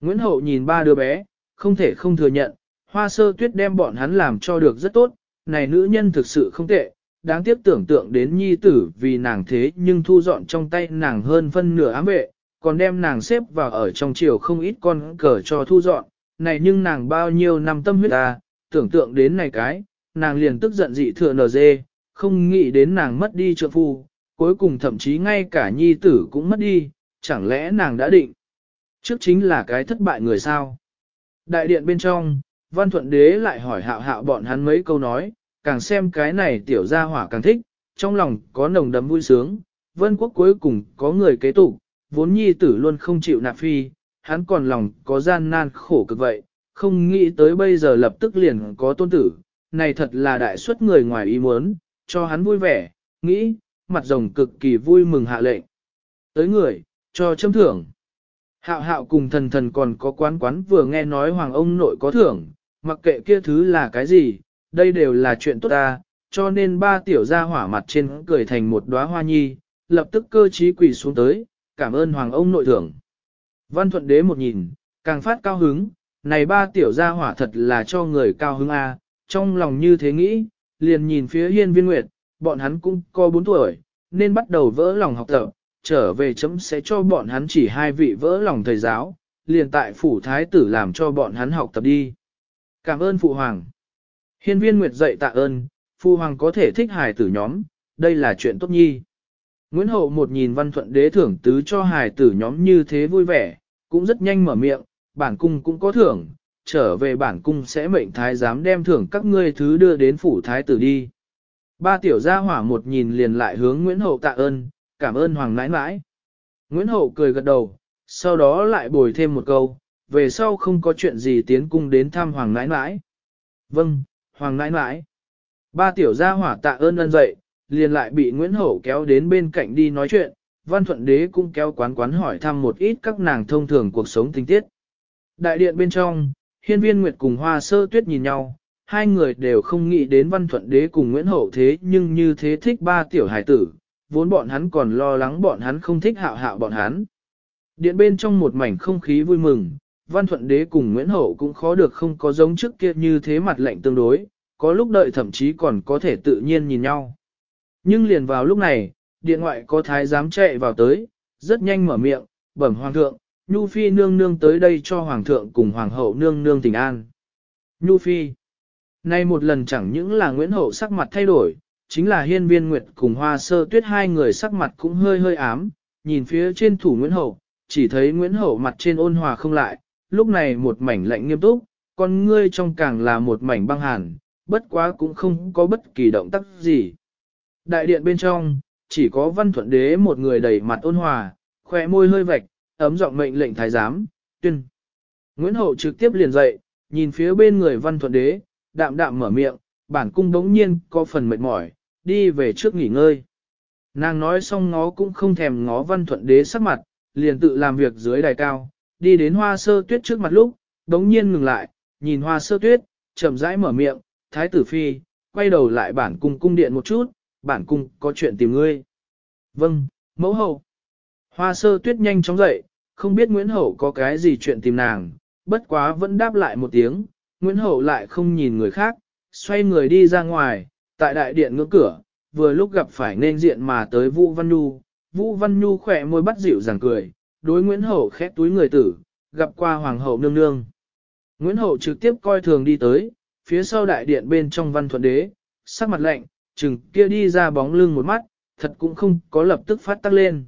Nguyễn Hậu nhìn ba đứa bé, không thể không thừa nhận, hoa sơ tuyết đem bọn hắn làm cho được rất tốt, này nữ nhân thực sự không tệ, đáng tiếc tưởng tượng đến nhi tử vì nàng thế nhưng thu dọn trong tay nàng hơn phân nửa ám vệ, còn đem nàng xếp vào ở trong chiều không ít con cờ cho thu dọn, này nhưng nàng bao nhiêu năm tâm huyết ta, tưởng tượng đến này cái, nàng liền tức giận dị thừa nờ dê, không nghĩ đến nàng mất đi trượng phu, cuối cùng thậm chí ngay cả nhi tử cũng mất đi, chẳng lẽ nàng đã định. Trước chính là cái thất bại người sao. Đại điện bên trong, văn thuận đế lại hỏi hạo hạo bọn hắn mấy câu nói, càng xem cái này tiểu gia hỏa càng thích, trong lòng có nồng đấm vui sướng, vân quốc cuối cùng có người kế tục, vốn nhi tử luôn không chịu nạp phi, hắn còn lòng có gian nan khổ cực vậy, không nghĩ tới bây giờ lập tức liền có tôn tử, này thật là đại suất người ngoài ý muốn, cho hắn vui vẻ, nghĩ, mặt rồng cực kỳ vui mừng hạ lệnh. Tới người, cho châm thưởng. Hạo hạo cùng thần thần còn có quán quán vừa nghe nói hoàng ông nội có thưởng, mặc kệ kia thứ là cái gì, đây đều là chuyện tốt ta, cho nên ba tiểu gia hỏa mặt trên cười thành một đóa hoa nhi, lập tức cơ trí quỳ xuống tới, cảm ơn hoàng ông nội thưởng. Văn thuận đế một nhìn, càng phát cao hứng, này ba tiểu gia hỏa thật là cho người cao hứng a, trong lòng như thế nghĩ, liền nhìn phía hiên viên nguyệt, bọn hắn cũng có bốn tuổi, nên bắt đầu vỡ lòng học tập, trở về chấm sẽ cho bọn hắn chỉ hai vị vỡ lòng thầy giáo, liền tại phủ thái tử làm cho bọn hắn học tập đi. Cảm ơn phụ hoàng. Hiên viên nguyệt dạy tạ ơn, phu hoàng có thể thích hài tử nhóm, đây là chuyện tốt nhi. Nguyễn Hậu một nhìn văn thuận đế thưởng tứ cho hài tử nhóm như thế vui vẻ, cũng rất nhanh mở miệng, bản cung cũng có thưởng, trở về bản cung sẽ mệnh thái giám đem thưởng các ngươi thứ đưa đến phủ thái tử đi. Ba tiểu gia hỏa một nhìn liền lại hướng Nguyễn Hậu tạ ơn, cảm ơn hoàng nãi nãi. Nguyễn Hậu cười gật đầu, sau đó lại bồi thêm một câu, về sau không có chuyện gì tiến cung đến thăm hoàng nãi nãi. Vâng, hoàng nãi nãi. Ba tiểu gia hỏa tạ ơn ân dậy, liền lại bị Nguyễn Hậu kéo đến bên cạnh đi nói chuyện, văn thuận đế cũng kéo quán quán hỏi thăm một ít các nàng thông thường cuộc sống tinh tiết. Đại điện bên trong, hiên viên Nguyệt cùng hoa sơ tuyết nhìn nhau, hai người đều không nghĩ đến văn thuận đế cùng Nguyễn Hậu thế nhưng như thế thích ba tiểu hải tử, vốn bọn hắn còn lo lắng bọn hắn không thích hạo hạo bọn hắn. Điện bên trong một mảnh không khí vui mừng, văn thuận đế cùng Nguyễn Hậu cũng khó được không có giống trước kia như thế mặt lạnh tương đối, có lúc đợi thậm chí còn có thể tự nhiên nhìn nhau. Nhưng liền vào lúc này, điện ngoại có thái giám chạy vào tới, rất nhanh mở miệng, bẩm hoàng thượng, Nhu Phi nương nương tới đây cho hoàng thượng cùng hoàng hậu nương nương tình an. Nhu Phi. Nay một lần chẳng những là Nguyễn Hậu sắc mặt thay đổi, chính là hiên viên nguyệt cùng hoa sơ tuyết hai người sắc mặt cũng hơi hơi ám, nhìn phía trên thủ Nguyễn Hậu, chỉ thấy Nguyễn Hậu mặt trên ôn hòa không lại, lúc này một mảnh lạnh nghiêm túc, con ngươi trong càng là một mảnh băng hàn, bất quá cũng không có bất kỳ động tác gì. Đại điện bên trong, chỉ có văn thuận đế một người đầy mặt ôn hòa, khỏe môi hơi vạch, ấm giọng mệnh lệnh thái giám, tuyên. Nguyễn Hậu trực tiếp liền dậy, nhìn phía bên người văn thuận đế, đạm đạm mở miệng, bản cung đống nhiên có phần mệt mỏi, đi về trước nghỉ ngơi. Nàng nói xong ngó cũng không thèm ngó văn thuận đế sắc mặt, liền tự làm việc dưới đài cao, đi đến hoa sơ tuyết trước mặt lúc, đống nhiên ngừng lại, nhìn hoa sơ tuyết, chậm rãi mở miệng, thái tử phi, quay đầu lại bản cung cung điện một chút, bản cung có chuyện tìm ngươi. Vâng, mẫu hậu. Hoa sơ tuyết nhanh chóng dậy, không biết Nguyễn Hậu có cái gì chuyện tìm nàng, bất quá vẫn đáp lại một tiếng, Nguyễn Hậu lại không nhìn người khác, xoay người đi ra ngoài, tại đại điện ngưỡng cửa, vừa lúc gặp phải nên diện mà tới Vũ Văn Nhu. Vũ Văn Nhu khỏe môi bắt dịu rằng cười, đối Nguyễn Hậu khẽ túi người tử, gặp qua Hoàng hậu nương nương. Nguyễn Hậu trực tiếp coi thường đi tới, phía sau đại điện bên trong văn thuận đế, sắc mặt lạnh, chừng kia đi ra bóng lưng một mắt, thật cũng không có lập tức phát tắc lên.